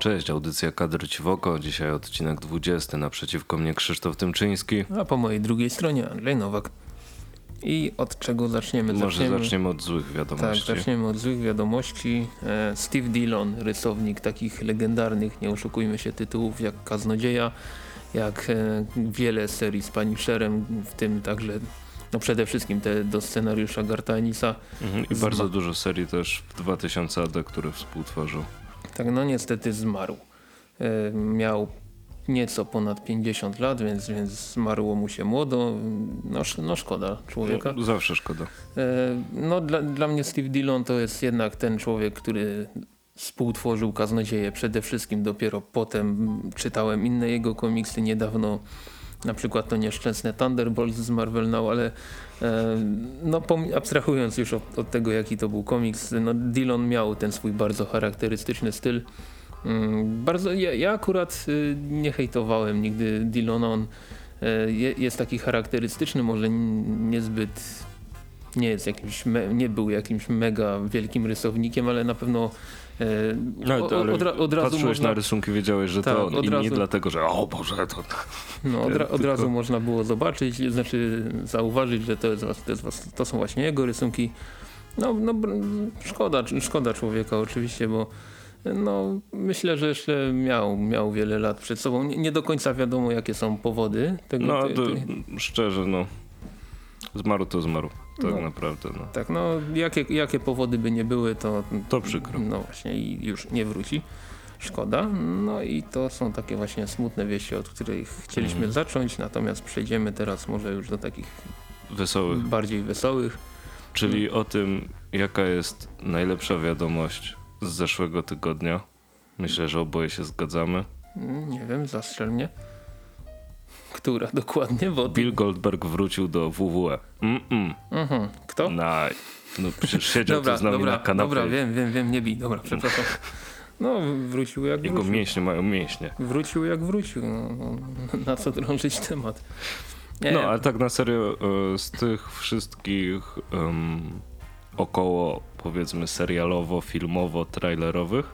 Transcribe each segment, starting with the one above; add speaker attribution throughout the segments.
Speaker 1: Cześć, audycja Kadr Ci w oko. Dzisiaj odcinek 20. Naprzeciwko mnie Krzysztof Tymczyński.
Speaker 2: A po mojej drugiej stronie Andrzej Nowak. I od czego zaczniemy?
Speaker 1: Może
Speaker 2: zaczniemy,
Speaker 1: zaczniemy od złych
Speaker 2: Tak,
Speaker 1: wiadomości.
Speaker 2: zaczniemy od złych wiadomości. E, Steve Dillon, rysownik takich legendarnych, nie oszukujmy się, tytułów jak Kaznodzieja, jak e, wiele serii z Punisherem, w tym także no przede wszystkim te do scenariusza Garta Enisa.
Speaker 1: Mhm, I bardzo dużo serii też w 2000 AD, które współtworzył.
Speaker 2: Tak, no niestety zmarł. E, miał nieco ponad 50 lat, więc, więc zmarło mu się młodo. No, no szkoda człowieka.
Speaker 1: No, zawsze szkoda.
Speaker 2: E, No dla, dla mnie Steve Dillon to jest jednak ten człowiek, który współtworzył Kaznodzieję przede wszystkim. Dopiero potem czytałem inne jego komiksy niedawno. Na przykład to nieszczęsne Thunderbolts z Marvel Now, ale no, abstrahując już od, od tego jaki to był komiks, no, Dillon miał ten swój bardzo charakterystyczny styl. Mm, Bardzo, ja, ja akurat y, nie hejtowałem nigdy Dillona, on je- jest taki charakterystyczny, może niezbyt nie jest jakimś, nie był jakimś mega wielkim rysownikiem, ale na pewno e,
Speaker 1: No,
Speaker 2: o-
Speaker 1: ale
Speaker 2: od, ra- od razu
Speaker 1: patrzyłeś
Speaker 2: można,
Speaker 1: na rysunki, wiedziałeś, że
Speaker 2: Tak,
Speaker 1: to on.
Speaker 2: od
Speaker 1: I nie
Speaker 2: razu-
Speaker 1: dlatego, że o Boże, to...
Speaker 2: no, od, ra- od
Speaker 1: tylko-
Speaker 2: razu można było zobaczyć, znaczy zauważyć, że to, jest, to, jest, to są właśnie jego rysunki. No, no szkoda, szkoda człowieka oczywiście, bo no, myślę, że jeszcze miał, miał wiele lat przed sobą. Nie, nie do końca wiadomo jakie są powody tego.
Speaker 1: No,
Speaker 2: ty- ty-
Speaker 1: szczerze, no. Zmarł to zmarł. Tak
Speaker 2: No.
Speaker 1: naprawdę, no.
Speaker 2: Tak, no jakie, jakie powody by nie były, to,
Speaker 1: To przykro.
Speaker 2: No właśnie i już nie wróci. Szkoda. No i to są takie właśnie smutne wieści, od których chcieliśmy
Speaker 1: Mhm.
Speaker 2: zacząć, natomiast przejdziemy teraz może już do takich
Speaker 1: Wesołych.
Speaker 2: bardziej wesołych.
Speaker 1: Czyli o tym, jaka jest najlepsza wiadomość z zeszłego tygodnia. Myślę, że oboje się zgadzamy.
Speaker 2: Mm, Nie wiem, zastrzel mnie. Która dokładnie?
Speaker 1: Bill Goldberg wrócił do WWE. Mm-mm.
Speaker 2: Mhm. Kto?
Speaker 1: Na, no przecież siedział
Speaker 2: Dobra,
Speaker 1: tu z nami
Speaker 2: dobra,
Speaker 1: na kanapie.
Speaker 2: dobra, wiem, wiem, wiem, nie bij, dobra, przepraszam. No, wrócił jak
Speaker 1: Jego
Speaker 2: wrócił.
Speaker 1: mięśnie mają mięśnie.
Speaker 2: Wrócił jak wrócił. No, no, na co drążyć temat? Nie,
Speaker 1: No, ale tak na serio, e, z tych wszystkich em, około, powiedzmy, serialowo-filmowo-trailerowych,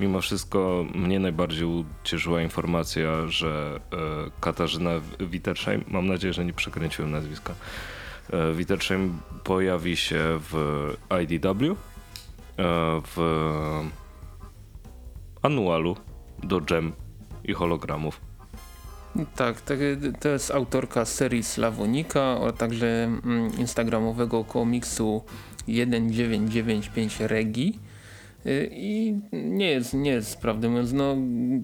Speaker 1: mimo wszystko mnie najbardziej ucieszyła informacja, że e, Katarzyna Wittersheim, mam nadzieję, że nie przekręciłem nazwiska, e, Wittersheim pojawi się w IDW, e, w anualu do Gem i hologramów.
Speaker 2: Tak, tak, to jest autorka serii Slawonika, a także mm, instagramowego komiksu 1995 Regi. Y, I nie jest, nie jest prawdę mówiąc, no,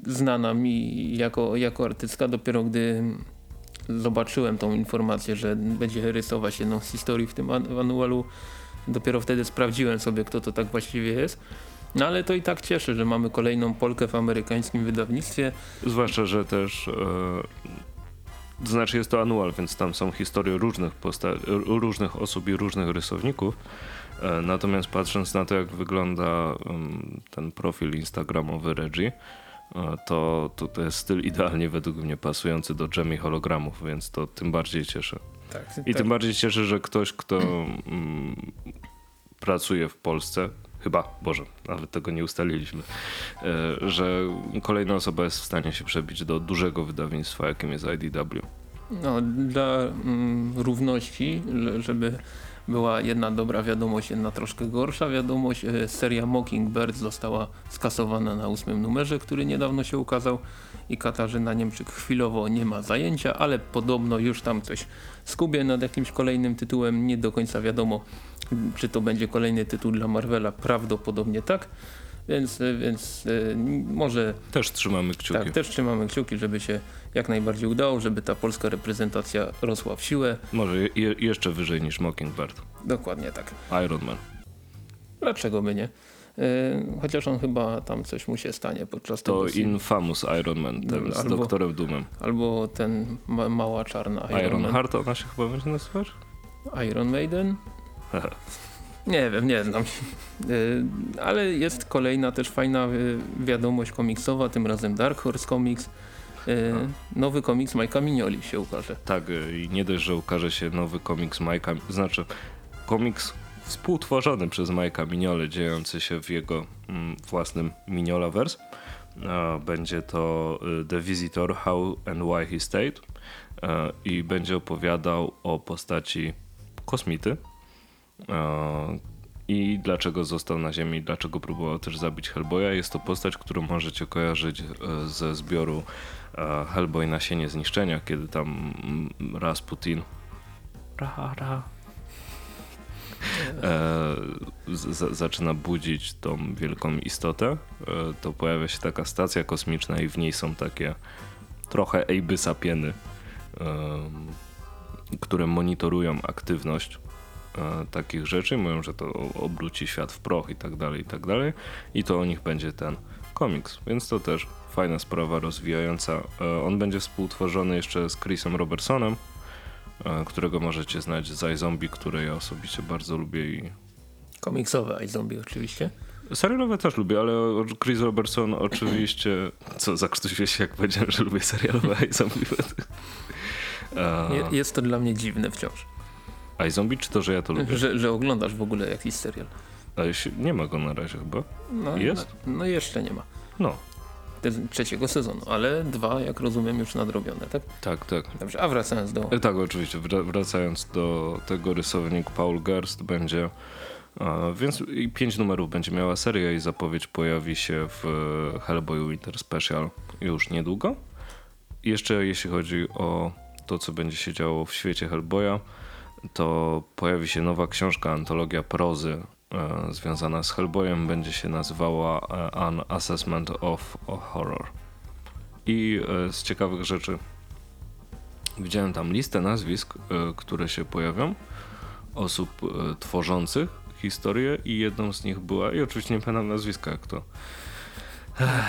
Speaker 2: znana mi jako, jako artystka dopiero gdy zobaczyłem tą informację, że będzie rysować jedną z historii w tym an- anualu. Dopiero wtedy sprawdziłem sobie, kto to tak właściwie jest. No ale to i tak cieszy, że mamy kolejną Polkę w amerykańskim wydawnictwie.
Speaker 1: Zwłaszcza, że też. To znaczy, jest to anual, więc tam są historie różnych, różnych osób i różnych rysowników. E, natomiast patrząc na to, jak wygląda ten profil Instagramowy Reggie, e, to, to to jest styl idealnie według mnie pasujący do dżemi hologramów, więc to tym bardziej cieszy.
Speaker 2: Tak,
Speaker 1: I tym bardziej cieszy, że ktoś, kto mm, pracuje w Polsce, chyba, Boże, nawet tego nie ustaliliśmy, e, że kolejna osoba jest w stanie się przebić do dużego wydawnictwa, jakim jest IDW.
Speaker 2: No, dla mm, równości, żeby była jedna dobra wiadomość, jedna troszkę gorsza wiadomość. E, Seria Mockingbird została skasowana na ósmym numerze, który niedawno się ukazał i Katarzyna Niemczyk chwilowo nie ma zajęcia, ale podobno już tam coś skubie nad jakimś kolejnym tytułem. Nie do końca wiadomo, czy to będzie kolejny tytuł dla Marvela. Prawdopodobnie tak. Więc, e, więc e, może
Speaker 1: Też trzymamy kciuki.
Speaker 2: tak, też trzymamy kciuki, żeby się jak najbardziej udało, żeby ta polska reprezentacja rosła w siłę.
Speaker 1: Może je, je, jeszcze wyżej niż Mockingbird.
Speaker 2: Dokładnie tak.
Speaker 1: Iron Man.
Speaker 2: Dlaczego by nie? Yy, chociaż on chyba tam coś mu się stanie podczas
Speaker 1: To
Speaker 2: tego filmu.
Speaker 1: Infamous Iron Man, ten z
Speaker 2: Albo-
Speaker 1: doktorem Doomem.
Speaker 2: Albo ten ma mała czarna Iron,
Speaker 1: Iron
Speaker 2: Man.
Speaker 1: Heart ona się chyba będzie nazywać?
Speaker 2: Iron Maiden? Nie wiem, nie znam. Yy, ale jest kolejna też fajna yy, wiadomość komiksowa, tym razem Dark Horse Comics. Yy, nowy komiks Majka Mignoli się ukaże.
Speaker 1: Tak, y, i nie dość, że ukaże się nowy komiks Majka, znaczy komiks współtworzony przez Majka Mignole, dziejący się w jego mm, własnym Mignolaverse. Będzie to y, The Visitor, How and Why He Stayed i będzie opowiadał o postaci kosmity i dlaczego został na Ziemi, dlaczego próbował też zabić Hellboya. Jest to postać, którą możecie kojarzyć ze zbioru Hellboy Nasienie Zniszczenia, kiedy tam mm, Rasputin ra, ra, e, z, zaczyna budzić tą wielką istotę, e, to pojawia się taka stacja kosmiczna i w niej są takie trochę Ejby sapieny, e, które monitorują aktywność e, takich rzeczy, mówią, że to obróci świat w proch i tak dalej, i tak dalej. I to o nich będzie ten komiks, więc to też fajna sprawa rozwijająca. E, on będzie współtworzony jeszcze z Chrisem Robertsonem, E, którego możecie znać z iZombie, które ja osobiście bardzo lubię. i
Speaker 2: Komiksowe iZombie oczywiście.
Speaker 1: Serialowe też lubię, ale Chris Robertson oczywiście... Co, zakrztusiłeś się jak powiedziałem, że lubię serialowe iZombie?
Speaker 2: uh, Jest to dla mnie dziwne wciąż.
Speaker 1: iZombie czy to, że ja to lubię?
Speaker 2: Że, że oglądasz w ogóle jakiś serial.
Speaker 1: Ale nie ma go na razie chyba. No, Jest?
Speaker 2: No, no jeszcze nie ma.
Speaker 1: No,
Speaker 2: trzeciego sezonu, ale dwa, jak rozumiem, już nadrobione, tak?
Speaker 1: Tak, tak.
Speaker 2: Dobrze, a wracając do...
Speaker 1: E, tak, oczywiście. Wracając do tego rysownik Paul Gerst będzie... Więc i pięć numerów będzie miała seria i zapowiedź pojawi się w Hellboy Winter Special już niedługo. Jeszcze jeśli chodzi o to, co będzie się działo w świecie Hellboya, to pojawi się nowa książka, antologia prozy związana z Hellboyem będzie się nazywała e, An Assessment of Horror. I e, z ciekawych rzeczy widziałem tam listę nazwisk, które się pojawią, osób tworzących historię i jedną z nich była, i oczywiście nie pamiętam nazwiska jak to,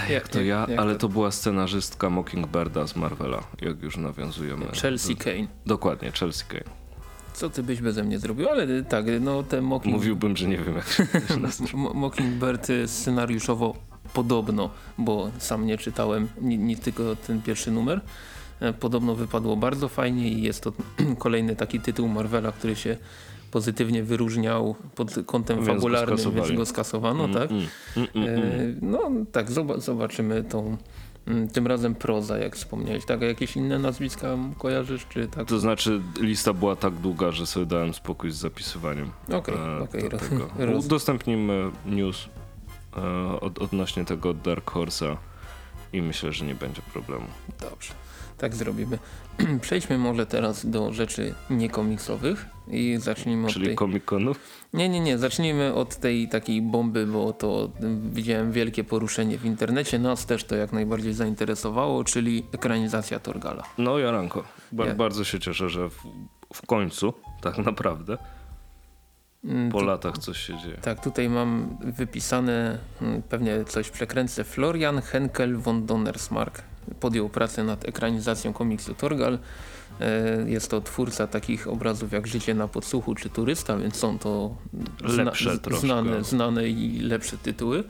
Speaker 1: jak to ja, ale to? to była scenarzystka Mockingbirda z Marvela, jak już nawiązujemy.
Speaker 2: Chelsea Kane.
Speaker 1: Dokładnie, Chelsea Kane
Speaker 2: co ty byś beze mnie zrobił, ale tak, no te Mocking...
Speaker 1: Mówiłbym, że nie wiem jak się
Speaker 2: Mockingbird scenariuszowo podobno, bo sam nie czytałem, nie, nie tylko ten pierwszy numer, e, podobno wypadło bardzo fajnie i jest to kolejny taki tytuł Marvela, który się pozytywnie wyróżniał pod kątem więc fabularnym, go więc go skasowano, mm, tak? Mm, mm, mm, mm. e, no tak, zobaczymy tą tym razem proza, jak wspomniałeś. Tak, a jakieś inne nazwiska kojarzysz? Czy tak?
Speaker 1: To znaczy lista była tak długa, że sobie dałem spokój z zapisywaniem.
Speaker 2: Okej, okay, okej.
Speaker 1: Okay, Udostępnimy news e, od, odnośnie tego Dark Horse'a i myślę, że nie będzie problemu.
Speaker 2: Dobrze tak zrobimy. Przejdźmy może teraz do rzeczy niekomiksowych i zacznijmy
Speaker 1: Czyli
Speaker 2: od tej...
Speaker 1: komikonów?
Speaker 2: Nie, nie, nie. Zacznijmy od tej takiej bomby, bo to widziałem wielkie poruszenie w internecie. Nas też to jak najbardziej zainteresowało, czyli ekranizacja Torgala.
Speaker 1: No Jaranko, ba ja. bardzo się cieszę, że w, w końcu tak naprawdę mm, po tu, latach coś się dzieje.
Speaker 2: Tak, tutaj mam wypisane, mm, pewnie coś przekręcę, Florian Henkel von Donnersmarck podjął pracę nad ekranizacją komiksu Torgal. E, jest to twórca takich obrazów jak Życie na podsłuchu czy Turysta, więc są to zna znane, znane i lepsze tytuły.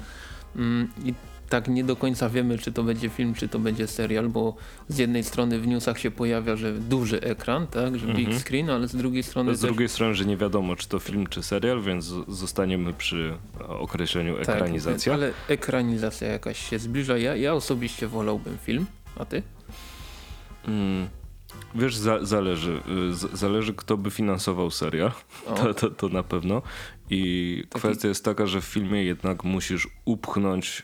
Speaker 2: Mm, I tak nie do końca wiemy, czy to będzie film, czy to będzie serial, bo z jednej strony w newsach się pojawia, że duży ekran, tak, że big mhm. screen, ale z drugiej strony...
Speaker 1: Z też... drugiej strony, że nie wiadomo, czy to film, czy serial, więc zostaniemy przy określeniu tak, ekranizacja.
Speaker 2: ale ekranizacja jakaś się zbliża. Ja, ja osobiście wolałbym film, a ty?
Speaker 1: Mm. Wiesz, za, zależy. Y, zależy, kto by finansował serial. To, to, to, na pewno. I Taki... kwestia jest taka, że w filmie jednak musisz upchnąć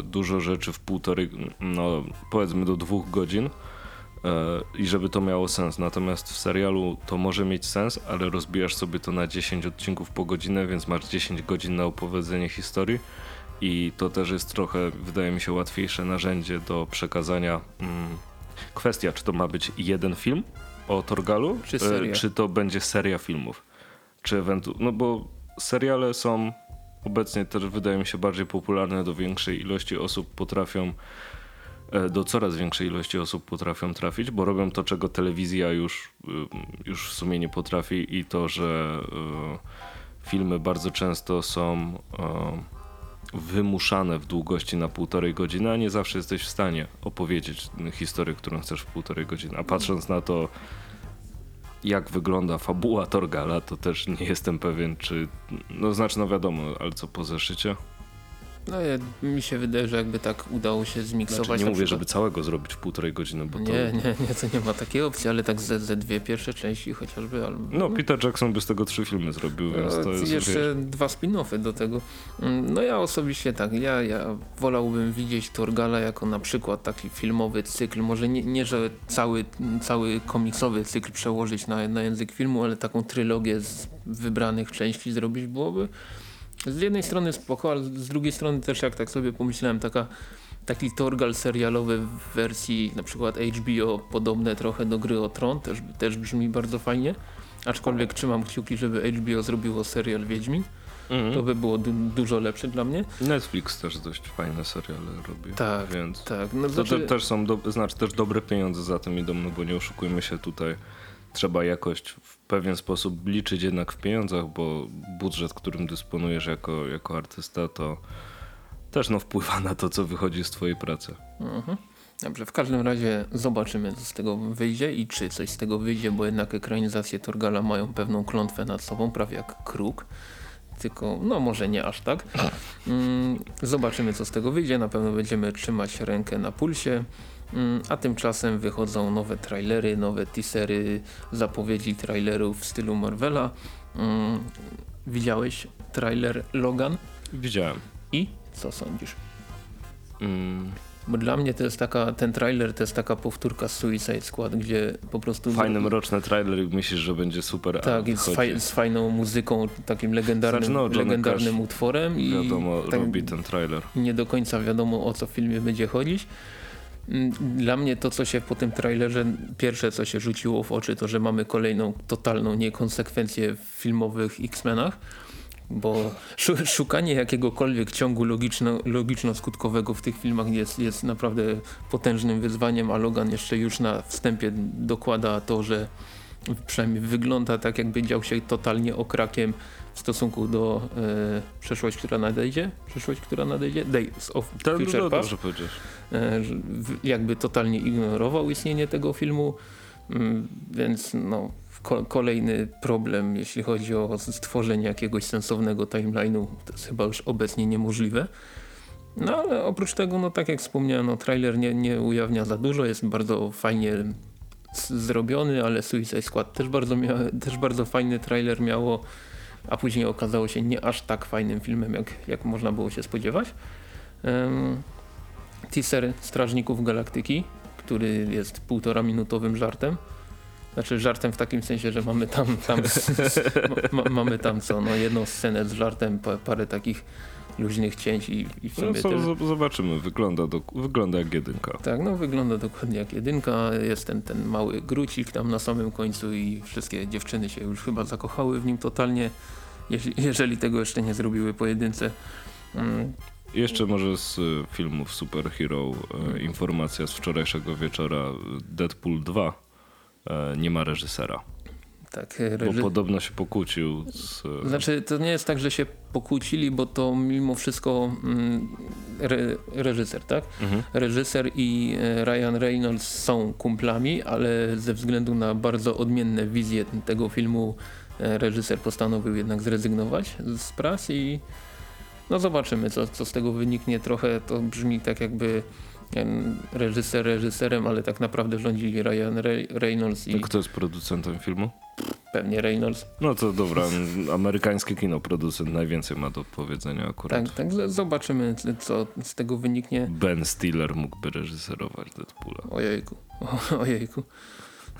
Speaker 1: y, dużo rzeczy w półtorej, no powiedzmy do dwóch godzin. Y, I żeby to miało sens. Natomiast w serialu to może mieć sens, ale rozbijasz sobie to na 10 odcinków po godzinę, więc masz 10 godzin na opowiedzenie historii. I to też jest trochę, wydaje mi się, łatwiejsze narzędzie do przekazania. Mm, kwestia, czy to ma być jeden film o Torgalu,
Speaker 2: czy, e,
Speaker 1: czy to będzie seria filmów. Czy ewentualnie, no bo seriale są obecnie też wydaje mi się bardziej popularne do większej ilości osób potrafią e, do coraz większej ilości osób potrafią trafić, bo robią to, czego telewizja już, y, już w sumie nie potrafi i to, że y, filmy bardzo często są wymuszane w długości na półtorej godziny, a nie zawsze jesteś w stanie opowiedzieć historię, którą chcesz w półtorej godziny. A patrząc na to, jak wygląda fabuła Torgala, to też nie jestem pewien, czy. No, znaczy, no wiadomo, ale co po zeszycie?
Speaker 2: No ja, mi się wydaje, że jakby tak udało się zmiksować.
Speaker 1: Znaczy, nie mówię, żeby całego zrobić w półtorej godziny, bo to...
Speaker 2: Nie, nie, nie, to nie ma takiej opcji, ale tak ze, ze dwie pierwsze części chociażby. Albo,
Speaker 1: No, Peter Jackson by z tego trzy filmy zrobił, więc to
Speaker 2: No,
Speaker 1: jest...
Speaker 2: jeszcze
Speaker 1: wiesz,
Speaker 2: dwa spin-offy do tego. Mm, No ja osobiście tak, ja, ja wolałbym widzieć Torgala jako na przykład taki filmowy cykl, może nie, nie że cały, cały komiksowy cykl przełożyć na, na język filmu, ale taką trylogię z wybranych części zrobić byłoby z jednej strony spoko, ale z drugiej strony też jak tak sobie pomyślałem, taka taki Torgal serialowy w wersji na przykład HBO, podobne trochę do Gry o Tron, też, też brzmi bardzo fajnie. Aczkolwiek trzymam kciuki, żeby HBO zrobiło serial Wiedźmin.
Speaker 1: mhm.
Speaker 2: To by było du dużo lepsze dla mnie.
Speaker 1: Netflix też dość fajne seriale robi,
Speaker 2: Tak,
Speaker 1: więc...
Speaker 2: Tak, no
Speaker 1: To
Speaker 2: znaczy,
Speaker 1: te, też są, do, znaczy też dobre pieniądze za tym idą, no bo nie oszukujmy się tutaj. Trzeba jakość w pewien sposób liczyć jednak w pieniądzach, bo budżet, którym dysponujesz jako, jako artysta, to też no, wpływa na to, co wychodzi z twojej pracy.
Speaker 2: Mhm. Dobrze, w każdym razie zobaczymy, co z tego wyjdzie i czy coś z tego wyjdzie, bo jednak ekranizacje Torgala mają pewną klątwę nad sobą, prawie jak kruk. Tylko, no może nie aż tak. Mm, zobaczymy, co z tego wyjdzie. Na pewno będziemy trzymać rękę na pulsie. Mm, a tymczasem wychodzą nowe trailery, nowe teasery, zapowiedzi trailerów w stylu Marvela. Mm, widziałeś trailer Logan
Speaker 1: Widziałem.
Speaker 2: i co sądzisz?
Speaker 1: Mm,
Speaker 2: Bo dla mnie to jest taka, ten trailer to jest taka powtórka z Suicide Squad, gdzie po prostu...
Speaker 1: fajny, mroczny trailer i myślisz, że będzie super,
Speaker 2: Tak, i z, faj, z fajną muzyką, takim legendarnym,
Speaker 1: Znaczy, no,
Speaker 2: legendarnym
Speaker 1: Cash,
Speaker 2: utworem i
Speaker 1: Wiadomo,
Speaker 2: tak
Speaker 1: robi ten trailer.
Speaker 2: nie do końca wiadomo o co w filmie będzie chodzić. Mm, Dla mnie to, co się po tym trailerze, pierwsze co się rzuciło w oczy, to że mamy kolejną totalną niekonsekwencję w filmowych X-Menach, bo szu- szukanie jakiegokolwiek ciągu logiczno, logiczno-skutkowego w tych filmach jest, jest naprawdę potężnym wyzwaniem, a Logan jeszcze już na wstępie dokłada to, że przynajmniej wygląda tak jakby dział się totalnie okrakiem w stosunku do e, przeszłość, która nadejdzie, przyszłość, która nadejdzie, Days of
Speaker 1: To,
Speaker 2: Future
Speaker 1: no,
Speaker 2: Past e, jakby totalnie ignorował istnienie tego filmu, Mm, więc no, ko kolejny problem, jeśli chodzi o stworzenie jakiegoś sensownego timeline'u, to jest chyba już obecnie niemożliwe. No ale oprócz tego, no tak jak wspomniałem, no, trailer nie, nie ujawnia za dużo, jest bardzo fajnie zrobiony, ale Suicide Squad też bardzo, mia- też bardzo fajny trailer miało, a później okazało się nie aż tak fajnym filmem, jak, jak można było się spodziewać. Um, teaser Strażników Galaktyki, który jest półtora minutowym żartem. Znaczy żartem w takim sensie, że mamy tam, tam ma, ma, mamy tam co, no jedną scenę z żartem, pa, parę takich luźnych cięć i, i w
Speaker 1: No,
Speaker 2: sumie
Speaker 1: co, z- zobaczymy, wygląda, do, wygląda jak jedynka.
Speaker 2: Tak, no wygląda dokładnie jak jedynka. Jest ten, ten mały grucik tam na samym końcu i wszystkie dziewczyny się już chyba zakochały w nim totalnie, jeśli, jeżeli tego jeszcze nie zrobiły po jedynce. Mm,
Speaker 1: Jeszcze może z y, filmów Superhero e, informacja z wczorajszego wieczora. Deadpool 2 e, nie ma reżysera,
Speaker 2: tak,
Speaker 1: bo
Speaker 2: reży...
Speaker 1: podobno się pokłócił z... e,
Speaker 2: Znaczy to nie jest tak, że się pokłócili, bo to mimo wszystko mm, re, reżyser, tak?
Speaker 1: Mhm.
Speaker 2: Reżyser i e, Ryan Reynolds są kumplami, ale ze względu na bardzo odmienne wizje tego filmu reżyser postanowił jednak zrezygnować z prac i no zobaczymy co, co z tego wyniknie. Trochę to brzmi tak jakby reżyser reżyserem, ale tak naprawdę rządzi Ryan Re Reynolds i
Speaker 1: To Kto jest producentem filmu?
Speaker 2: pewnie Reynolds.
Speaker 1: No to dobra, amerykański kino producent najwięcej ma do powiedzenia akurat.
Speaker 2: Tak, tak zobaczymy co z tego wyniknie.
Speaker 1: Ben Stiller mógłby reżyserować Deadpoola.
Speaker 2: Ojejku, o, ojejku.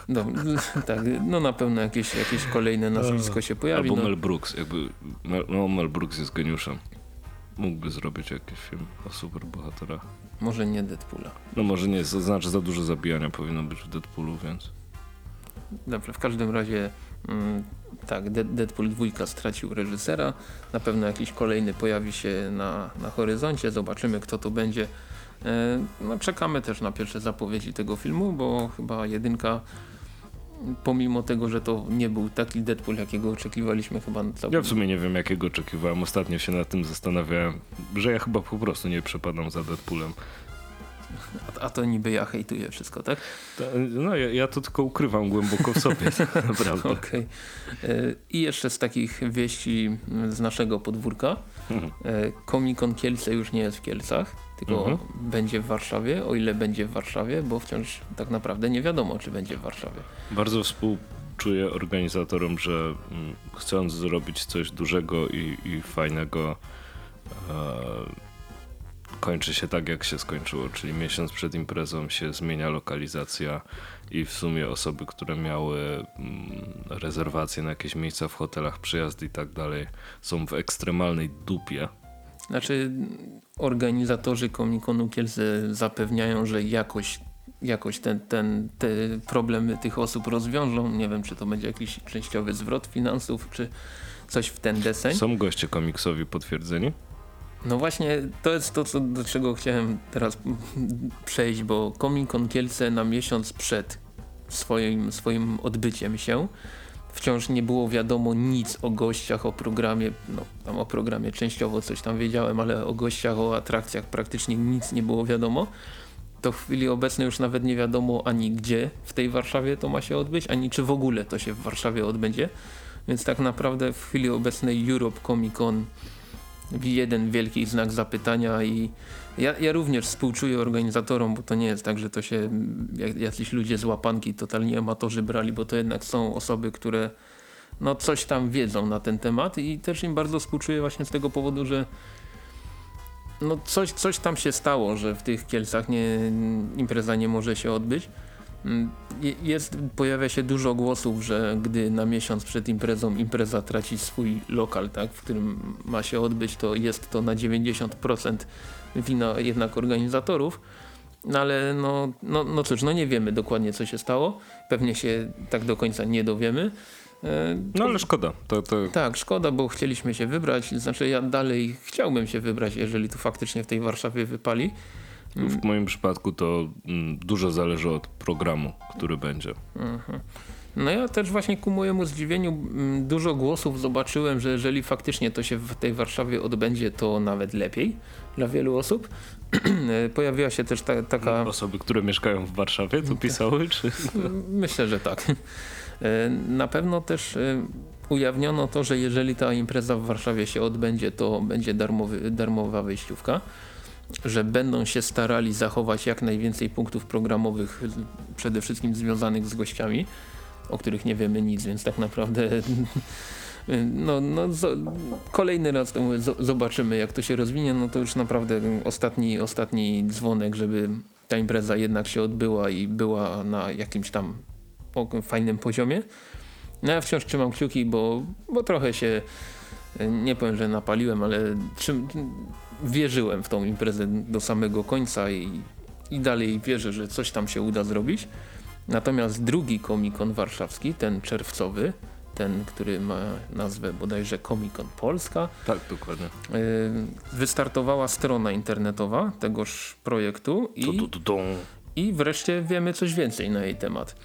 Speaker 2: No, tak, no na pewno jakieś, jakieś kolejne nazwisko się pojawi.
Speaker 1: Albo
Speaker 2: No,
Speaker 1: Mel Brooks, jakby, Mel, no Mel Brooks jest geniuszem. Mógłby zrobić jakiś film o superbohaterach.
Speaker 2: może nie Deadpoola.
Speaker 1: No może nie, to znaczy za dużo zabijania powinno być w Deadpoolu, więc...
Speaker 2: Dobrze, w każdym razie mm, tak, De Deadpool 2 stracił reżysera. Na pewno jakiś kolejny pojawi się na, na horyzoncie. Zobaczymy kto to będzie. E, no, czekamy też na pierwsze zapowiedzi tego filmu, bo chyba jedynka pomimo tego, że to nie był taki Deadpool, jakiego oczekiwaliśmy chyba całkiem.
Speaker 1: Ja w sumie nie wiem jakiego oczekiwałem. Ostatnio się nad tym zastanawiałem, że ja chyba po prostu nie przepadam za Deadpoolem.
Speaker 2: a, a to niby ja hejtuję wszystko, tak?
Speaker 1: To, no ja, ja, to tylko ukrywam głęboko w sobie, naprawdę.
Speaker 2: Okay. I jeszcze z takich wieści z naszego podwórka. Mhm. Comic Con Kielce już nie jest w Kielcach, tylko mhm. będzie w Warszawie, o ile będzie w Warszawie, bo wciąż tak naprawdę nie wiadomo, czy będzie w Warszawie.
Speaker 1: Bardzo współczuję organizatorom, że mm, chcąc zrobić coś dużego i, i fajnego, e, kończy się tak, jak się skończyło, czyli miesiąc przed imprezą się zmienia lokalizacja i w sumie osoby, które miały mm, rezerwacje na jakieś miejsca w hotelach, przyjazdy i tak dalej, są w ekstremalnej dupie.
Speaker 2: Znaczy, organizatorzy Komikonu Kielce zapewniają, że jakoś, jakoś ten, ten, te problemy tych osób rozwiążą. Nie wiem, czy to będzie jakiś częściowy zwrot finansów, czy coś w ten deseń.
Speaker 1: Są goście komiksowi potwierdzeni?
Speaker 2: No właśnie, to jest to, co, do czego chciałem teraz przejść, bo Comic Con Kielce na miesiąc przed swoim, swoim odbyciem się wciąż nie było wiadomo nic o gościach, o programie, no tam o programie częściowo coś tam wiedziałem, ale o gościach, o atrakcjach praktycznie nic nie było wiadomo. To w chwili obecnej już nawet nie wiadomo ani gdzie w tej Warszawie to ma się odbyć, ani czy w ogóle to się w Warszawie odbędzie. Więc tak naprawdę w chwili obecnej Europe Comic Con jeden wielki znak zapytania i ja, ja również współczuję organizatorom, bo to nie jest tak, że to się jacyś ludzie z łapanki, totalnie amatorzy brali, bo to jednak są osoby, które no coś tam wiedzą na ten temat i też im bardzo współczuję właśnie z tego powodu, że no coś, coś tam się stało, że w tych Kielcach nie, impreza nie może się odbyć. Mm, jest, pojawia się dużo głosów, że gdy na miesiąc przed imprezą impreza traci swój lokal, tak, w którym ma się odbyć, to jest to na 90% wina jednak organizatorów. No ale no, no, no cóż, no nie wiemy dokładnie co się stało. Pewnie się tak do końca nie dowiemy.
Speaker 1: E, no ale szkoda. To, to...
Speaker 2: Tak, szkoda, bo chcieliśmy się wybrać. Znaczy ja dalej chciałbym się wybrać, jeżeli tu faktycznie w tej Warszawie wypali.
Speaker 1: W moim przypadku to mm, dużo zależy od programu, który będzie.
Speaker 2: Mhm. No ja też właśnie ku mojemu zdziwieniu mm, dużo głosów zobaczyłem, że jeżeli faktycznie to się w tej Warszawie odbędzie, to nawet lepiej dla wielu osób. Pojawiła się też ta, taka...
Speaker 1: Osoby, które mieszkają w Warszawie to pisały? Czy...
Speaker 2: Myślę, że tak. E, na pewno też e, ujawniono to, że jeżeli ta impreza w Warszawie się odbędzie, to będzie darmowy, darmowa wejściówka że będą się starali zachować jak najwięcej punktów programowych, przede wszystkim związanych z gościami, o których nie wiemy nic, więc tak naprawdę no, no, kolejny raz zobaczymy jak to się rozwinie, no to już naprawdę ostatni, ostatni dzwonek, żeby ta impreza jednak się odbyła i była na jakimś tam fajnym poziomie. No ja wciąż trzymam kciuki, bo, bo trochę się nie powiem, że napaliłem, ale wierzyłem w tą imprezę do samego końca i, i dalej wierzę, że coś tam się uda zrobić. Natomiast drugi komikon warszawski, ten czerwcowy, ten, który ma nazwę bodajże Komikon Polska.
Speaker 1: Tak, dokładnie.
Speaker 2: Y, wystartowała strona internetowa tegoż projektu i, i wreszcie wiemy coś więcej na jej temat.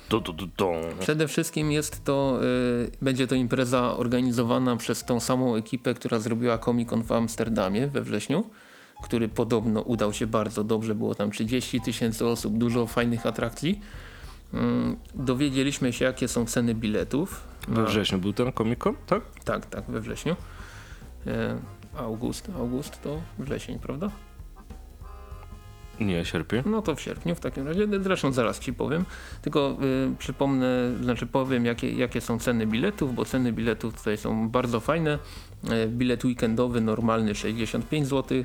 Speaker 2: Przede wszystkim jest to, y, będzie to impreza organizowana przez tą samą ekipę, która zrobiła Comic Con w Amsterdamie we wrześniu, który podobno udał się bardzo dobrze, było tam 30 tysięcy osób, dużo fajnych atrakcji. Y, dowiedzieliśmy się jakie są ceny biletów.
Speaker 1: We wrześniu był ten Comic Con, tak?
Speaker 2: Tak, tak, we wrześniu. Y, august, august to wrzesień, prawda?
Speaker 1: Nie, sierpień.
Speaker 2: No to w sierpniu w takim razie. Zresztą zaraz ci powiem. Tylko y, przypomnę, znaczy powiem jakie, jakie są ceny biletów, bo ceny biletów tutaj są bardzo fajne. Y, bilet weekendowy normalny 65 zł.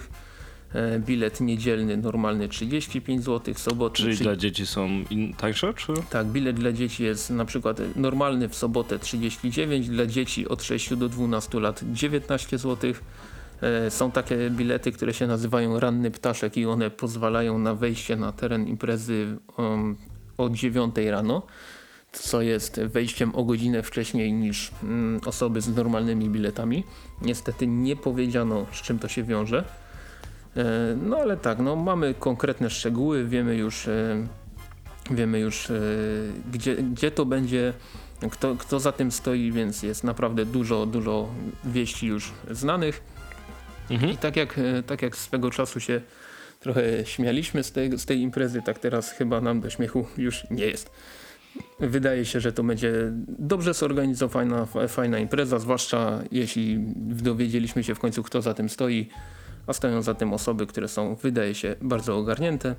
Speaker 2: Y, bilet niedzielny normalny 35 zł, soboty.
Speaker 1: Czyli dla dzieci są tańsze? Czy?
Speaker 2: Tak, bilet dla dzieci jest na przykład normalny w sobotę 39, dla dzieci od 6 do 12 lat 19 zł E, są takie bilety, które się nazywają Ranny Ptaszek i one pozwalają na wejście na teren imprezy um, o 9 rano, co jest wejściem o godzinę wcześniej niż um, osoby z normalnymi biletami. Niestety nie powiedziano z czym to się wiąże. E, no ale tak, no, mamy konkretne szczegóły, wiemy już, e, wiemy już gdzie, gdzie to będzie, kto, kto za tym stoi, więc jest naprawdę dużo, dużo wieści już znanych. Mhm. I tak jak, e, tak jak swego czasu się trochę śmialiśmy z tej, z tej imprezy, tak teraz chyba nam do śmiechu już nie jest. Wydaje się, że to będzie dobrze zorganizowana, fajna impreza, zwłaszcza jeśli dowiedzieliśmy się w końcu kto za tym stoi, a stoją za tym osoby, które są, wydaje się, bardzo ogarnięte.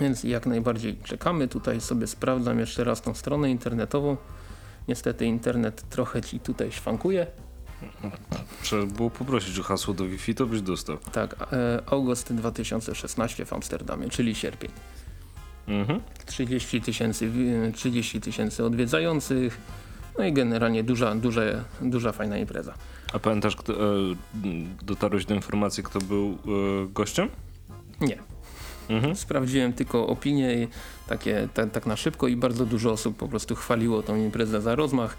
Speaker 2: Więc jak najbardziej czekamy. Tutaj sobie sprawdzam jeszcze raz tą stronę internetową. Niestety internet trochę ci tutaj szwankuje.
Speaker 1: Trzeba było poprosić o hasło do Wi-Fi, to byś dostał.
Speaker 2: Tak, e, august 2016 w Amsterdamie, czyli sierpień.
Speaker 1: Mhm.
Speaker 2: 30 tysięcy 30 tysięcy odwiedzających, no i generalnie duża, duża, duża fajna impreza.
Speaker 1: A pamiętasz, kto, e, dotarłeś do informacji, kto był e, gościem?
Speaker 2: Nie. Mhm. Sprawdziłem tylko opinie takie tak, tak na szybko i bardzo dużo osób po prostu chwaliło tą imprezę za rozmach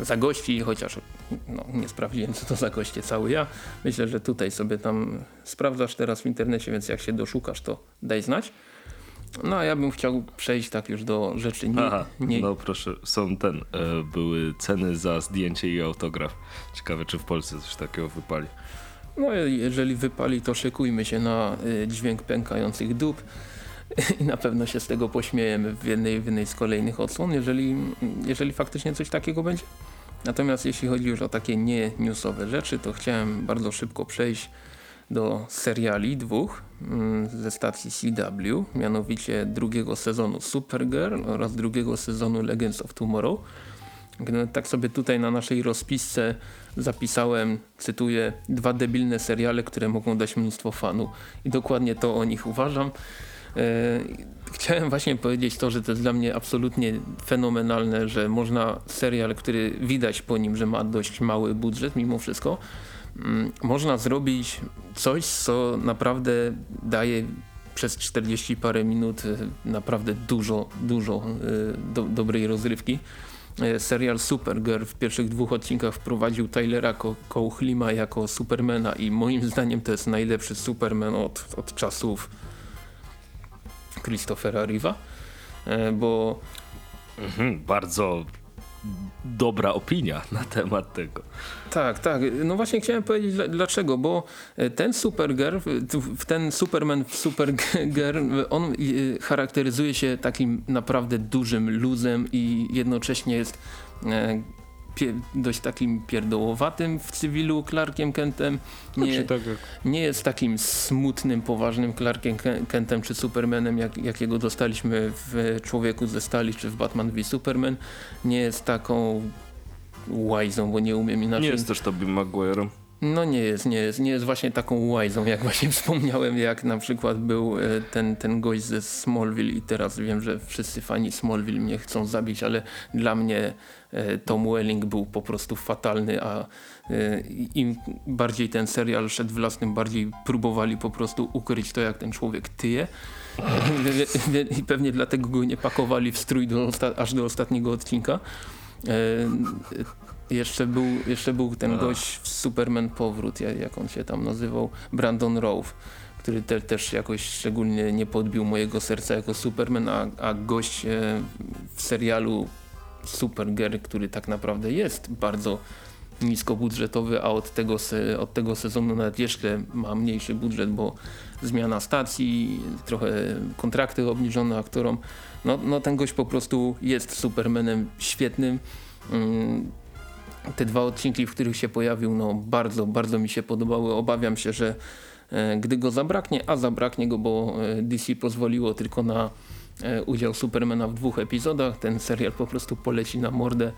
Speaker 2: za gości, chociaż no, nie sprawdziłem co to za goście cały ja. Myślę, że tutaj sobie tam sprawdzasz teraz w internecie, więc jak się doszukasz to daj znać. No a ja bym chciał przejść tak już do rzeczy nie...
Speaker 1: Aha,
Speaker 2: nie...
Speaker 1: no proszę, są ten, e, były ceny za zdjęcie i autograf. Ciekawe czy w Polsce coś takiego wypali.
Speaker 2: No jeżeli wypali to szykujmy się na y, dźwięk pękających dup i na pewno się z tego pośmiejemy w jednej, w jednej z kolejnych odsłon, jeżeli, jeżeli faktycznie coś takiego będzie. Natomiast jeśli chodzi już o takie nie newsowe rzeczy, to chciałem bardzo szybko przejść do seriali dwóch mm, ze stacji CW, mianowicie drugiego sezonu Supergirl oraz drugiego sezonu Legends of Tomorrow. Tak sobie tutaj na naszej rozpisce zapisałem, cytuję, dwa debilne seriale, które mogą dać mnóstwo fanu. I dokładnie to o nich uważam. E, chciałem właśnie powiedzieć to, że to jest dla mnie absolutnie fenomenalne, że można serial, który widać po nim, że ma dość mały budżet mimo wszystko, można zrobić coś, co naprawdę daje przez 40 parę minut e, naprawdę dużo, dużo e, do, dobrej rozrywki. Serial Supergirl w pierwszych dwóch odcinkach wprowadził Tylera Kołchlima jako Supermana i moim zdaniem to jest najlepszy Superman od, od czasów Christophera e, bo...
Speaker 1: Mhm, bardzo dobra opinia na temat tego.
Speaker 2: Tak, tak. No właśnie chciałem powiedzieć dlaczego, bo e, ten Supergirl, ten Superman w Supergirl, on e, charakteryzuje się takim naprawdę dużym luzem i jednocześnie jest dość takim pierdołowatym w cywilu Clarkiem Kentem. Nie, tak nie jest takim smutnym, poważnym Clarkiem Kentem czy Supermanem, jak, jakiego dostaliśmy w Człowieku ze Stali czy w Batman v Superman. Nie jest taką łajzą, bo nie umiem inaczej.
Speaker 1: Nie jest też Tobey Maguire'em.
Speaker 2: No nie jest, nie jest. Nie jest właśnie taką łajzą, jak właśnie wspomniałem, jak na przykład był e, ten, ten gość ze Smallville i teraz wiem, że wszyscy fani Smallville mnie chcą zabić, ale dla mnie e, Tom Welling był po prostu fatalny, a e, im bardziej ten serial szedł w las, tym bardziej próbowali po prostu ukryć to, jak ten człowiek tyje. I pewnie dlatego go nie pakowali w strój do aż do ostatniego odcinka. Jeszcze był, jeszcze był ten gość w Superman Powrót, jak on się tam nazywał, Brandon Rowe, który te, też jakoś szczególnie nie podbił mojego serca jako Superman, a, a gość e, w serialu Supergirl, który tak naprawdę jest bardzo niskobudżetowy, a od tego, se, od tego sezonu nawet jeszcze ma mniejszy budżet, bo zmiana stacji, trochę kontrakty obniżone aktorom. No, no ten gość po prostu jest Supermanem świetnym. Mm, te dwa odcinki, w których się pojawił, no bardzo, bardzo mi się podobały. Obawiam się, że e, gdy go zabraknie, a zabraknie go, bo e, DC pozwoliło tylko na e, udział Supermana w dwóch epizodach, ten serial po prostu poleci na mordę.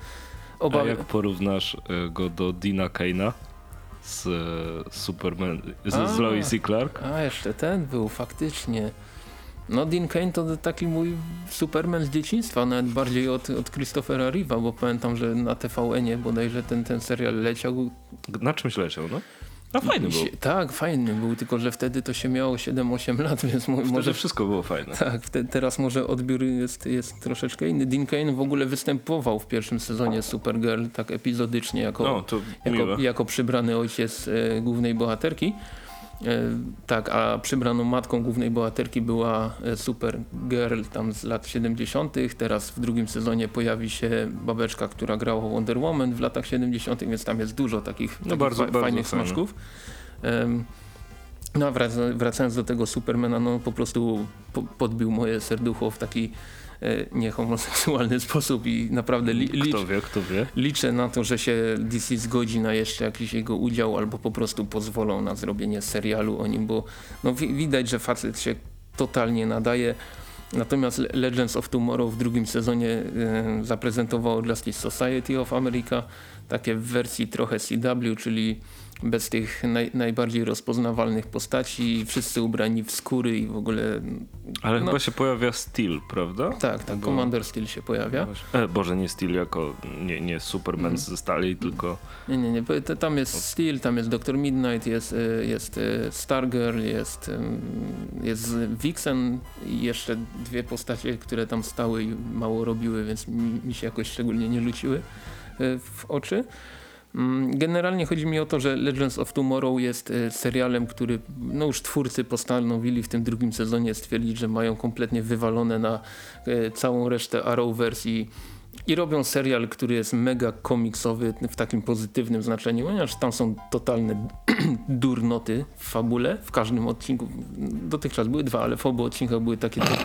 Speaker 1: Obawia... A jak porównasz go do Dina Kane'a? z Superman, z, a, z Lois i Clark.
Speaker 2: A, jeszcze ten był, faktycznie. No Dean Kane to taki mój Superman z dzieciństwa, nawet bardziej od, od Christophera Reeve'a, bo pamiętam, że na TVN-ie bodajże ten, ten serial leciał.
Speaker 1: Na czymś leciał, no? A fajny był.
Speaker 2: Tak, fajny był, tylko że wtedy to się miało 7-8 lat, więc wtedy może...
Speaker 1: wszystko było fajne.
Speaker 2: Tak, te, teraz może odbiór jest, jest troszeczkę inny. Dean Kane w ogóle występował w pierwszym sezonie Supergirl tak epizodycznie jako, no, jako, jako przybrany ojciec e, głównej bohaterki. E, tak, a przybraną matką głównej bohaterki była e, Supergirl tam z lat 70. Teraz w drugim sezonie pojawi się babeczka, która grała Wonder Woman w latach 70., więc tam jest dużo takich, no bardzo, fa bardzo fajnych smaczków. No wracając do tego Supermana, no po prostu po, podbił moje serducho w taki niehomoseksualny sposób i naprawdę li, licz,
Speaker 1: kto wie, kto wie.
Speaker 2: liczę na to, że się DC zgodzi na jeszcze jakiś jego udział albo po prostu pozwolą na zrobienie serialu o nim, bo no, widać, że facet się totalnie nadaje. Natomiast Legends of Tomorrow w drugim sezonie e, zaprezentowało Justice Society of America, takie w wersji trochę CW, czyli bez tych naj, najbardziej rozpoznawalnych postaci, wszyscy ubrani w skóry i w ogóle...
Speaker 1: Ale no, chyba się pojawia Steel, prawda?
Speaker 2: Tak, tak, Bo... Commander Steel się pojawia.
Speaker 1: E, Boże, nie Steel jako, nie, nie Superman mm. ze stali, tylko...
Speaker 2: Nie, nie, nie, tam jest Steel, tam jest Dr. Midnight, jest, e, jest e, Stargirl, jest, jest Vixen i jeszcze dwie postacie, które tam stały i mało robiły, więc mi, mi się jakoś szczególnie nie rzuciły e, w oczy. Mm, generalnie chodzi mi o to, że Legends of Tomorrow jest e, serialem, który no już twórcy postanowili w tym drugim sezonie stwierdzić, że mają kompletnie wywalone na e, całą resztę Arrow wersji i robią serial, który jest mega komiksowy w takim pozytywnym znaczeniu, ponieważ tam są totalne durnoty w fabule, w każdym odcinku. Dotychczas były dwa, ale w obu odcinkach były takie to,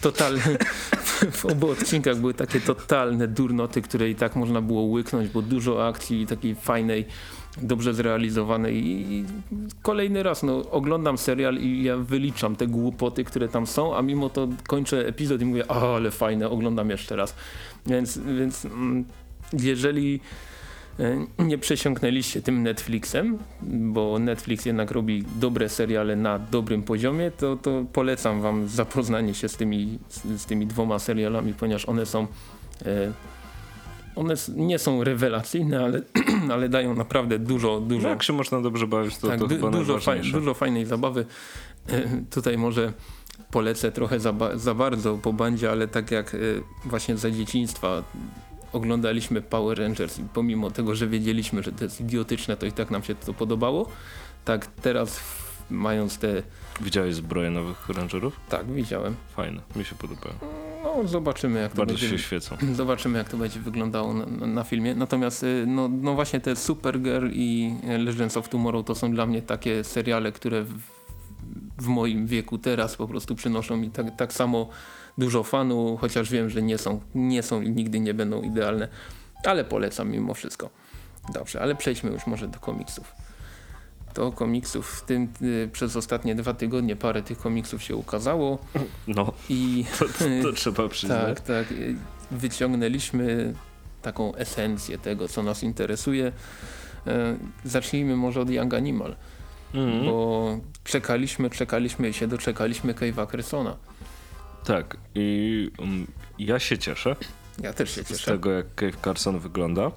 Speaker 2: totalne w obu odcinkach były takie totalne durnoty, które i tak można było łyknąć, bo dużo akcji takiej fajnej dobrze zrealizowanej i kolejny raz no, oglądam serial i ja wyliczam te głupoty, które tam są, a mimo to kończę epizod i mówię, o ale fajne, oglądam jeszcze raz. Więc, więc mm, jeżeli e, nie przesiąknęliście tym Netflixem, bo Netflix jednak robi dobre seriale na dobrym poziomie, to, to polecam wam zapoznanie się z tymi, z tymi dwoma serialami, ponieważ one są e, one nie są rewelacyjne, ale, ale dają naprawdę dużo, dużo.
Speaker 1: Jak się można dobrze bawić, to,
Speaker 2: tak,
Speaker 1: to
Speaker 2: dużo, faj, dużo fajnej zabawy. E, tutaj może polecę trochę za, za bardzo po bandzie, ale tak jak y, właśnie za dzieciństwa oglądaliśmy Power Rangers i pomimo tego, że wiedzieliśmy, że to jest idiotyczne, to i tak nam się to podobało. Tak teraz mając te...
Speaker 1: Widziałeś zbroje nowych Rangerów?
Speaker 2: Tak, widziałem.
Speaker 1: Fajne, mi się podobają.
Speaker 2: No, zobaczymy jak
Speaker 1: Bardzo
Speaker 2: to będzie.
Speaker 1: się świecą.
Speaker 2: Zobaczymy jak to będzie wyglądało na, na, filmie. Natomiast y, no, no właśnie te Supergirl i Legends of Tomorrow to są dla mnie takie seriale, które w, w moim wieku teraz po prostu przynoszą mi tak, tak samo dużo fanu, chociaż wiem, że nie są, nie są i nigdy nie będą idealne, ale polecam mimo wszystko. Dobrze, ale przejdźmy już może do komiksów. To komiksów w tym y, przez ostatnie dwa tygodnie parę tych komiksów się ukazało.
Speaker 1: No, i to, to, to trzeba przyznać.
Speaker 2: Tak, tak. Wyciągnęliśmy taką esencję tego, co nas interesuje. E, zacznijmy może od Young Animal. Mm. Bo czekaliśmy, czekaliśmy i się doczekaliśmy Cave'a Cressona.
Speaker 1: Tak i um, ja się cieszę.
Speaker 2: Ja też się cieszę.
Speaker 1: Z tego jak Cave Carson wygląda.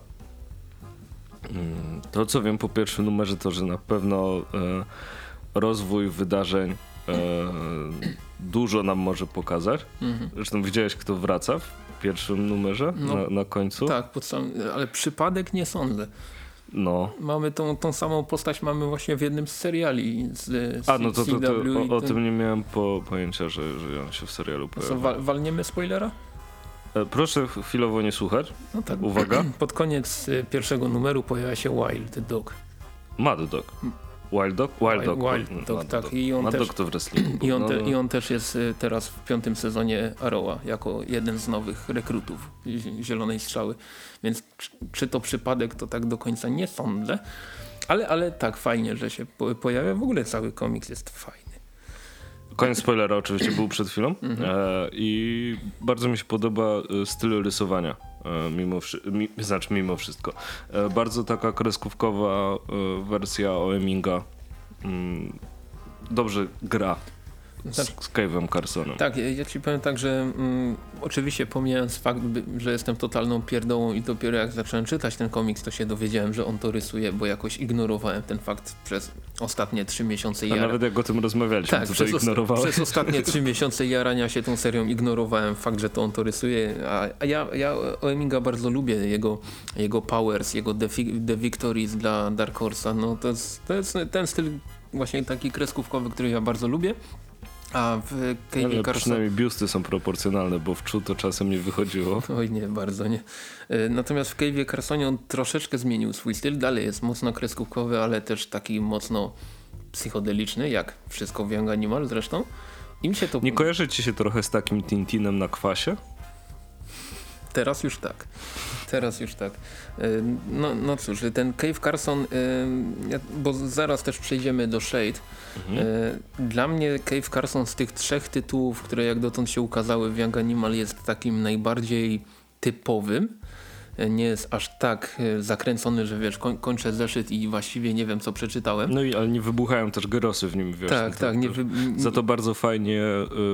Speaker 1: To co wiem po pierwszym numerze to, że na pewno e, rozwój wydarzeń e, dużo nam może pokazać. Mhm. Zresztą widziałeś kto wraca w pierwszym numerze no, na, na, końcu?
Speaker 2: Tak, sam, ale przypadek nie sądzę.
Speaker 1: No.
Speaker 2: Mamy tą, tą samą postać mamy właśnie w jednym z seriali z, z
Speaker 1: A, no to, to, to o, o tym nie miałem po, pojęcia, że, że on się w serialu pojawia.
Speaker 2: wal, walniemy spoilera?
Speaker 1: E, proszę chwilowo nie słuchać. No tak. Uwaga.
Speaker 2: Pod koniec e, pierwszego numeru pojawia się Wild Dog.
Speaker 1: Mad Dog. Wild Dog? Wild Dog.
Speaker 2: Wild, Dog, tak. Dog. I on,
Speaker 1: Mad
Speaker 2: też,
Speaker 1: Dog to w wrestlingu.
Speaker 2: I on,
Speaker 1: no,
Speaker 2: te,
Speaker 1: no.
Speaker 2: I on też jest y, teraz w piątym sezonie Arrowa jako jeden z nowych rekrutów Zielonej Strzały. Więc czy to przypadek, to tak do końca nie sądzę. Ale, ale tak, fajnie, że się pojawia. W ogóle cały komiks jest fajny.
Speaker 1: Koniec spoilera oczywiście był przed chwilą mhm. e, i bardzo mi się podoba e, styl rysowania. E, mimo, mi, znaczy mimo wszystko. E, bardzo taka kreskówkowa e, wersja Oeminga. Mm, dobrze gra z, tak. z Cave'em Carsonem.
Speaker 2: Tak, ja, ja, ci powiem tak, że mm, oczywiście pomijając fakt, że jestem totalną pierdołą i dopiero jak zacząłem czytać ten komiks, to się dowiedziałem, że on to rysuje, bo jakoś ignorowałem ten fakt przez ostatnie trzy miesiące
Speaker 1: jarania. A nawet jak o tym rozmawialiśmy,
Speaker 2: tak,
Speaker 1: to,
Speaker 2: przez
Speaker 1: to ignorowałem.
Speaker 2: Przez ostatnie trzy miesiące jarania się tą serią ignorowałem fakt, że to on to rysuje, a, a ja, ja Oeminga bardzo lubię, jego, jego powers, jego The, The Victories dla Dark Horse'a, no to jest, to jest ten styl właśnie taki kreskówkowy, który ja bardzo lubię. A w Cave'ie
Speaker 1: Carson... przynajmniej biusty są proporcjonalne, bo w czu to czasem nie wychodziło.
Speaker 2: Oj nie, bardzo nie. E, natomiast w Cave'ie Carsonie on troszeczkę zmienił swój styl. Dalej jest mocno kreskówkowy, ale też taki mocno psychodeliczny, jak wszystko w Young Animal zresztą. Im się to...
Speaker 1: Nie kojarzy ci się trochę z takim Tintinem na kwasie?
Speaker 2: Teraz już tak. Teraz już tak. No, no cóż, ten Cave Carson, bo zaraz też przejdziemy do Shade. Mhm. Y, dla mnie Cave Carson z tych trzech tytułów, które jak dotąd się ukazały w Young Animal jest takim najbardziej typowym nie jest aż tak e, zakręcony, że wiesz, koń, kończę zeszyt i właściwie nie wiem, co przeczytałem.
Speaker 1: No i ale nie wybuchają też gyrosy w nim, wiesz.
Speaker 2: Tak, no tak. Nie wy...
Speaker 1: Za to bardzo fajnie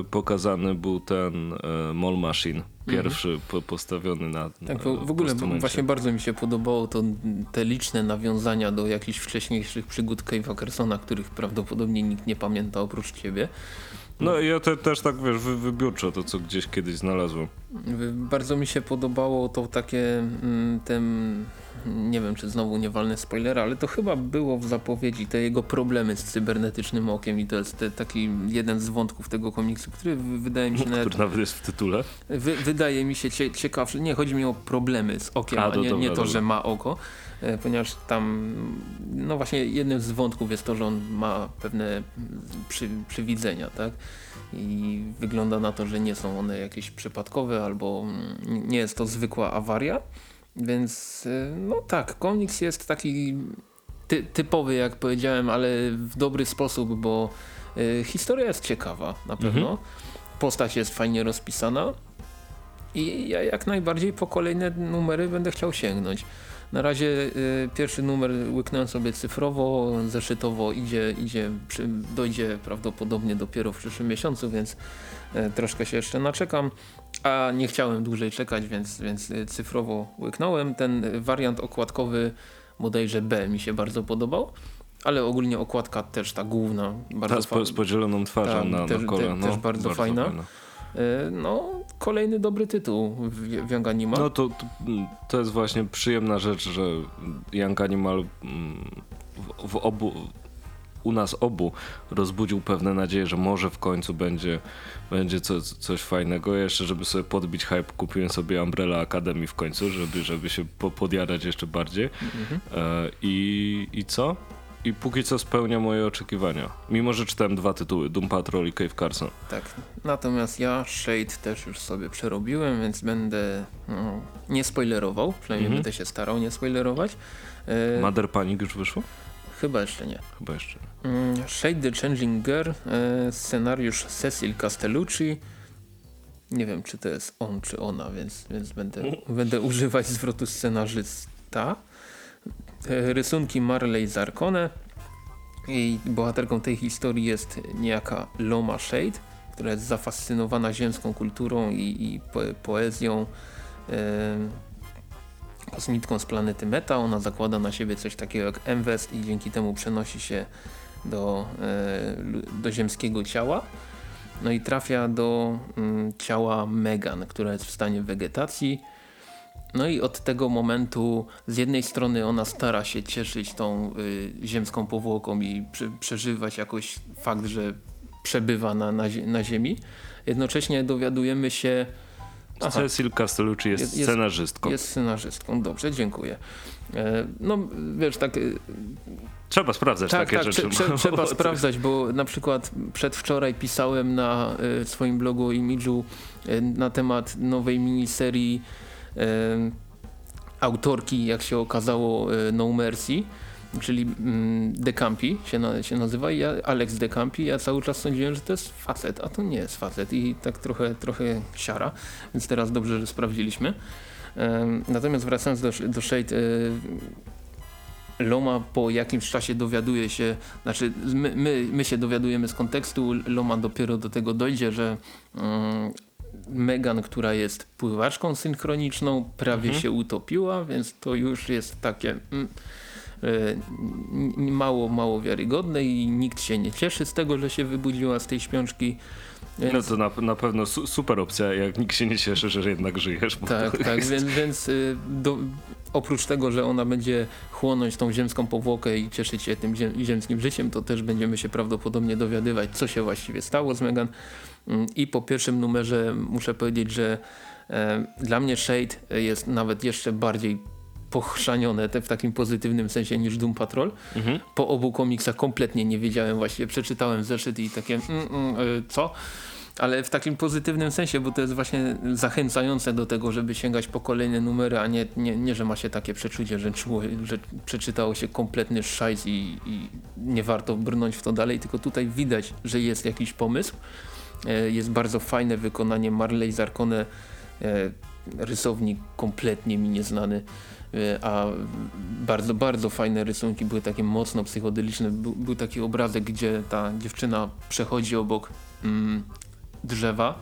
Speaker 1: y, pokazany był ten Mall Machine. Pierwszy mhm. po, postawiony na.
Speaker 2: Tak, w, w ogóle właśnie bardzo mi się podobało to te liczne nawiązania do jakichś wcześniejszych przygód Cave'a Carsona, których prawdopodobnie nikt nie pamięta oprócz ciebie.
Speaker 1: No ja te, też tak wiesz, wy, wybiórczo to, co gdzieś kiedyś znalazłem.
Speaker 2: Bardzo mi się podobało to takie mm, ten, nie wiem czy znowu nie walny spoiler, ale to chyba było w zapowiedzi, te jego problemy z cybernetycznym okiem i to jest te, taki jeden z wątków tego komiksu, który wydaje mi się
Speaker 1: nawet... Który nawet jest w tytule?
Speaker 2: Wy, wydaje mi się cie, ciekawszy, nie, chodzi mi o problemy z okiem, a, a nie, dobra, nie to, dobra. że ma oko. E, ponieważ tam, no właśnie jednym z wątków jest to, że on ma pewne przy, przywidzenia, tak? I wygląda na to, że nie są one jakieś przypadkowe albo nie jest to zwykła awaria. Więc e, no tak, komiks jest taki ty, typowy, jak powiedziałem, ale w dobry sposób, bo y, historia jest ciekawa na pewno. Mhm. Postać jest fajnie rozpisana i ja jak najbardziej po kolejne numery będę chciał sięgnąć. Na razie y, pierwszy numer łyknąłem sobie cyfrowo, zeszytowo idzie, idzie przy, dojdzie prawdopodobnie dopiero w przyszłym miesiącu, więc y, troszkę się jeszcze naczekam, a nie chciałem dłużej czekać, więc, więc y, cyfrowo łyknąłem. Ten wariant okładkowy bodajże B mi się bardzo podobał. Ale ogólnie okładka też ta główna.
Speaker 1: Bardzo ta z, z podzieloną twarzą ta, na, też, na kole.
Speaker 2: Te, no, też bardzo, bardzo fajna. fajna. E, no, kolejny dobry tytuł w Young Animal.
Speaker 1: No to, to, to jest właśnie przyjemna rzecz, że Young Animal mm, w, w obu u nas obu rozbudził pewne nadzieje, że może w końcu będzie, będzie co, coś fajnego. Jeszcze, żeby sobie podbić hype, kupiłem sobie Umbrella Academy w końcu, żeby, żeby się podjarać jeszcze bardziej. Mhm. E, i, I co? I póki co spełnia moje oczekiwania. Mimo, że czytałem dwa tytuły, Doom Patrol i Cave Carson.
Speaker 2: Tak, natomiast ja Shade też już sobie przerobiłem, więc będę no, nie spoilerował, przynajmniej mhm. będę się starał nie spoilerować.
Speaker 1: E... Mother Panic już wyszło?
Speaker 2: Chyba jeszcze nie.
Speaker 1: Chyba jeszcze
Speaker 2: nie. Mm, Shade the Changing Girl, e, scenariusz Cecil Castellucci. Nie wiem, czy to jest on, czy ona, więc, więc będę, będę używać zwrotu scenarzysta. E, rysunki Marley Zarkone i bohaterką tej historii jest niejaka Loma Shade, która jest zafascynowana ziemską kulturą i, i po, poezją e, kosmitką z planety Meta. Ona zakłada na siebie coś takiego jak Emvest i dzięki temu przenosi się do, e, do ziemskiego ciała. No i trafia do mm, ciała Megan, która jest w stanie wegetacji no i od tego momentu z jednej strony ona stara się cieszyć tą y, ziemską powłoką i przy, przeżywać jakoś fakt, że przebywa na, na, na ziemi. Jednocześnie dowiadujemy się...
Speaker 1: Aha, Cecil Castellucci jest, jest scenarzystką.
Speaker 2: Jest scenarzystką, dobrze, dziękuję. E, no wiesz, tak... Y,
Speaker 1: trzeba sprawdzać tak, takie tak, rzeczy.
Speaker 2: Trze, trzeba sprawdzać, bo na przykład przedwczoraj pisałem na y, swoim blogu o imidżu y, na temat nowej miniserii autorki, jak się okazało, e, No Mercy, czyli mm, Decampi się, się nazywa, ja, Alex Decampi. Ja cały czas sądziłem, że to jest facet, a to nie jest facet i tak trochę, trochę siara, więc teraz dobrze, że sprawdziliśmy. Natomiast wracając do, do Shade, e, Loma po jakimś czasie dowiaduje się, znaczy my, my, my się dowiadujemy z kontekstu, Loma dopiero do tego dojdzie, że um, Megan, która jest pływaczką synchroniczną, prawie mhm. się utopiła, więc to już jest takie mm, y, mało, mało wiarygodne i nikt się nie cieszy z tego, że się wybudziła z tej śpiączki.
Speaker 1: Więc... No to na, na pewno su super opcja, jak nikt się nie cieszy, że jednak żyjesz.
Speaker 2: Tak, tak, jest... więc, więc y, do, oprócz tego, że ona będzie chłonąć tą ziemską powłokę i cieszyć się tym ziem, ziemskim życiem, to też będziemy się prawdopodobnie dowiadywać, co się właściwie stało z Megan. Mm, I po pierwszym numerze muszę powiedzieć, że e, dla mnie Shade jest nawet jeszcze bardziej pochrzanione te w takim pozytywnym sensie niż Doom Patrol.
Speaker 1: Mhm.
Speaker 2: Po obu komiksach kompletnie nie wiedziałem właśnie, przeczytałem zeszyt i takie mm, mm, y, co? Ale w takim pozytywnym sensie, bo to jest właśnie zachęcające do tego, żeby sięgać po kolejne numery, a nie, nie, nie że ma się takie przeczucie, że, czuło, że przeczytało się kompletny szajs i, i nie warto brnąć w to dalej, tylko tutaj widać, że jest jakiś pomysł. E, jest bardzo fajne wykonanie Marley Zarkone, e, rysownik kompletnie mi nieznany, e, a bardzo, bardzo fajne rysunki, były takie mocno psychodeliczne. Był, był taki obrazek, gdzie ta dziewczyna przechodzi obok mm, drzewa,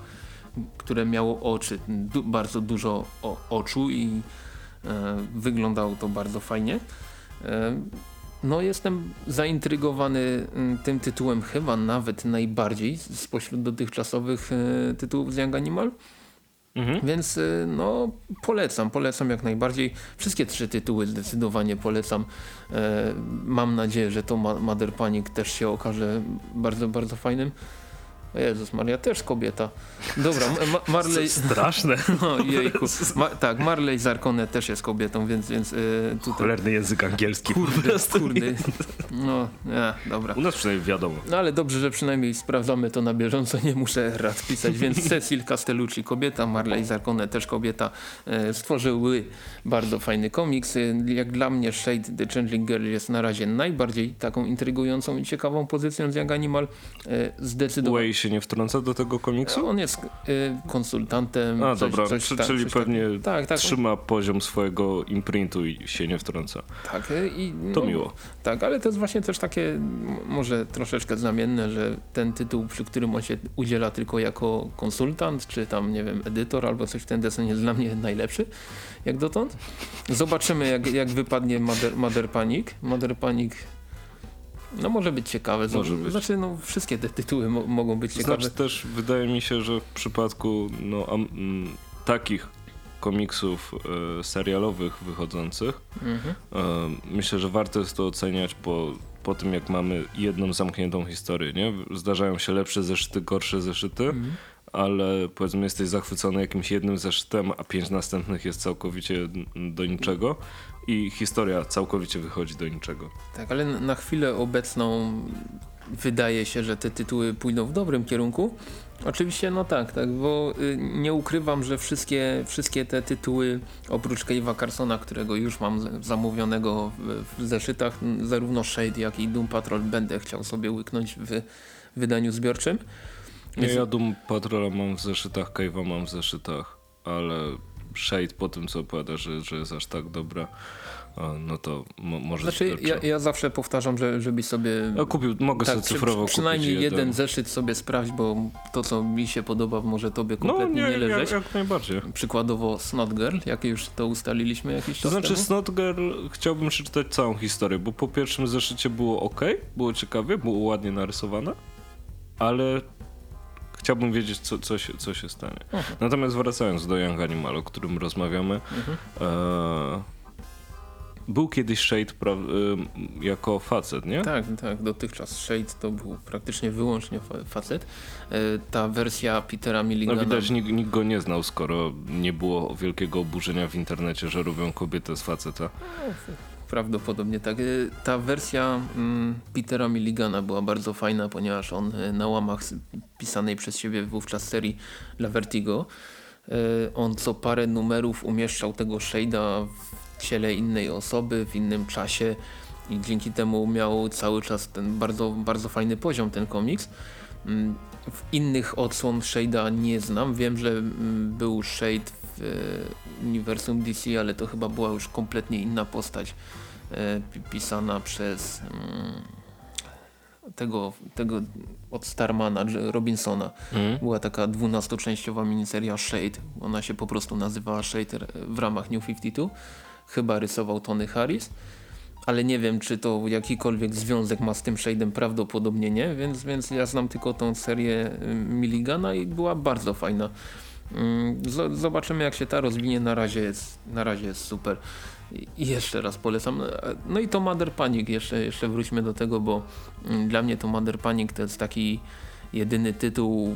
Speaker 2: które miało oczy, du bardzo dużo oczu i e, wyglądało to bardzo fajnie. E, no jestem zaintrygowany mm, tym tytułem chyba nawet najbardziej spośród dotychczasowych e, tytułów z Young Animal. Mhm. Więc e, no polecam, polecam jak najbardziej. Wszystkie trzy tytuły zdecydowanie polecam. E, mam nadzieję, że to Mother Panic też się okaże bardzo, bardzo fajnym. Jezus Maria, też kobieta. Dobra, Ma Marley...
Speaker 1: Straszne.
Speaker 2: No, jejku. Ma tak, Marley Zarkone też jest kobietą, więc, więc yy, tutaj...
Speaker 1: Cholerny język angielski.
Speaker 2: Kurde, kurde. No, nie, dobra.
Speaker 1: U nas przynajmniej wiadomo.
Speaker 2: No ale dobrze, że przynajmniej sprawdzamy to na bieżąco, nie muszę rad pisać, więc Cecil Castellucci kobieta, Marley Zarkone też kobieta. E, stworzyły bardzo fajny komiks. E, jak dla mnie Shade the Changing Girl jest na razie najbardziej taką intrygującą i ciekawą pozycją z Young Animal. E, zdecydowanie
Speaker 1: się nie wtrąca do tego komiksu?
Speaker 2: On jest y, konsultantem.
Speaker 1: A, coś, dobra, coś, tak, czyli coś pewnie tak, tak, trzyma poziom swojego imprintu i się nie wtrąca.
Speaker 2: Tak. Y, I,
Speaker 1: to no, miło.
Speaker 2: Tak, ale to jest właśnie też takie może troszeczkę znamienne, że ten tytuł, przy którym on się udziela tylko jako konsultant, czy tam, nie wiem, edytor albo coś w ten desen jest dla mnie najlepszy, jak dotąd. Zobaczymy, jak, jak wypadnie Mother, Mother Panic. Mother Panic no może być ciekawe. Może być. Znaczy no wszystkie te tytuły mo mogą być ciekawe.
Speaker 1: Znaczy też wydaje mi się, że w przypadku no, um, takich komiksów e, serialowych wychodzących mhm. e, myślę, że warto jest to oceniać po, po tym jak mamy jedną zamkniętą historię. Nie? Zdarzają się lepsze zeszyty, gorsze zeszyty, mhm ale powiedzmy jesteś zachwycony jakimś jednym zeszytem, a pięć następnych jest całkowicie do niczego i historia całkowicie wychodzi do niczego.
Speaker 2: Tak, ale na chwilę obecną wydaje się, że te tytuły pójdą w dobrym kierunku. Oczywiście no tak, tak, bo y, nie ukrywam, że wszystkie, wszystkie te tytuły oprócz Cave'a Carsona, którego już mam zamówionego w, zeszytach, zarówno Shade jak i Doom Patrol będę chciał sobie łyknąć w wydaniu zbiorczym.
Speaker 1: Nie, ja Doom Patrola mam w zeszytach, Cave'a mam w zeszytach, ale Shade po tym co opowiada, że, że jest aż tak dobra, no to mo może
Speaker 2: znaczy, ja, ja, zawsze powtarzam, że żebyś sobie...
Speaker 1: Ja kupił, mogę tak, sobie cyfrowo
Speaker 2: przy, Przynajmniej kupić jeden zeszyt sobie sprawdź, bo to co mi się podoba może tobie no, kompletnie no, nie, nie leżeć.
Speaker 1: Jak, jak najbardziej.
Speaker 2: Przykładowo Snot Girl, jakie już to ustaliliśmy jakiś
Speaker 1: czas To znaczy
Speaker 2: temu?
Speaker 1: Snot Girl chciałbym przeczytać całą historię, bo po pierwszym zeszycie było ok, było ciekawie, było ładnie narysowane, ale chciałbym wiedzieć, co, co, się, co się stanie. Mhm. Natomiast wracając do Young Animal, o którym rozmawiamy, mhm. e, był kiedyś Shade pra, e, jako facet, nie?
Speaker 2: Tak, tak. Dotychczas Shade to był praktycznie wyłącznie facet. E, ta wersja Petera Milligana...
Speaker 1: No widać, nikt, nikt, go nie znał, skoro nie było wielkiego oburzenia w internecie, że robią kobietę z faceta.
Speaker 2: Prawdopodobnie tak. Y, ta wersja mm, Petera Milligana była bardzo fajna, ponieważ on y, na łamach pisanej przez siebie wówczas serii La Vertigo y, on co parę numerów umieszczał tego Shade'a w ciele innej osoby, w innym czasie i dzięki temu miał cały czas ten bardzo, bardzo fajny poziom ten komiks. Mm, w innych odsłon Shade'a nie znam. Wiem, że mm, był Shade w uniwersum DC, ale to chyba była już kompletnie inna postać e, pisana przez mm, tego, tego od Starmana, Robinsona. Mm. Była taka dwunastoczęściowa miniseria Shade. Ona się po prostu nazywała Shade w ramach New 52. Chyba rysował Tony Harris. Ale nie wiem, czy to jakikolwiek związek ma z tym Shade'em, prawdopodobnie nie, więc, więc ja znam tylko tą serię Milligana i była bardzo fajna. Mm, zobaczymy jak się ta rozwinie, na razie jest, na razie jest super. I jeszcze raz polecam. No i to Mother Panic, jeszcze, jeszcze wróćmy do tego, bo mm, dla mnie to Mother Panic to jest taki jedyny tytuł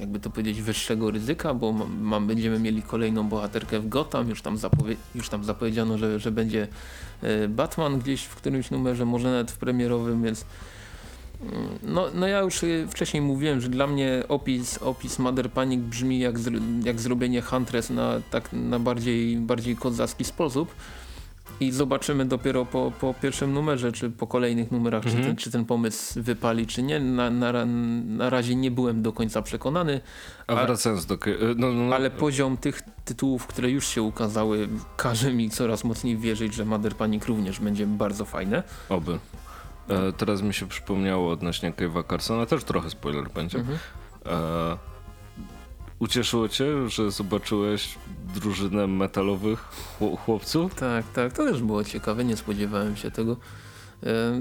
Speaker 2: jakby to powiedzieć, wyższego ryzyka, bo ma, będziemy mieli kolejną bohaterkę w Gotham, już tam, zapowie już tam zapowiedziano, że, że będzie e, Batman gdzieś w którymś numerze, może nawet w premierowym, więc no, no ja już wcześniej mówiłem, że dla mnie opis, opis Mother Panic brzmi jak, jak zrobienie Huntress na, tak, na bardziej, bardziej kozacki sposób i zobaczymy dopiero po, po pierwszym numerze, czy po kolejnych numerach, mhm. czy, ten, czy ten pomysł wypali, czy nie. Na, na, na razie nie byłem do końca przekonany.
Speaker 1: A wracając do... No, no, no.
Speaker 2: Ale poziom tych tytułów, które już się ukazały, każe mi coraz mocniej wierzyć, że Mother Panic również będzie bardzo fajne.
Speaker 1: Oby. E, teraz mi się przypomniało odnośnie Cave'a Carsona, też trochę spoiler będzie. Mhm. E, Ucieszyło cię, że zobaczyłeś drużynę metalowych chłopców?
Speaker 2: Tak, tak, to też było ciekawe, nie spodziewałem się tego.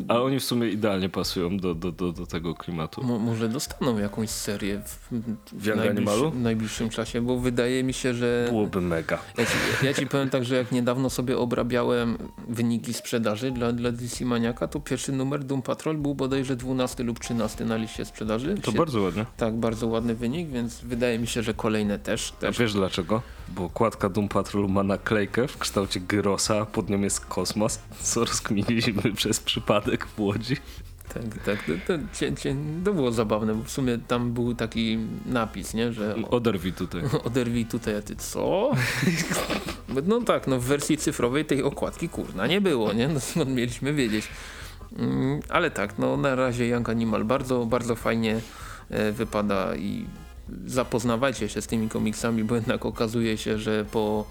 Speaker 1: A oni w sumie idealnie pasują do, do, do, do tego klimatu.
Speaker 2: Mo może dostaną jakąś serię w,
Speaker 1: w, w najbliższym,
Speaker 2: w najbliższym czasie, bo wydaje mi się, że...
Speaker 1: Byłoby mega.
Speaker 2: Ja ci, ja ci powiem tak, że jak niedawno sobie obrabiałem wyniki sprzedaży dla, dla DC Maniaka, to pierwszy numer Doom Patrol był bodajże 12 lub 13 na liście sprzedaży.
Speaker 1: To się, bardzo ładnie.
Speaker 2: Tak, bardzo ładny wynik, więc wydaje mi się, że kolejne też. też.
Speaker 1: A wiesz dlaczego? Bo kładka Doom Patrol ma naklejkę w kształcie gyrosa, pod nią jest kosmos, co rozkminiliśmy przez przypadek w Łodzi.
Speaker 2: Tak, tak, to, to, to, było zabawne, bo w sumie tam był taki napis, nie, że...
Speaker 1: Oderwij tutaj.
Speaker 2: Oderwij tutaj, a ty co? No tak, no w wersji cyfrowej tej okładki kurna nie było, nie, no skąd mieliśmy wiedzieć. Mm, ale tak, no na razie Young Animal bardzo, bardzo fajnie e, wypada i zapoznawajcie się z tymi komiksami, bo jednak okazuje się, że po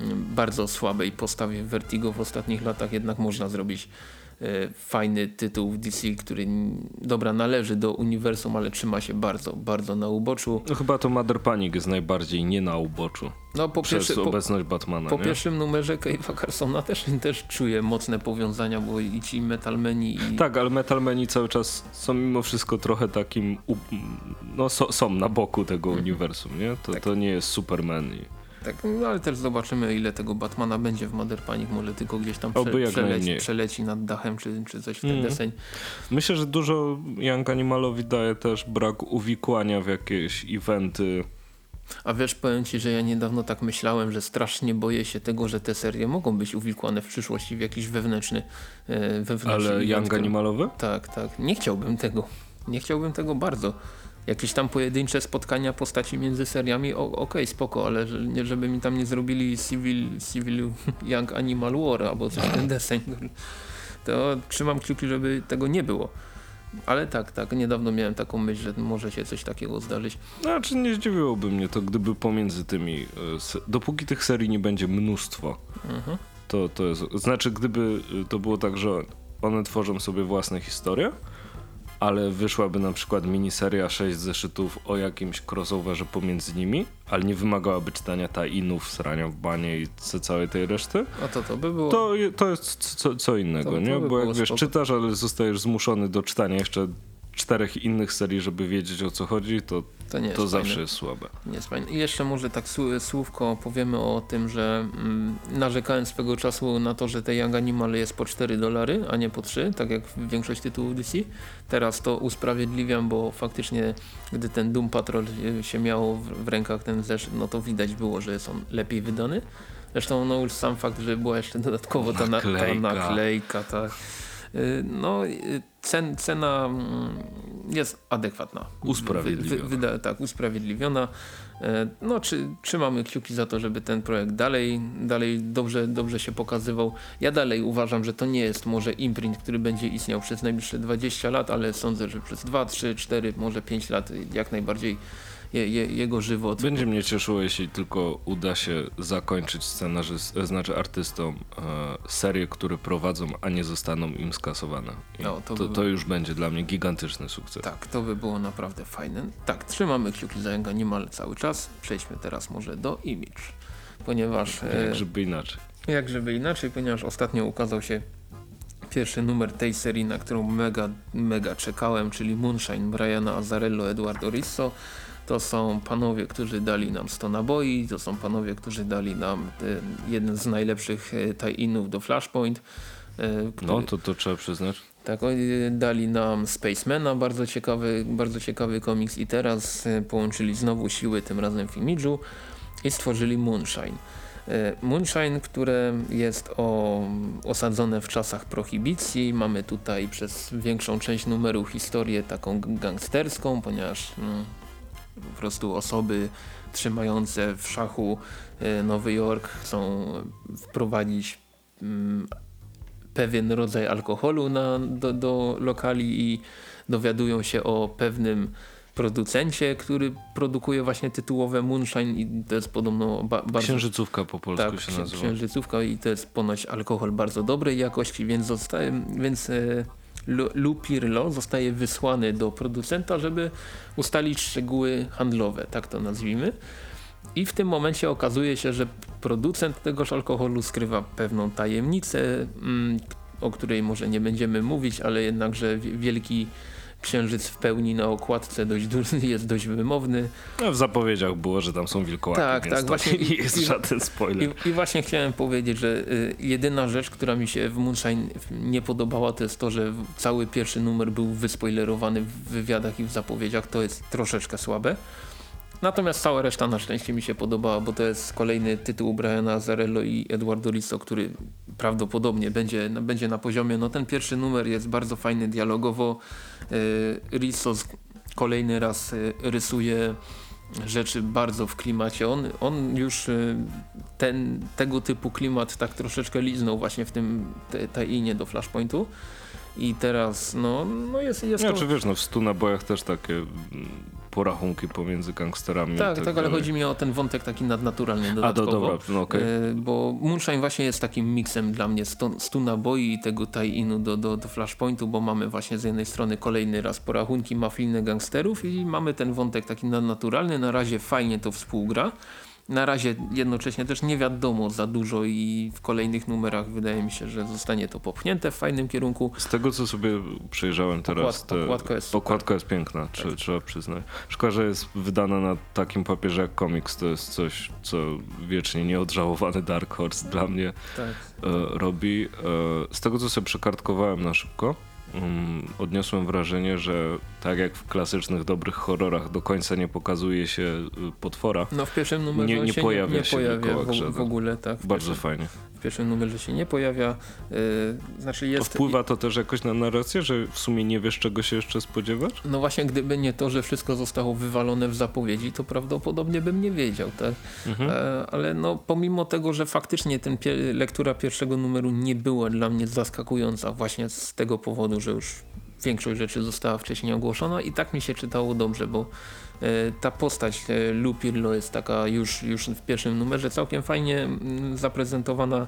Speaker 2: mm, bardzo słabej postawie Vertigo w ostatnich latach jednak można zrobić fajny tytuł w DC, który dobra należy do uniwersum, ale trzyma się bardzo, bardzo na uboczu.
Speaker 1: No chyba to Mother Panic jest najbardziej nie na uboczu. No, po przez pierwszy, obecność po, Batmana.
Speaker 2: Po
Speaker 1: nie?
Speaker 2: pierwszym numerze Cave'a Carsona też, też czuję mocne powiązania, bo i ci Metalmeni i...
Speaker 1: Tak, ale Metalmeni cały czas są mimo wszystko trochę takim, no so, są na boku tego mhm. uniwersum, nie? To, tak. to nie jest Superman i
Speaker 2: tak, no ale też zobaczymy ile tego Batmana będzie w Mother Panic, może tylko gdzieś tam prze, przeleci, przeleci, nad dachem czy, czy coś w ten mm. deseń.
Speaker 1: Myślę, że dużo Young Animalowi daje też brak uwikłania w jakieś eventy.
Speaker 2: A wiesz, powiem ci, że ja niedawno tak myślałem, że strasznie boję się tego, że te serie mogą być uwikłane w przyszłości w jakiś wewnętrzny, e, wewnętrzny
Speaker 1: Ale Young Animalowy?
Speaker 2: Tak, tak. Nie chciałbym tego. Nie chciałbym tego bardzo jakieś tam pojedyncze spotkania postaci między seriami, okej, okay, spoko, ale że, żeby mi tam nie zrobili Civil, Civil Young Animal War albo coś ten deseń, to trzymam kciuki, żeby tego nie było. Ale tak, tak, niedawno miałem taką myśl, że może się coś takiego zdarzyć.
Speaker 1: Znaczy nie zdziwiłoby mnie to, gdyby pomiędzy tymi, e, dopóki tych serii nie będzie mnóstwo, mhm. to, to jest, znaczy gdyby to było tak, że one tworzą sobie własne historie, ale wyszłaby na przykład miniseria 6 zeszytów o jakimś crossoverze pomiędzy nimi, ale nie wymagałaby czytania ta-inów, srania w banie i całej tej reszty.
Speaker 2: A to to by było...
Speaker 1: To, to jest co, co innego, to, to nie? By Bo jak wiesz, spoko. czytasz, ale zostajesz zmuszony do czytania jeszcze czterech innych serii, żeby wiedzieć o co chodzi, to to, nie to zawsze jest słabe.
Speaker 2: Nie jest fajne. I jeszcze może tak słówko powiemy o tym, że mm, narzekałem swego czasu na to, że te Young Animal jest po 4 dolary, a nie po 3, tak jak większość tytułów DC. Teraz to usprawiedliwiam, bo faktycznie gdy ten Doom Patrol się miało w, w rękach ten zeszyt, no to widać było, że jest on lepiej wydany. Zresztą no już sam fakt, że była jeszcze dodatkowo ta naklejka, ta naklejka tak. Y, no y, cen, cena mm, jest adekwatna.
Speaker 1: Usprawiedliwiona.
Speaker 2: Wy, wy, tak, usprawiedliwiona. E, no, czy, trzymamy kciuki za to, żeby ten projekt dalej, dalej dobrze, dobrze się pokazywał. Ja dalej uważam, że to nie jest może imprint, który będzie istniał przez najbliższe 20 lat, ale sądzę, że przez 2, 3, 4, może 5 lat jak najbardziej je, je, jego żywot.
Speaker 1: Będzie mnie cieszyło, jeśli tylko uda się zakończyć scenarzyst, znaczy artystom e, serię, które prowadzą, a nie zostaną im skasowane. No, to, to, by... to, już będzie dla mnie gigantyczny sukces.
Speaker 2: Tak, to by było naprawdę fajne. Tak, trzymamy kciuki za Young Animal cały czas. Przejdźmy teraz może do Image, ponieważ...
Speaker 1: E, jak żeby inaczej.
Speaker 2: Jak żeby inaczej, ponieważ ostatnio ukazał się pierwszy numer tej serii, na którą mega, mega czekałem, czyli Moonshine Briana Azzarello, Eduardo Risso. To są panowie, którzy dali nam 100 naboi, to są panowie, którzy dali nam jeden z najlepszych e, tie-inów do Flashpoint.
Speaker 1: E, który, no, to, to trzeba przyznać.
Speaker 2: Tak, dali nam Spacemana, bardzo ciekawy, bardzo ciekawy komiks i teraz e, połączyli znowu siły, tym razem w Imidżu i stworzyli Moonshine. E, Moonshine, które jest o, osadzone w czasach prohibicji. Mamy tutaj przez większą część numeru historię taką gangsterską, ponieważ no, po prostu osoby trzymające w szachu e, Nowy Jork chcą wprowadzić mm, pewien rodzaj alkoholu na, do, do lokali i dowiadują się o pewnym producencie, który produkuje właśnie tytułowe Moonshine i to jest podobno ba bardzo...
Speaker 1: Księżycówka po polsku
Speaker 2: tak,
Speaker 1: się nazywa.
Speaker 2: księżycówka i to jest ponoć alkohol bardzo dobrej jakości, więc, zostaje, więc e, Lou Pirlo zostaje wysłany do producenta, żeby ustalić szczegóły handlowe, tak to nazwijmy. I w tym momencie okazuje się, że producent tegoż alkoholu skrywa pewną tajemnicę, mm, o której może nie będziemy mówić, ale jednakże wielki księżyc w pełni na okładce dość jest dość wymowny.
Speaker 1: No, w zapowiedziach było, że tam są wilkołaki,
Speaker 2: tak, tak, właśnie,
Speaker 1: nie jest
Speaker 2: i,
Speaker 1: żaden spoiler.
Speaker 2: I, I, właśnie chciałem powiedzieć, że y, jedyna rzecz, która mi się w Moonshine nie podobała, to jest to, że cały pierwszy numer był wyspoilerowany w wywiadach i w zapowiedziach. To jest troszeczkę słabe. Natomiast cała reszta na szczęście mi się podobała, bo to jest kolejny tytuł Briana Azarello i Eduardo Risso, który prawdopodobnie będzie, będzie na poziomie. No ten pierwszy numer jest bardzo fajny dialogowo. Yy, Risso kolejny raz yy, rysuje rzeczy bardzo w klimacie. On, on już yy, ten, tego typu klimat tak troszeczkę liznął właśnie w tym tainie do Flashpointu. I teraz no, no jest, jest
Speaker 1: ja,
Speaker 2: to...
Speaker 1: Czy wiesz, no w stu nabojach też takie mm, porachunki pomiędzy gangsterami.
Speaker 2: Tak, tak, tak ale chodzi mi o ten wątek taki nadnaturalny dodatkowo.
Speaker 1: A, do, dobra, no okay.
Speaker 2: E, bo Moonshine właśnie jest takim miksem dla mnie stu naboi i tego tie-inu do, do, do Flashpointu, bo mamy właśnie z jednej strony kolejny raz porachunki mafijne gangsterów i mamy ten wątek taki nadnaturalny. Na razie fajnie to współgra na razie jednocześnie też nie wiadomo za dużo i w kolejnych numerach wydaje mi się, że zostanie to popchnięte w fajnym kierunku.
Speaker 1: Z tego co sobie przejrzałem teraz,
Speaker 2: Okład, okładka, jest,
Speaker 1: okładka jest piękna, tak. trzeba przyznać. Szkoda, że jest wydana na takim papierze jak komiks, to jest coś, co wiecznie nieodżałowany Dark Horse dla mnie tak. e, robi. E, z tego co sobie przekartkowałem na szybko, um, odniosłem wrażenie, że tak jak w klasycznych dobrych horrorach do końca nie pokazuje się y, potwora.
Speaker 2: No w pierwszym numerze
Speaker 1: nie, nie
Speaker 2: się
Speaker 1: pojawia
Speaker 2: nie, nie
Speaker 1: się
Speaker 2: pojawia w, w, ogóle. Tak,
Speaker 1: Bardzo pierwszym, fajnie.
Speaker 2: W pierwszym numerze się nie pojawia. Yy, znaczy jest,
Speaker 1: to wpływa to też jakoś na narrację, że w sumie nie wiesz czego się jeszcze spodziewać?
Speaker 2: No właśnie gdyby nie to, że wszystko zostało wywalone w zapowiedzi, to prawdopodobnie bym nie wiedział. Tak? Mhm. E, ale no pomimo tego, że faktycznie ten lektura pierwszego numeru nie była dla mnie zaskakująca właśnie z tego powodu, że już większość rzeczy została wcześniej ogłoszona i tak mi się czytało dobrze, bo e, ta postać e, Lou Pirlo jest taka już, już w pierwszym numerze całkiem fajnie mm, zaprezentowana.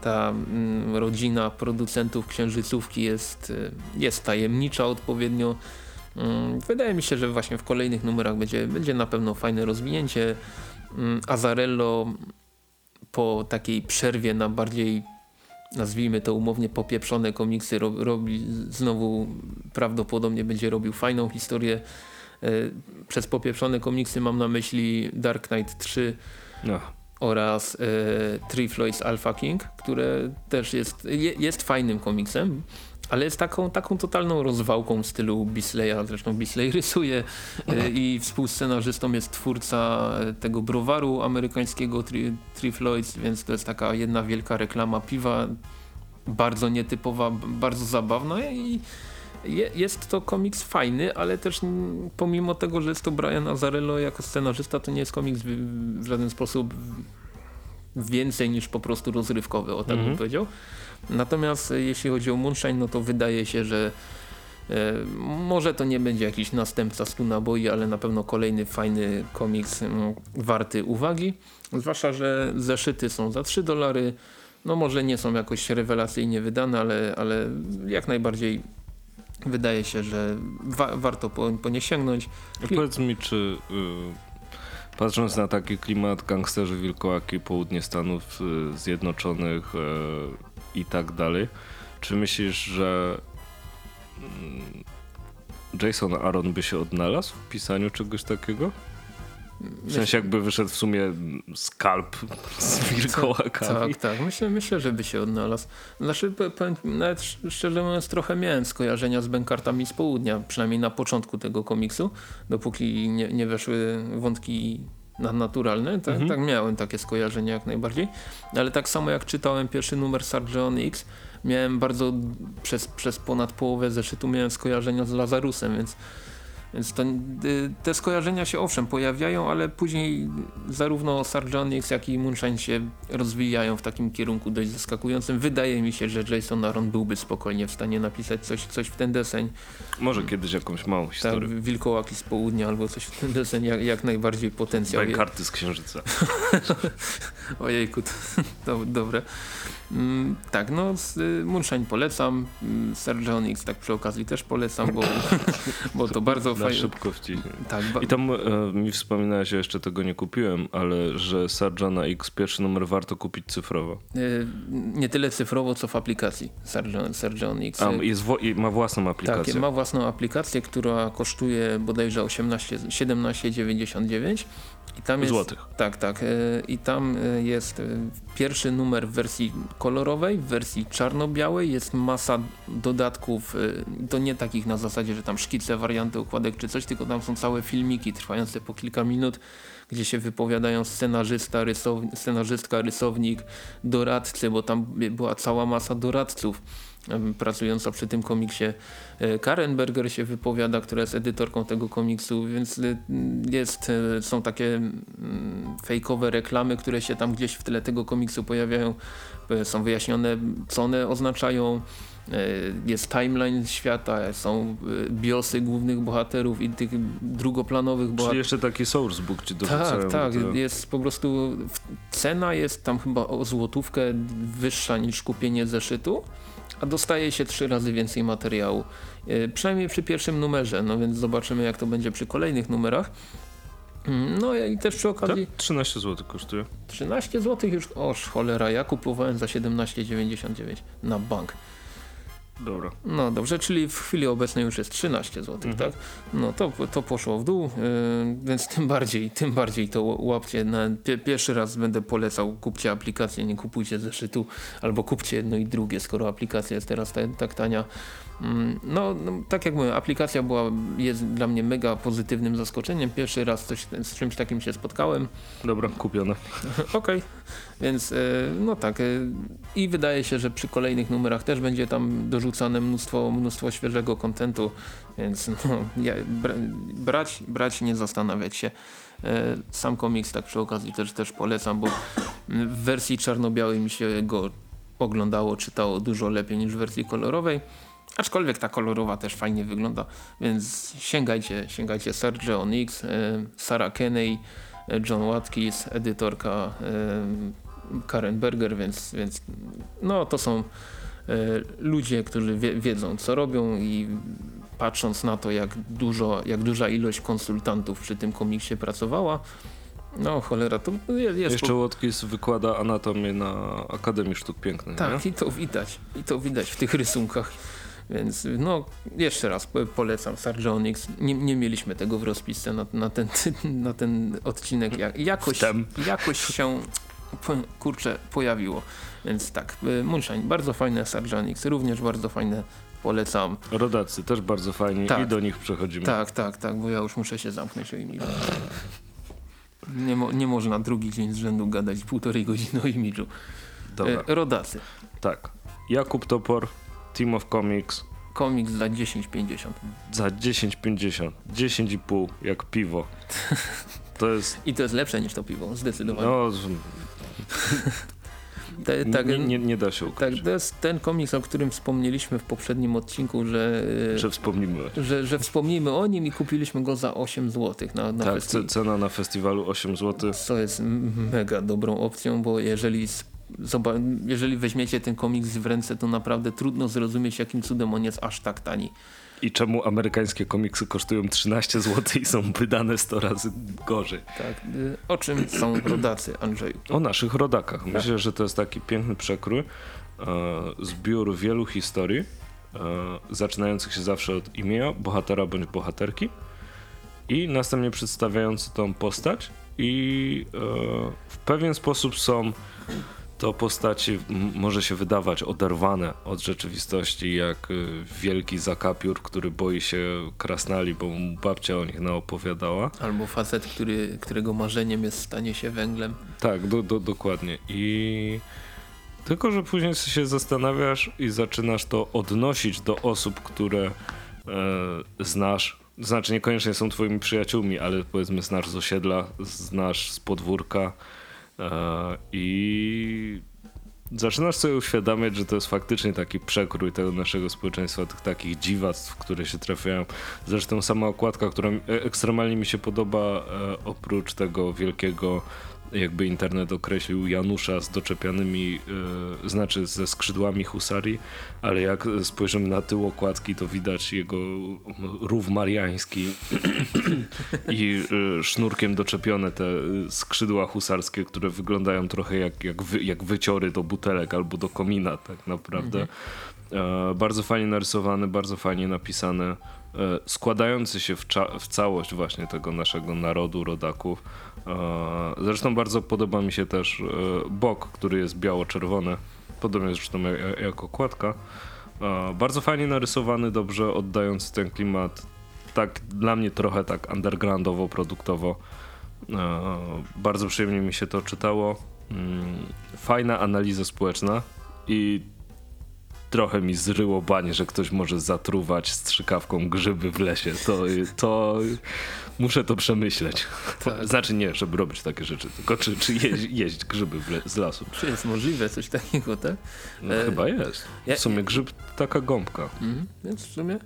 Speaker 2: Ta mm, rodzina producentów księżycówki jest, e, jest tajemnicza odpowiednio. Mm, wydaje mi się, że właśnie w kolejnych numerach będzie, będzie na pewno fajne rozwinięcie. Azarello po takiej przerwie na bardziej nazwijmy to umownie popieprzone komiksy robi znowu prawdopodobnie będzie robił fajną historię. E, przez popieprzone komiksy mam na myśli Dark Knight 3 no. oraz e, Three Floyds Alpha King, które też jest, je, jest fajnym komiksem ale jest taką, taką totalną rozwałką w stylu Bisleya, zresztą Bisley rysuje e, i współscenarzystą jest twórca tego browaru amerykańskiego Three, Three Floyds, więc to jest taka jedna wielka reklama piwa, bardzo nietypowa, bardzo zabawna i jest to komiks fajny, ale też pomimo tego, że jest to Brian Azarello jako scenarzysta, to nie jest komiks w, żaden sposób więcej niż po prostu rozrywkowy, o tak mhm. bym powiedział. Natomiast e, jeśli chodzi o Moonshine, no to wydaje się, że e, może to nie będzie jakiś następca stu naboi, ale na pewno kolejny fajny komiks warty uwagi. Zwłaszcza, że zeszyty są za 3 dolary. No może nie są jakoś rewelacyjnie wydane, ale, ale jak najbardziej wydaje się, że wa warto po, po nie sięgnąć.
Speaker 1: Powiedz mi, czy y, patrząc na taki klimat gangsterzy wilkołaki, południe Stanów y, Zjednoczonych y, i tak dalej. Czy myślisz, że mm, Jason Aaron by się odnalazł w pisaniu czegoś takiego? W sensie jakby wyszedł w sumie skalp z wilkołakami.
Speaker 2: Tak, tak. Myślę, myślę, żeby się odnalazł. Znaczy, powiem, nawet szczerze mówiąc, trochę miałem skojarzenia z bękartami z południa, przynajmniej na początku tego komiksu, dopóki nie, nie weszły wątki nadnaturalne, tak, mhm. tak miałem takie skojarzenia jak najbardziej, ale tak samo jak czytałem pierwszy numer Sargeon X, miałem bardzo, przez, przez ponad połowę zeszytu miałem skojarzenia z Lazarusem, więc więc to, y, te skojarzenia się owszem pojawiają, ale później zarówno Sargeonix jak i Moonshine się rozwijają w takim kierunku dość zaskakującym. Wydaje mi się, że Jason Aaron byłby spokojnie w stanie napisać coś, coś w ten deseń.
Speaker 1: Może kiedyś jakąś małą historię.
Speaker 2: Tak, wilkołaki z południa albo coś w ten deseń jak, jak najbardziej potencjał.
Speaker 1: karty z księżyca.
Speaker 2: Ojejku, to, to dobre. Mm, tak, no y, Moonshine polecam, mm, Sergio X tak przy okazji też polecam, bo, bo to bardzo fajnie.
Speaker 1: szybko wciśnie. Tak, I tam e, mi wspominałeś, ja jeszcze tego nie kupiłem, ale że Sargona X pierwszy numer warto kupić cyfrowo. E,
Speaker 2: nie tyle cyfrowo, co w aplikacji Sargon, Sargon X.
Speaker 1: A, jest ma własną aplikację.
Speaker 2: Tak, ma własną aplikację, która kosztuje bodajże 18, 17,99 i tam jest,
Speaker 1: Złotych.
Speaker 2: Tak, tak. E, I tam e, jest e, pierwszy numer w wersji kolorowej, w wersji czarno-białej. Jest masa dodatków, to nie takich na zasadzie, że tam szkice, warianty układek czy coś, tylko tam są całe filmiki trwające po kilka minut, gdzie się wypowiadają scenarzysta, scenarzystka, rysownik, doradcy, bo tam była cała masa doradców pracująca przy tym komiksie. E, Karen Berger się wypowiada, która jest edytorką tego komiksu, więc e, jest, e, są takie mm, fejkowe reklamy, które się tam gdzieś w tle tego komiksu pojawiają. Są wyjaśnione, co one oznaczają. Jest timeline świata, są biosy głównych bohaterów i tych drugoplanowych bohaterów.
Speaker 1: Czyli jeszcze taki sourcebook ci
Speaker 2: dorzucają. Tak, tak. To... Jest po prostu, cena jest tam chyba o złotówkę wyższa niż kupienie zeszytu a dostaje się trzy razy więcej materiału. Yy, przynajmniej przy pierwszym numerze, no więc zobaczymy jak to będzie przy kolejnych numerach. Mm, no i też przy okazji...
Speaker 1: Tak? 13 zł kosztuje.
Speaker 2: 13 zł już, oż cholera, ja kupowałem za 17,99 na bank.
Speaker 1: Dobra.
Speaker 2: No dobrze, czyli w chwili obecnej już jest 13 zł, mhm. tak? No to, to poszło w dół, yy, więc tym bardziej, tym bardziej to łapcie. Na, pierwszy raz będę polecał, kupcie aplikację, nie kupujcie zeszytu, albo kupcie jedno i drugie, skoro aplikacja jest teraz tak, tak tania. Mm, no, no, tak jak mówię, aplikacja była, jest dla mnie mega pozytywnym zaskoczeniem. Pierwszy raz coś, z czymś takim się spotkałem.
Speaker 1: Dobra, kupione.
Speaker 2: Okej, okay. Więc e, no tak. E, I wydaje się, że przy kolejnych numerach też będzie tam dorzucane mnóstwo, mnóstwo świeżego kontentu, więc no, brać, brać, nie zastanawiać się. E, sam komiks tak przy okazji też, też polecam, bo w wersji czarno-białej mi się go oglądało, czytało dużo lepiej niż w wersji kolorowej. Aczkolwiek ta kolorowa też fajnie wygląda, więc sięgajcie, sięgajcie Sergio Onyx, Sarah Kenney, John Watkins, edytorka Karen Berger, więc, więc no to są ludzie, którzy wie, wiedzą co robią i patrząc na to jak, dużo, jak duża ilość konsultantów przy tym komiksie pracowała, no cholera, to jest...
Speaker 1: Jeszcze po... Watkins wykłada anatomię na Akademii Sztuk Pięknych.
Speaker 2: Tak, nie? i to widać. I to widać w tych rysunkach. Więc no, jeszcze raz polecam Sargeonix. Nie, nie mieliśmy tego w rozpisce na, na, ten, na ten odcinek. Jak, jakoś, jakoś się kurczę pojawiło. Więc tak, y, Moonshine, bardzo fajne Sargeonix, również bardzo fajne polecam.
Speaker 1: Rodacy też bardzo fajni tak. i do nich przechodzimy.
Speaker 2: Tak, tak, tak, bo ja już muszę się zamknąć o imidżu. Nie, mo nie można drugi dzień z rzędu gadać półtorej godziny o imidżu. Dobra. Y, rodacy.
Speaker 1: Tak. Jakub Topor, Team of Comics.
Speaker 2: Komiks za 10,50.
Speaker 1: Za 10,50. 10,5 jak piwo. To jest...
Speaker 2: I to jest lepsze niż to piwo, zdecydowanie. No,
Speaker 1: Te, tak, nie, nie, nie, da się ukryć.
Speaker 2: Tak, to jest ten komiks, o którym wspomnieliśmy w poprzednim odcinku, że...
Speaker 1: E, że wspomnimy.
Speaker 2: Że, że wspomnimy o nim i kupiliśmy go za 8 zł. Na, na
Speaker 1: tak, cena na festiwalu 8 zł.
Speaker 2: Co jest mega dobrą opcją, bo jeżeli jeżeli weźmiecie ten komiks w ręce, to naprawdę trudno zrozumieć, jakim cudem on jest aż tak tani.
Speaker 1: I czemu amerykańskie komiksy kosztują 13 zł i są wydane 100 razy gorzej.
Speaker 2: Tak. Y, o czym są rodacy, Andrzeju?
Speaker 1: O naszych rodakach. Tak. Myślę, że to jest taki piękny przekrój. E, zbiór wielu historii, e, zaczynających się zawsze od imienia, bohatera bądź bohaterki i następnie przedstawiający tą postać i e, w pewien sposób są to postaci może się wydawać oderwane od rzeczywistości, jak y, wielki zakapiór, który boi się krasnali, bo mu babcia o nich naopowiadała.
Speaker 2: Albo facet, który, którego marzeniem jest stanie się węglem.
Speaker 1: Tak, do, do, dokładnie. I tylko, że później się zastanawiasz i zaczynasz to odnosić do osób, które e, znasz. Znaczy niekoniecznie są twoimi przyjaciółmi, ale powiedzmy znasz z osiedla, znasz z podwórka i zaczynasz sobie uświadamiać, że to jest faktycznie taki przekrój tego naszego społeczeństwa, tych takich dziwactw, które się trafiają. Zresztą sama okładka, która ekstremalnie mi się podoba, e, oprócz tego wielkiego jakby internet określił Janusza z doczepianymi, yy, znaczy ze skrzydłami husarii, ale jak spojrzymy na tył okładki, to widać jego rów mariański i yy, sznurkiem doczepione te skrzydła husarskie, które wyglądają trochę jak, jak, wy, jak wyciory do butelek albo do komina tak naprawdę. Mhm. Yy, bardzo fajnie narysowany, bardzo fajnie napisane składający się w, w, całość właśnie tego naszego narodu, rodaków. E, zresztą bardzo podoba mi się też e, bok, który jest biało-czerwony, podobnie zresztą jak, okładka. E, bardzo fajnie narysowany, dobrze oddający ten klimat, tak dla mnie trochę tak undergroundowo, produktowo. Bardzo przyjemnie mi się to czytało. Mm, fajna analiza społeczna i trochę mi zryło banie, że ktoś może zatruwać strzykawką grzyby w lesie. To, to muszę to przemyśleć. Tak. Znaczy nie, żeby robić takie rzeczy, tylko czy, czy jeść, jeść grzyby z lasu.
Speaker 2: Czy jest możliwe coś takiego, tak?
Speaker 1: No, e... Chyba jest. W sumie grzyb taka gąbka.
Speaker 2: Mhm, więc w sumie...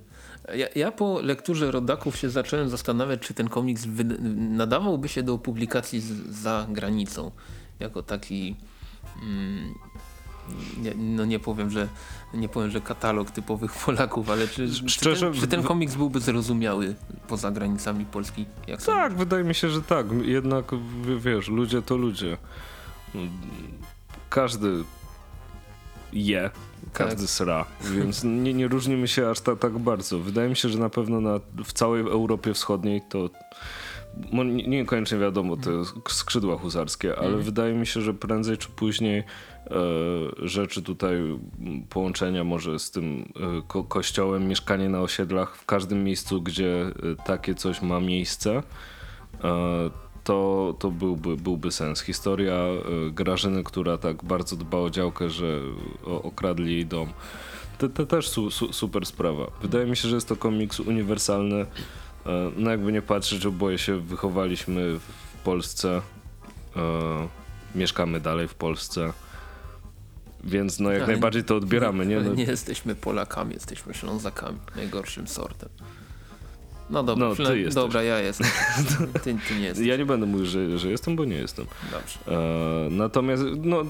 Speaker 2: Ja, ja, po lekturze rodaków się zacząłem zastanawiać, czy ten komiks nadawałby się do publikacji z, za granicą. Jako taki... Mm, nie, no nie powiem, że nie powiem, że katalog typowych Polaków, ale czy, Szczerze, czy, ten, czy ten komiks byłby zrozumiały poza granicami Polski?
Speaker 1: Jak tak, wydaje mi się, że tak. Jednak wiesz, ludzie to ludzie. Każdy je, każdy tak. sra, więc nie, nie różnimy się aż ta, tak bardzo. Wydaje mi się, że na pewno na, w całej Europie Wschodniej to nie, niekoniecznie wiadomo te skrzydła husarskie, ale mm. wydaje mi się, że prędzej czy później rzeczy tutaj połączenia może z tym e, ko kościołem, mieszkanie na osiedlach w każdym miejscu, gdzie e, takie coś ma miejsce, e, to, to byłby, byłby sens. Historia e, Grażyny, która tak bardzo dba o działkę, że okradli jej dom. To, to też su, su, super sprawa. Wydaje mi się, że jest to komiks uniwersalny E, no jakby nie patrzeć, oboje się wychowaliśmy w Polsce, e, mieszkamy dalej w Polsce, więc no jak ale najbardziej to odbieramy. Nie, no.
Speaker 2: nie jesteśmy Polakami, jesteśmy Ślązakami, najgorszym sortem. No dobra, no, ty jesteś. dobra, ja jestem. Ty, ty, nie jesteś.
Speaker 1: Ja nie będę mówił, że, że jestem, bo nie jestem.
Speaker 2: Dobrze.
Speaker 1: E, natomiast, no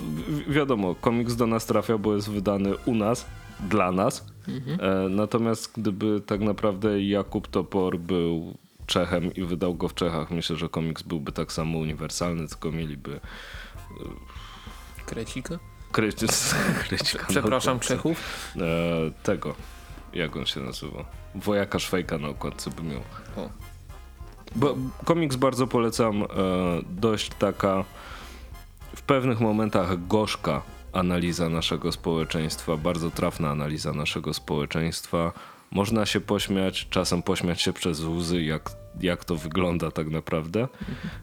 Speaker 1: wiadomo, komiks do nas trafia, bo jest wydany u nas, dla nas. Mhm. E, natomiast gdyby tak naprawdę Jakub Topor był Czechem i wydał go w Czechach, myślę, że komiks byłby tak samo uniwersalny, tylko mieliby...
Speaker 2: E, Krecika?
Speaker 1: Krecika
Speaker 2: Przepraszam, Czechów?
Speaker 1: E, tego, jak on się nazywa? Wojaka Szwejka na okładce by miał. O. Bo, komiks bardzo polecam, e, dość taka w pewnych momentach gorzka analiza naszego społeczeństwa, bardzo trafna analiza naszego społeczeństwa. Można się pośmiać, czasem pośmiać się przez łzy, jak jak to wygląda tak naprawdę.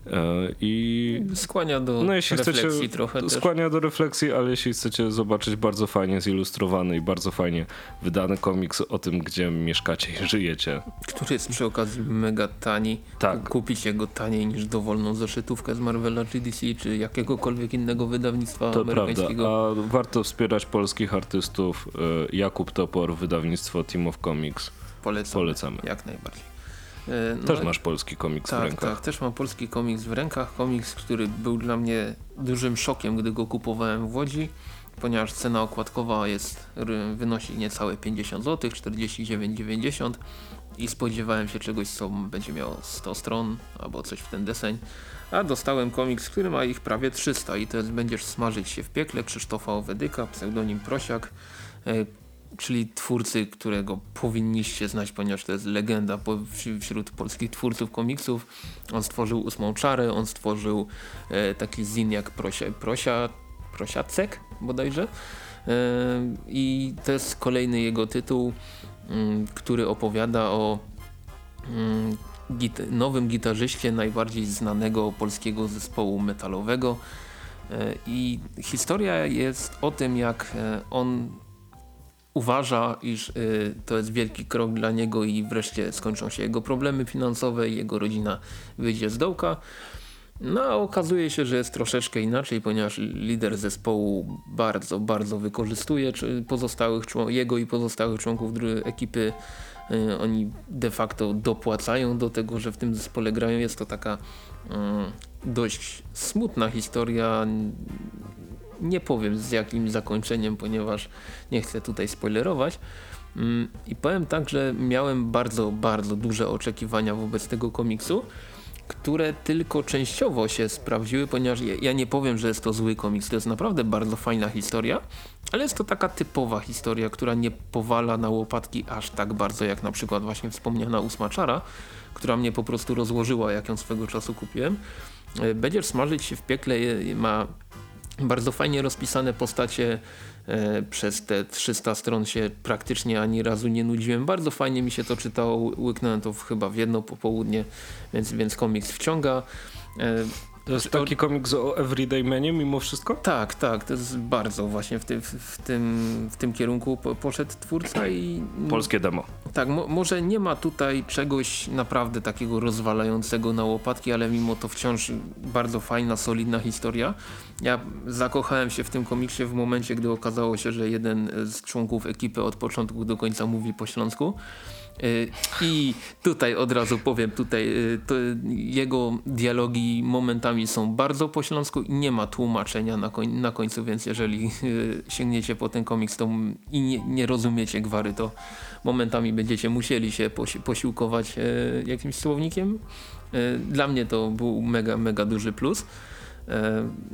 Speaker 1: E, I
Speaker 2: skłania do no, jeśli refleksji chcecie, trochę.
Speaker 1: Skłania też. do refleksji, ale jeśli chcecie zobaczyć bardzo fajnie zilustrowany i bardzo fajnie wydany komiks o tym, gdzie mieszkacie i żyjecie.
Speaker 2: Który jest przy okazji mega tani. Tak. Kupić go taniej niż dowolną zeszytówkę z Marvela czy DC, czy jakiegokolwiek innego wydawnictwa to amerykańskiego.
Speaker 1: Prawda. A warto wspierać polskich artystów. E, Jakub Topor, wydawnictwo Team of Comics.
Speaker 2: Polecamy.
Speaker 1: Polecamy.
Speaker 2: Jak najbardziej.
Speaker 1: E, no, też masz polski komiks
Speaker 2: tak,
Speaker 1: w rękach.
Speaker 2: Tak, też mam polski komiks w rękach. Komiks, który był dla mnie dużym szokiem, gdy go kupowałem w Łodzi, ponieważ cena okładkowa jest, wynosi niecałe 50 zł, 49,90 i spodziewałem się czegoś, co będzie miało 100 stron albo coś w ten deseń. A dostałem komiks, który ma ich prawie 300 i to jest Będziesz smażyć się w piekle Krzysztofa Owedyka, pseudonim Prosiak. Czyli twórcy, którego powinniście znać, ponieważ to jest legenda wśród polskich twórców komiksów. On stworzył Ósmą Czarę, on stworzył e, taki zin jak Prosia, Prosia, Prosiacek bodajże. E, I to jest kolejny jego tytuł, mm, który opowiada o mm, git nowym gitarzyście najbardziej znanego polskiego zespołu metalowego. E, I historia jest o tym, jak e, on uważa, iż y, to jest wielki krok dla niego i wreszcie skończą się jego problemy finansowe i jego rodzina wyjdzie z dołka. No a okazuje się, że jest troszeczkę inaczej, ponieważ lider zespołu bardzo, bardzo wykorzystuje pozostałych jego i pozostałych członków ekipy. Y, oni de facto dopłacają do tego, że w tym zespole grają. Jest to taka y, dość smutna historia nie powiem z jakim zakończeniem, ponieważ nie chcę tutaj spoilerować. Mm, I powiem tak, że miałem bardzo, bardzo duże oczekiwania wobec tego komiksu, które tylko częściowo się sprawdziły, ponieważ ja nie powiem, że jest to zły komiks. To jest naprawdę bardzo fajna historia, ale jest to taka typowa historia, która nie powala na łopatki aż tak bardzo, jak na przykład właśnie wspomniana Ósma Czara, która mnie po prostu rozłożyła, jak ją swego czasu kupiłem. E, Będziesz smażyć się w piekle ma bardzo fajnie rozpisane postacie. E, przez te 300 stron się praktycznie ani razu nie nudziłem. Bardzo fajnie mi się to czytało. Łyknąłem to chyba w jedno popołudnie, więc, więc komiks wciąga.
Speaker 1: E, to jest taki komiks o Everyday Manie mimo wszystko?
Speaker 2: Tak, tak, to jest bardzo właśnie w, ty, w, w tym, w tym kierunku po, poszedł twórca i...
Speaker 1: Polskie demo.
Speaker 2: Tak, mo, może nie ma tutaj czegoś naprawdę takiego rozwalającego na łopatki, ale mimo to wciąż bardzo fajna, solidna historia. Ja zakochałem się w tym komiksie w momencie, gdy okazało się, że jeden z członków ekipy od początku do końca mówi po śląsku. Y, I tutaj od razu powiem, tutaj y, jego dialogi momentami są bardzo po śląsku i nie ma tłumaczenia na, koń, na końcu, więc jeżeli y, sięgniecie po ten komiks to i nie, nie rozumiecie gwary, to momentami będziecie musieli się posi posiłkować jakimś słownikiem. Dla mnie to był mega, mega duży plus.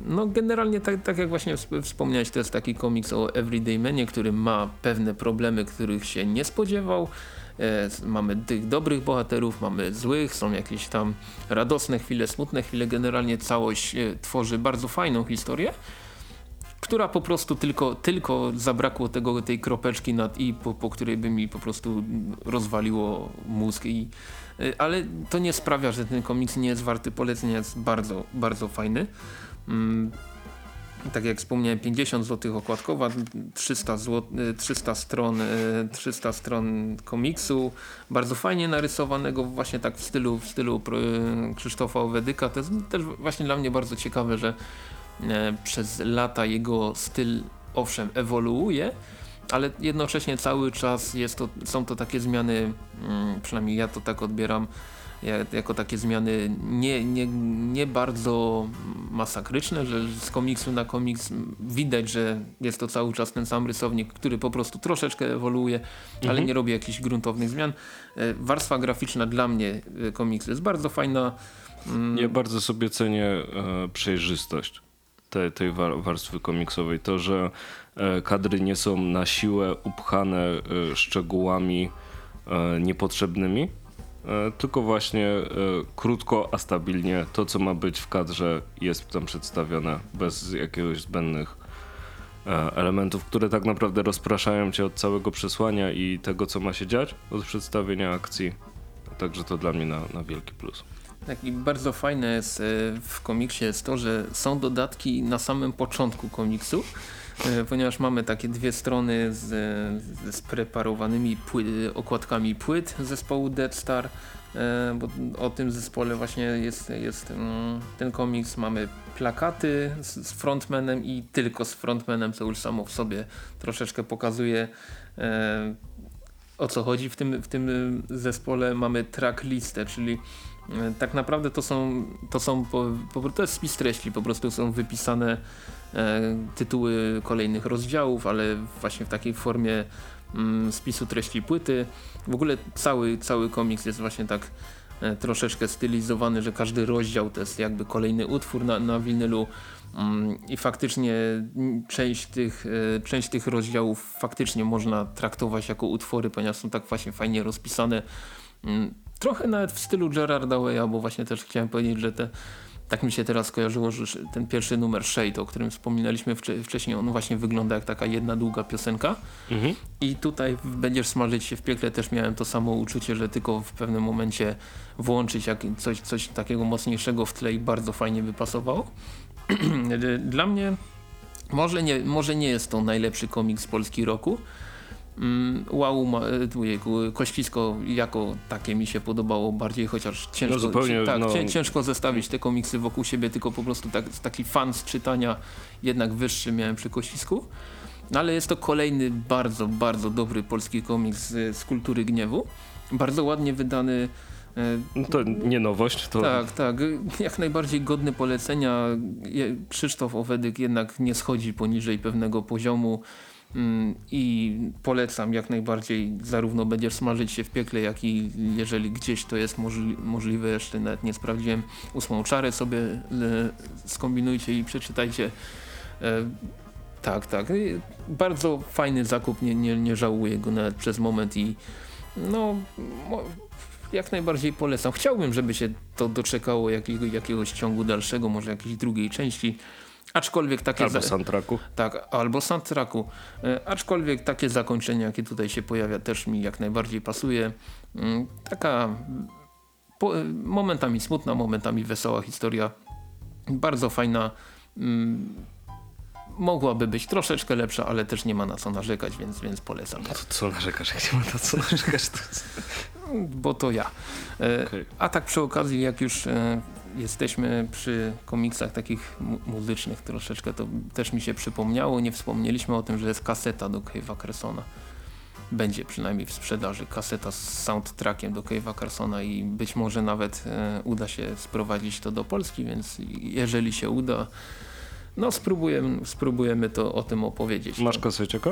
Speaker 2: No generalnie tak, tak jak właśnie wspomniałeś, to jest taki komiks o Everyday Manie, który ma pewne problemy, których się nie spodziewał. E, mamy tych dobrych bohaterów, mamy złych, są jakieś tam radosne chwile, smutne chwile. Generalnie całość e, tworzy bardzo fajną historię która po prostu tylko, tylko zabrakło tego, tej kropeczki nad i, po, po której by mi po prostu rozwaliło mózg. I, e, ale to nie sprawia, że ten komiks nie jest warty polecenia, jest bardzo, bardzo fajny. Mm, tak jak wspomniałem 50 zł okładkowa, 300, zł, 300 stron 300 stron komiksu, bardzo fajnie narysowanego właśnie tak w stylu, w stylu Krzysztofa Owedyka. To jest też właśnie dla mnie bardzo ciekawe, że przez lata jego styl owszem ewoluuje, ale jednocześnie cały czas jest to, są to takie zmiany, mm, przynajmniej ja to tak odbieram, jako takie zmiany nie, nie, nie bardzo masakryczne, że z komiksu na komiks widać, że jest to cały czas ten sam rysownik, który po prostu troszeczkę ewoluuje, mhm. ale nie robi jakichś gruntownych zmian. E, warstwa graficzna dla mnie e, komiksu jest bardzo fajna.
Speaker 1: Mm. Ja bardzo sobie cenię e, przejrzystość tej, warstwy komiksowej. To, że e, kadry nie są na siłę upchane e, szczegółami e, niepotrzebnymi, tylko właśnie krótko, a stabilnie to, co ma być w kadrze, jest tam przedstawione bez jakiegoś zbędnych elementów, które tak naprawdę rozpraszają cię od całego przesłania i tego, co ma się dziać, od przedstawienia akcji. Także to dla mnie na, na wielki plus.
Speaker 2: Tak i bardzo fajne jest w komiksie jest to, że są dodatki na samym początku komiksu, E, ponieważ mamy takie dwie strony z, z spreparowanymi pły, okładkami płyt zespołu Dead Star, e, bo o tym zespole właśnie jest, jest mm, ten komiks. Mamy plakaty z, z frontmanem i tylko z frontmanem, co już samo w sobie troszeczkę pokazuje e, o co chodzi w tym, w tym zespole. Mamy track listę, czyli tak naprawdę to są, to są po, to jest spis treści, po prostu są wypisane E, tytuły kolejnych rozdziałów, ale właśnie w takiej formie mm, spisu treści płyty. W ogóle cały, cały komiks jest właśnie tak e, troszeczkę stylizowany, że każdy rozdział to jest jakby kolejny utwór na, na winylu. Mm, I faktycznie część tych, e, część tych rozdziałów faktycznie można traktować jako utwory, ponieważ są tak właśnie fajnie rozpisane. Trochę nawet w stylu Gerarda Way'a, bo właśnie też chciałem powiedzieć, że te tak mi się teraz skojarzyło, że ten pierwszy numer Shade, o którym wspominaliśmy wcześniej, on właśnie wygląda jak taka jedna długa piosenka. Mhm. I tutaj Będziesz smażyć się w piekle też miałem to samo uczucie, że tylko w pewnym momencie włączyć jak coś, coś takiego mocniejszego w tle i bardzo fajnie by pasowało. Dla mnie może nie, może nie jest to najlepszy komiks polski roku, Mm, wow, e, Kościsko jako takie mi się podobało bardziej, chociaż ciężko, no zupełnie, tak, no... ciężko zestawić te komiksy wokół siebie, tylko po prostu tak, taki fan z czytania jednak wyższy miałem przy Kościsku. No ale jest to kolejny bardzo, bardzo dobry polski komiks z, z kultury gniewu. Bardzo ładnie wydany.
Speaker 1: E, no to nie nowość. To...
Speaker 2: Tak, tak. Jak najbardziej godny polecenia. Krzysztof Owedyk jednak nie schodzi poniżej pewnego poziomu. Mm, i polecam jak najbardziej. Zarówno będziesz smażyć się w piekle jak i jeżeli gdzieś to jest możli możliwe jeszcze nawet nie sprawdziłem ósmą czarę sobie e, skombinujcie i przeczytajcie. E, tak, tak. Bardzo fajny zakup nie, nie, nie żałuję go nawet przez moment i no jak najbardziej polecam. Chciałbym żeby się to doczekało jakiego, jakiegoś ciągu dalszego może jakiejś drugiej części Aczkolwiek takie...
Speaker 1: Albo soundtracku.
Speaker 2: Tak, albo soundtracku. E, aczkolwiek takie zakończenie, jakie tutaj się pojawia, też mi jak najbardziej pasuje. Mm, taka e, momentami smutna, momentami wesoła historia. Bardzo fajna. Mm, mogłaby być troszeczkę lepsza, ale też nie ma na co narzekać, więc, więc polecam.
Speaker 1: No to co narzekasz, jak nie ma na co narzekać? To...
Speaker 2: Bo to ja. E, okay. A tak przy okazji, jak już jesteśmy przy komiksach takich mu muzycznych troszeczkę, to też mi się przypomniało, nie wspomnieliśmy o tym, że jest kaseta do Cave'a Carsona. Będzie przynajmniej w sprzedaży kaseta z soundtrackiem do Cave'a Carsona i być może nawet e, uda się sprowadzić to do Polski, więc jeżeli się uda, no spróbujemy, spróbujemy to o tym opowiedzieć.
Speaker 1: Masz kaseciaka?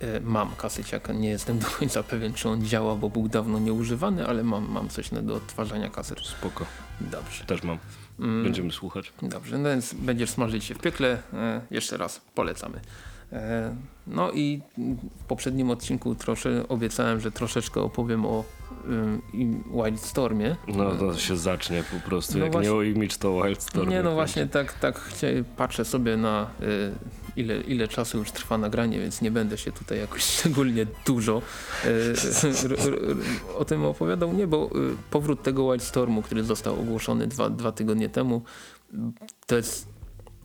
Speaker 2: E, mam kaseciaka, nie jestem do końca pewien czy on działa, bo był dawno nieużywany, ale mam, mam coś do odtwarzania kaset.
Speaker 1: Spoko.
Speaker 2: Dobrze.
Speaker 1: Też mam. Mm. Będziemy słuchać.
Speaker 2: Dobrze, no więc będziesz smażyć się w piekle. E, jeszcze raz polecamy. E, no i w poprzednim odcinku trosze, obiecałem, że troszeczkę opowiem o y, Wildstormie.
Speaker 1: No to się zacznie po prostu, no jak właśnie, nie Image to Wildstorm.
Speaker 2: Nie no właśnie tak, tak patrzę sobie na y, ile, ile czasu już trwa nagranie, więc nie będę się tutaj jakoś szczególnie dużo y, o tym opowiadał. Nie, bo powrót tego Wildstormu, który został ogłoszony dwa, dwa tygodnie temu, to jest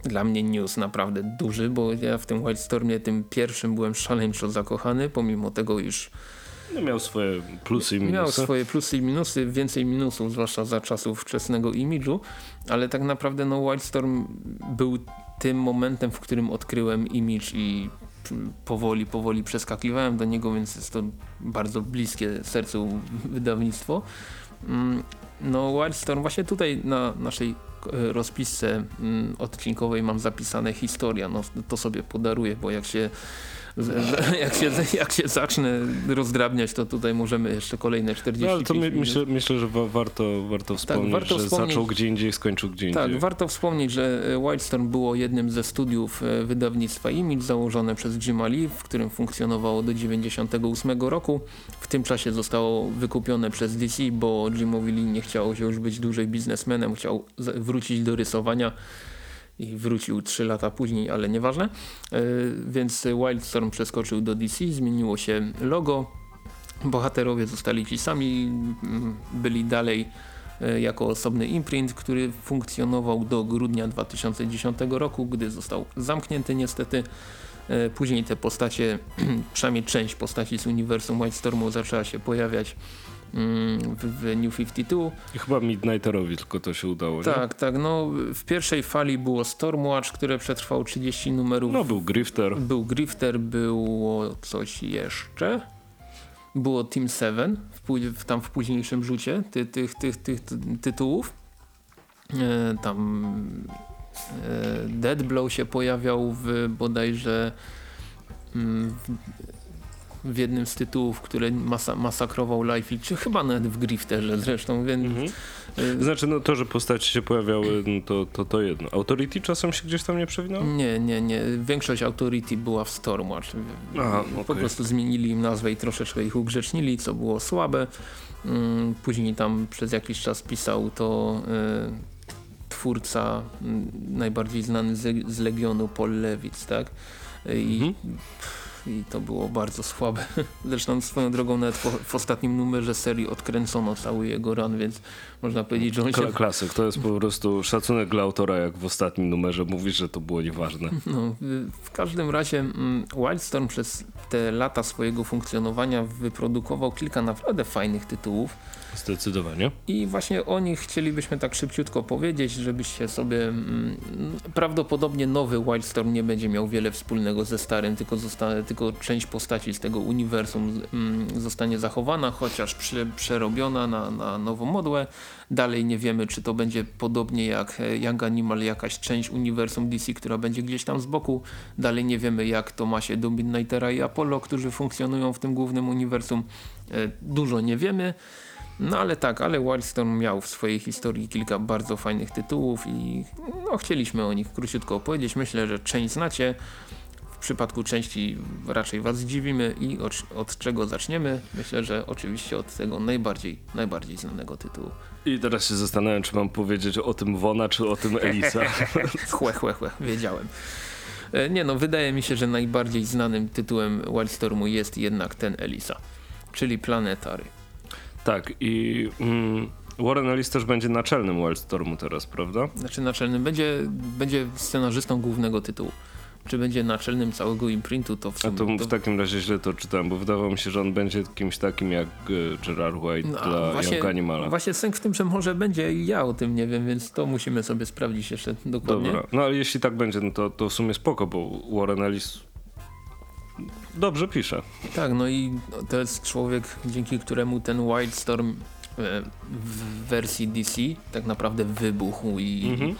Speaker 2: dla mnie news naprawdę duży, bo ja w tym Wildstormie tym pierwszym byłem szaleńczo zakochany, pomimo tego, iż
Speaker 1: no miał swoje plusy i minusy.
Speaker 2: Miał swoje plusy i minusy, więcej minusów, zwłaszcza za czasów wczesnego imidżu, ale tak naprawdę no Wildstorm był tym momentem, w którym odkryłem imidż i powoli, powoli przeskakiwałem do niego, więc jest to bardzo bliskie sercu wydawnictwo. Mm, no Wildstorm właśnie tutaj na naszej e, rozpisce mm, odcinkowej mam zapisane historia, no to sobie podaruję, bo jak się jak się, jak się zacznę rozdrabniać, to tutaj możemy jeszcze kolejne 40 no, ale to my,
Speaker 1: myślę, myślę, że warto, warto tak, wspomnieć, tak, warto że wspomnieć, zaczął gdzie indziej, skończył gdzie
Speaker 2: tak,
Speaker 1: indziej.
Speaker 2: Tak, warto wspomnieć, że e, Wildstorm było jednym ze studiów e, wydawnictwa Image założone przez Jima Lee, w którym funkcjonowało do 98 roku. W tym czasie zostało wykupione przez DC, bo Jimowi Lee nie chciało się już być dłużej biznesmenem, chciał wrócić do rysowania i wrócił 3 lata później, ale nieważne. E, więc Wildstorm przeskoczył do DC, zmieniło się logo. Bohaterowie zostali ci sami, byli dalej e, jako osobny imprint, który funkcjonował do grudnia 2010 roku, gdy został zamknięty niestety. E, później te postacie, przynajmniej część postaci z uniwersum Wildstormu zaczęła się pojawiać Mm, w, w New 52.
Speaker 1: I chyba Midnighterowi tylko to się udało,
Speaker 2: Tak, nie? tak. No, w pierwszej fali było Stormwatch, które przetrwało 30 numerów.
Speaker 1: No, był Grifter.
Speaker 2: Był Grifter, było coś jeszcze. Było Team 7 w, tam w późniejszym rzucie ty, tych, tych, tych, tych tytułów. E, tam e, Dead Blow się pojawiał w bodajże mm, w, w jednym z tytułów, który masa masakrował Life czy chyba nawet w Grifterze zresztą, więc...
Speaker 1: Mhm.
Speaker 2: y,
Speaker 1: Znaczy, no to, że postaci się pojawiały, no to, to, to jedno. Authority czasem się gdzieś tam nie przewinęło?
Speaker 2: Nie, nie, nie. Większość Authority była w Stormwatch.
Speaker 1: Aha,
Speaker 2: Po
Speaker 1: okej.
Speaker 2: prostu zmienili im nazwę i troszeczkę ich ugrzecznili, co było słabe. Mm, Później tam przez jakiś czas pisał to y, twórca mm, najbardziej znany z, z Legionu, Paul Lewitz, tak? I,
Speaker 1: Mhm.
Speaker 2: I to było bardzo słabe. Zresztą swoją drogą nawet w ostatnim numerze serii odkręcono cały jego run, więc można powiedzieć, że on się
Speaker 1: Kla- klasyk, to jest po prostu szacunek dla autora, jak w ostatnim numerze mówisz, że to było nieważne.
Speaker 2: No, w każdym razie mm, Wildstorm przez te lata swojego funkcjonowania wyprodukował kilka naprawdę fajnych tytułów
Speaker 1: Zdecydowanie.
Speaker 2: i właśnie o nich chcielibyśmy tak szybciutko powiedzieć, żebyście sobie mm, prawdopodobnie nowy Wildstorm nie będzie miał wiele wspólnego ze starym, tylko, zosta- tylko część postaci z tego uniwersum mm, zostanie zachowana, chociaż prze- przerobiona na, na nową modłę. Dalej nie wiemy, czy to będzie podobnie jak e, Young Animal, jakaś część uniwersum DC, która będzie gdzieś tam z boku. Dalej nie wiemy, jak to ma się do Midnightera i Apollo, którzy funkcjonują w tym głównym uniwersum. E, Dużo nie wiemy. No ale tak, ale Wildstorm miał w swojej historii kilka bardzo fajnych tytułów i no, chcieliśmy o nich króciutko opowiedzieć. Myślę, że część znacie. W przypadku części raczej was zdziwimy i od, od czego zaczniemy? Myślę, że oczywiście od tego najbardziej, najbardziej znanego tytułu.
Speaker 1: I teraz się zastanawiam, czy mam powiedzieć o tym Wona, czy o tym Elisa.
Speaker 2: Chłe, chłe, chłe, wiedziałem. E, Nie no, wydaje mi się, że najbardziej znanym tytułem Wildstormu jest jednak ten Elisa, czyli Planetary.
Speaker 1: tak, i mm, Warren Ellis też będzie naczelnym Wildstormu teraz, prawda?
Speaker 2: Znaczy naczelnym, będzie, będzie scenarzystą głównego tytułu. Czy będzie naczelnym całego imprintu, to w
Speaker 1: A
Speaker 2: sumie...
Speaker 1: to
Speaker 2: to-
Speaker 1: w takim razie źle to czytałem, bo wydawało mi się, że on będzie kimś takim jak e, Gerard White
Speaker 2: No, a
Speaker 1: dla
Speaker 2: właśnie,
Speaker 1: Young Animala.
Speaker 2: Właśnie sęk w tym, że może będzie i ja o tym nie wiem, więc to musimy sobie sprawdzić jeszcze dokładnie.
Speaker 1: Dobra, no ale jeśli tak będzie, no to, to w sumie spoko, bo Warren Ellis dobrze pisze.
Speaker 2: Tak, no i to jest człowiek, dzięki któremu ten Wildstorm e, w wersji DC tak naprawdę wybuchł i
Speaker 1: Mhm.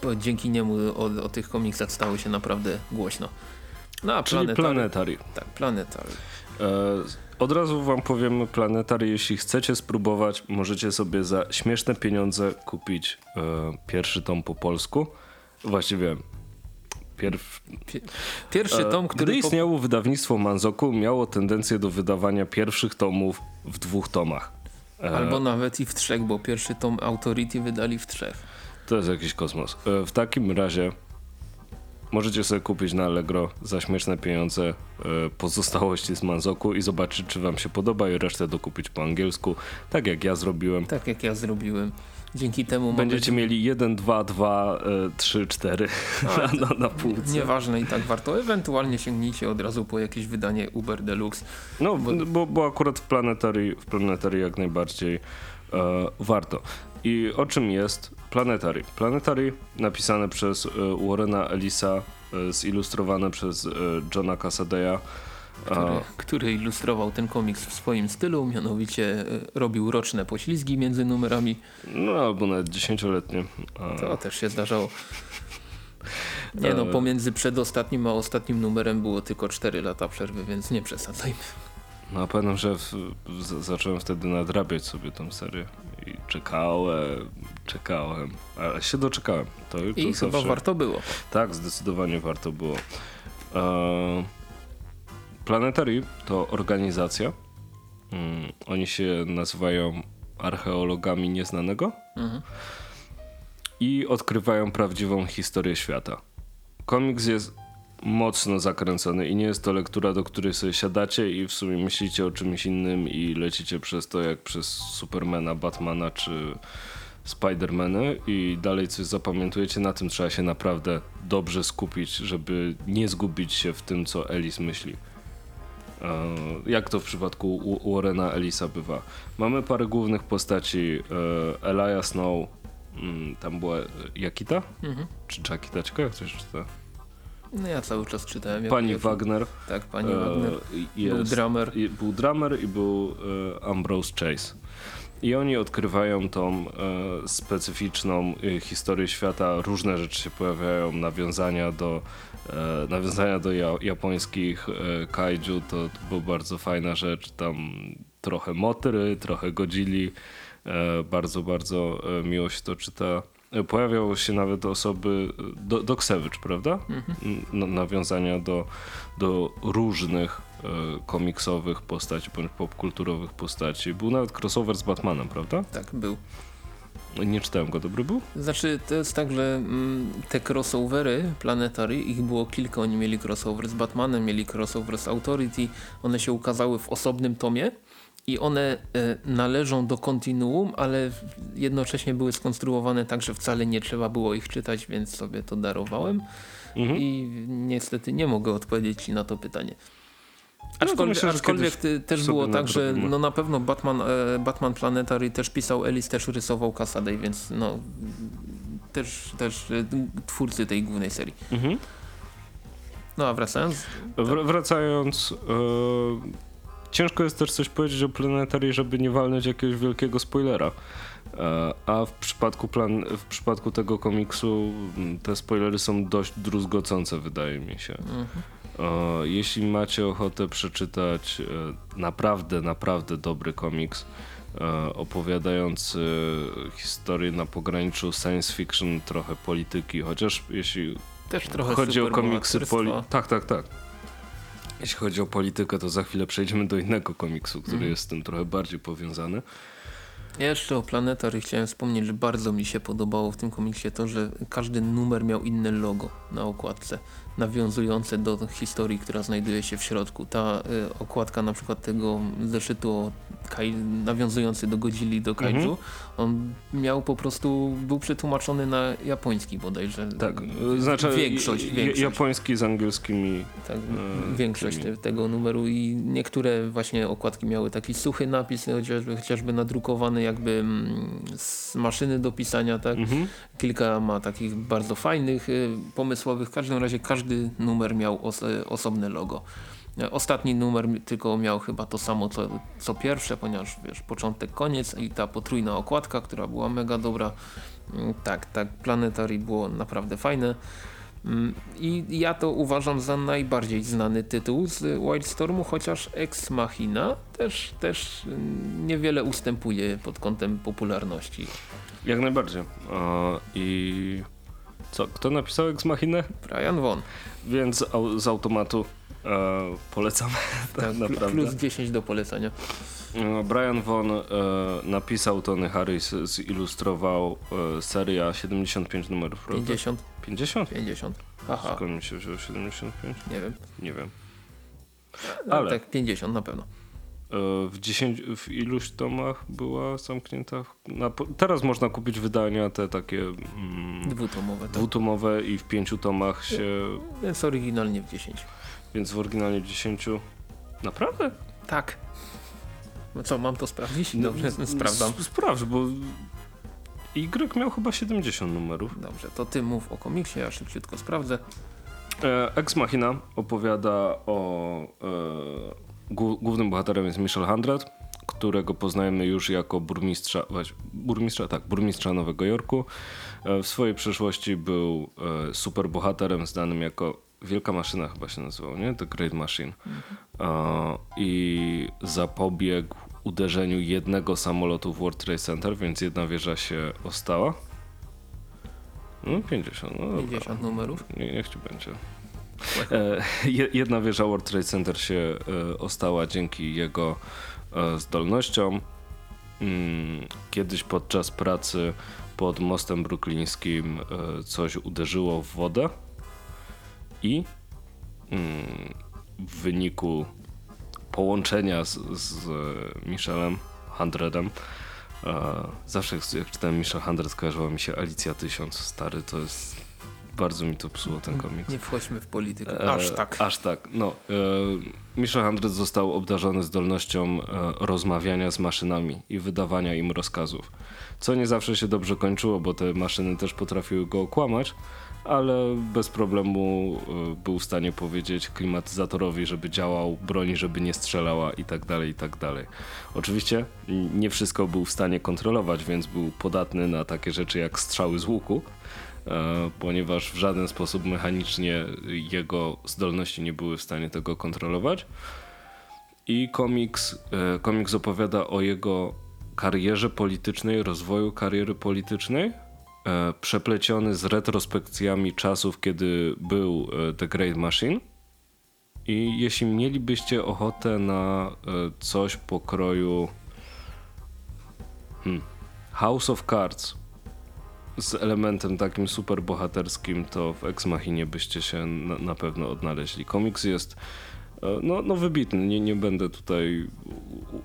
Speaker 2: Po, dzięki niemu o, o tych komiksach stało się naprawdę głośno. No a
Speaker 1: Czyli
Speaker 2: Planetary. Tak, Planetary.
Speaker 1: E, od razu wam powiem, Planetary, jeśli chcecie spróbować, możecie sobie za śmieszne pieniądze kupić e, pierwszy tom po polsku. Właściwie pierw,
Speaker 2: Pie- Pierwszy
Speaker 1: e,
Speaker 2: tom, który...
Speaker 1: Gdy
Speaker 2: po-
Speaker 1: istniało wydawnictwo Manzoku, miało tendencję do wydawania pierwszych tomów w dwóch tomach. E,
Speaker 2: Albo nawet i w trzech, bo pierwszy tom Authority wydali w trzech.
Speaker 1: To jest jakiś kosmos. E, W takim razie możecie sobie kupić na Allegro za śmieszne pieniądze e, pozostałości z Manzoku i zobaczyć, czy wam się podoba i resztę dokupić po angielsku, tak jak ja zrobiłem.
Speaker 2: Tak jak ja zrobiłem. Dzięki temu
Speaker 1: Będziecie mieli 1, 2, 2, 3, 4
Speaker 2: A,
Speaker 1: na, na, na półce.
Speaker 2: Nieważne i tak warto. Ewentualnie sięgnijcie od razu po jakieś wydanie Uber Deluxe.
Speaker 1: No, bo, bo akurat w Planetary, w Planetary jak najbardziej e, warto. I o czym jest Planetary? Planetary napisane przez e, Warrena Ellisa, e, zilustrowane przez e, Johna Cassadeya.
Speaker 2: Który, który ilustrował ten komiks w swoim stylu, mianowicie e, robił roczne poślizgi między numerami.
Speaker 1: no albo nawet dziesięcioletnie.
Speaker 2: To też się zdarzało. Nie no,
Speaker 1: E.
Speaker 2: pomiędzy przedostatnim a ostatnim numerem było tylko 4 lata przerwy, więc nie przesadzajmy.
Speaker 1: No pamiętam, że w, z, zacząłem wtedy nadrabiać sobie tą serię i czekałem, czekałem, ale się doczekałem. To, to
Speaker 2: I chyba
Speaker 1: zawsze...
Speaker 2: warto było.
Speaker 1: Tak, zdecydowanie warto było. E, Planetary to organizacja. Mm, oni się nazywają archeologami nieznanego
Speaker 2: Mhm.
Speaker 1: i odkrywają prawdziwą historię świata. Komiks jest mocno zakręcony i nie jest to lektura, do której sobie siadacie i w sumie myślicie o czymś innym i lecicie przez to jak przez Supermana, Batmana czy Spidermany i dalej coś zapamiętujecie. Na tym trzeba się naprawdę dobrze skupić, żeby nie zgubić się w tym, co Ellis myśli. E, Jak to w przypadku Warrena Ellisa bywa. Mamy parę głównych postaci. e, Elijah Snow, mm, tam była Jakita?
Speaker 2: Mhm.
Speaker 1: Czy Jakita? Ciekawe jak to się czyta.
Speaker 2: No ja cały czas czytałem. jak-
Speaker 1: Pani
Speaker 2: jak-
Speaker 1: Wagner.
Speaker 2: Tak, pani
Speaker 1: e,
Speaker 2: Wagner.
Speaker 1: jest,
Speaker 2: Był drummer.
Speaker 1: i- Był drummer i był Ambrose Chase. I oni odkrywają tą specyficzną historię świata. Różne rzeczy się pojawiają, nawiązania do, nawiązania do ja, japońskich e, kaiju. To, to była bardzo fajna rzecz. Tam trochę motry, trochę godzili. E, bardzo, bardzo e, miło się to czyta. E, Pojawiały się nawet osoby, do, do Ksewicz, prawda? N- nawiązania do, do różnych e, komiksowych postaci bądź popkulturowych postaci. Był nawet crossover z Batmanem, prawda?
Speaker 2: Tak, był.
Speaker 1: Nie czytałem go, dobry był?
Speaker 2: Znaczy, to jest tak, że mm, te crossovery Planetary, ich było kilka, oni mieli crossover z Batmanem, mieli crossover z Authority, one się ukazały w osobnym tomie i one e, należą do kontinuum, ale jednocześnie były skonstruowane tak, że wcale nie trzeba było ich czytać, więc sobie to darowałem
Speaker 1: Mhm.
Speaker 2: i niestety nie mogę odpowiedzieć ci na to pytanie.
Speaker 1: To
Speaker 2: Aczkolwiek,
Speaker 1: myślę, że
Speaker 2: aczkolwiek też było tak, że no na pewno Batman, e, Batman Planetary też pisał Ellis, też rysował Kasaday, więc no też, też e, twórcy tej głównej serii.
Speaker 1: Mhm.
Speaker 2: No a wracając,
Speaker 1: Wr- wracając, e, ciężko jest też coś powiedzieć o Planetary, żeby nie walnąć jakiegoś wielkiego spoilera. A w przypadku, plan, w przypadku tego komiksu te spoilery są dość druzgocące, wydaje mi się.
Speaker 2: mhm.
Speaker 1: Jeśli macie ochotę przeczytać e, naprawdę, naprawdę dobry komiks, e, opowiadający historię na pograniczu science fiction, trochę polityki, chociaż jeśli
Speaker 2: też trochę
Speaker 1: chodzi o komiksy poli... Tak, tak, tak. Jeśli chodzi o politykę, to za chwilę przejdziemy do innego komiksu, który
Speaker 2: Mhm.
Speaker 1: jest z tym trochę bardziej powiązany.
Speaker 2: Ja jeszcze o Planetary chciałem wspomnieć, że bardzo mi się podobało w tym komiksie to, że każdy numer miał inne logo na okładce, nawiązujące do historii, która znajduje się w środku. Ta y, okładka na przykład tego zeszytu o kai, nawiązujący do Godzilli, do Kaiju,
Speaker 1: Mhm.
Speaker 2: on miał po prostu, był przetłumaczony na japoński bodajże.
Speaker 1: Tak, e, znaczy
Speaker 2: Większość,
Speaker 1: j-
Speaker 2: większość.
Speaker 1: japoński z angielskimi.
Speaker 2: Tak,
Speaker 1: e,
Speaker 2: większość
Speaker 1: tymi.
Speaker 2: te, tego numeru i niektóre właśnie okładki miały taki suchy napis, chociażby, chociażby nadrukowany jakby mm, z maszyny do pisania, tak.
Speaker 1: Mhm.
Speaker 2: Kilka ma takich bardzo fajnych, y, pomysłowych. W każdym razie każdy numer miał os osobne logo. E, Ostatni numer tylko miał chyba to samo co, co pierwsze, ponieważ wiesz, początek, koniec i ta potrójna okładka, która była mega dobra. Mm, Tak, tak, Planetary było naprawdę fajne. Mm, I ja to uważam za najbardziej znany tytuł z Wildstormu, chociaż Ex Machina też, też mm, niewiele ustępuje pod kątem popularności.
Speaker 1: Jak najbardziej. E, I co, kto napisał Ex Machinę?
Speaker 2: Brian Von.
Speaker 1: Więc z automatu e, polecam. tak, naprawdę.
Speaker 2: plus 10 do polecenia.
Speaker 1: E, Brian Von e, napisał, Tony Harris zilustrował e, seria 75 numerów, prawda?
Speaker 2: 50,
Speaker 1: 50?
Speaker 2: 50. Aha,
Speaker 1: Skąd mi się wzięło 75?
Speaker 2: nie wiem.
Speaker 1: Nie wiem.
Speaker 2: No,
Speaker 1: Ale-
Speaker 2: Tak, 50 na pewno.
Speaker 1: E, W, 10, w iluś tomach była zamknięta. Na, teraz można kupić wydania te takie mm,
Speaker 2: Dwutomowe. Tak.
Speaker 1: dwutomowe i w pięciu tomach się,
Speaker 2: Więc oryginalnie w 10.
Speaker 1: więc w oryginalnie 10. Naprawdę?
Speaker 2: Tak. No co, mam to sprawdzić? Dobrze,
Speaker 1: No,
Speaker 2: sprawdzam.
Speaker 1: Sprawdź, bo Y miał chyba 70 numerów.
Speaker 2: Dobrze, to ty mów o komiksie, ja szybciutko sprawdzę.
Speaker 1: E, Ex Machina opowiada o. Głó- głównym bohaterem jest Michel Handred, którego poznajemy już jako burmistrza, burmistrza, tak, burmistrza Nowego Jorku. E, w swojej przeszłości był e, superbohaterem znanym jako Wielka Maszyna chyba się nazywał, nie? The Great Machine. E, I zapobiegł uderzeniu jednego samolotu w World Trade Center, więc jedna wieża się ostała. No 50, no dobra.
Speaker 2: 50 numerów.
Speaker 1: Nie, niech ci będzie. E, je- jedna wieża World Trade Center się e, ostała dzięki jego e, zdolnościom. Mm, kiedyś podczas pracy pod mostem bruklińskim coś uderzyło w wodę i mm, w wyniku połączenia z, z Michelem Handredem e, zawsze jak czytałem Michel Handred skojarzyła mi się Alicja 1000 stary to jest bardzo mi to psuło ten komiks.
Speaker 2: Nie wchodźmy w politykę. Aż
Speaker 1: E,
Speaker 2: tak.
Speaker 1: Aż tak, no. E, Handret został obdarzony zdolnością e, rozmawiania z maszynami i wydawania im rozkazów. Co nie zawsze się dobrze kończyło, bo te maszyny też potrafiły go okłamać, ale bez problemu e, był w stanie powiedzieć klimatyzatorowi, żeby działał, broni, żeby nie strzelała i tak dalej, i tak dalej. Oczywiście nie wszystko był w stanie kontrolować, więc był podatny na takie rzeczy jak strzały z łuku, ponieważ w żaden sposób mechanicznie jego zdolności nie były w stanie tego kontrolować. I komiks, e, komiks opowiada o jego karierze politycznej, rozwoju kariery politycznej, e, przepleciony z retrospekcjami czasów, kiedy był e, The Great Machine. I jeśli mielibyście ochotę na e, coś pokroju hmm, House of Cards z elementem takim super bohaterskim, to w Ex Machinie byście się na, na pewno odnaleźli. Komiks jest e, no, no wybitny. Nie, nie będę tutaj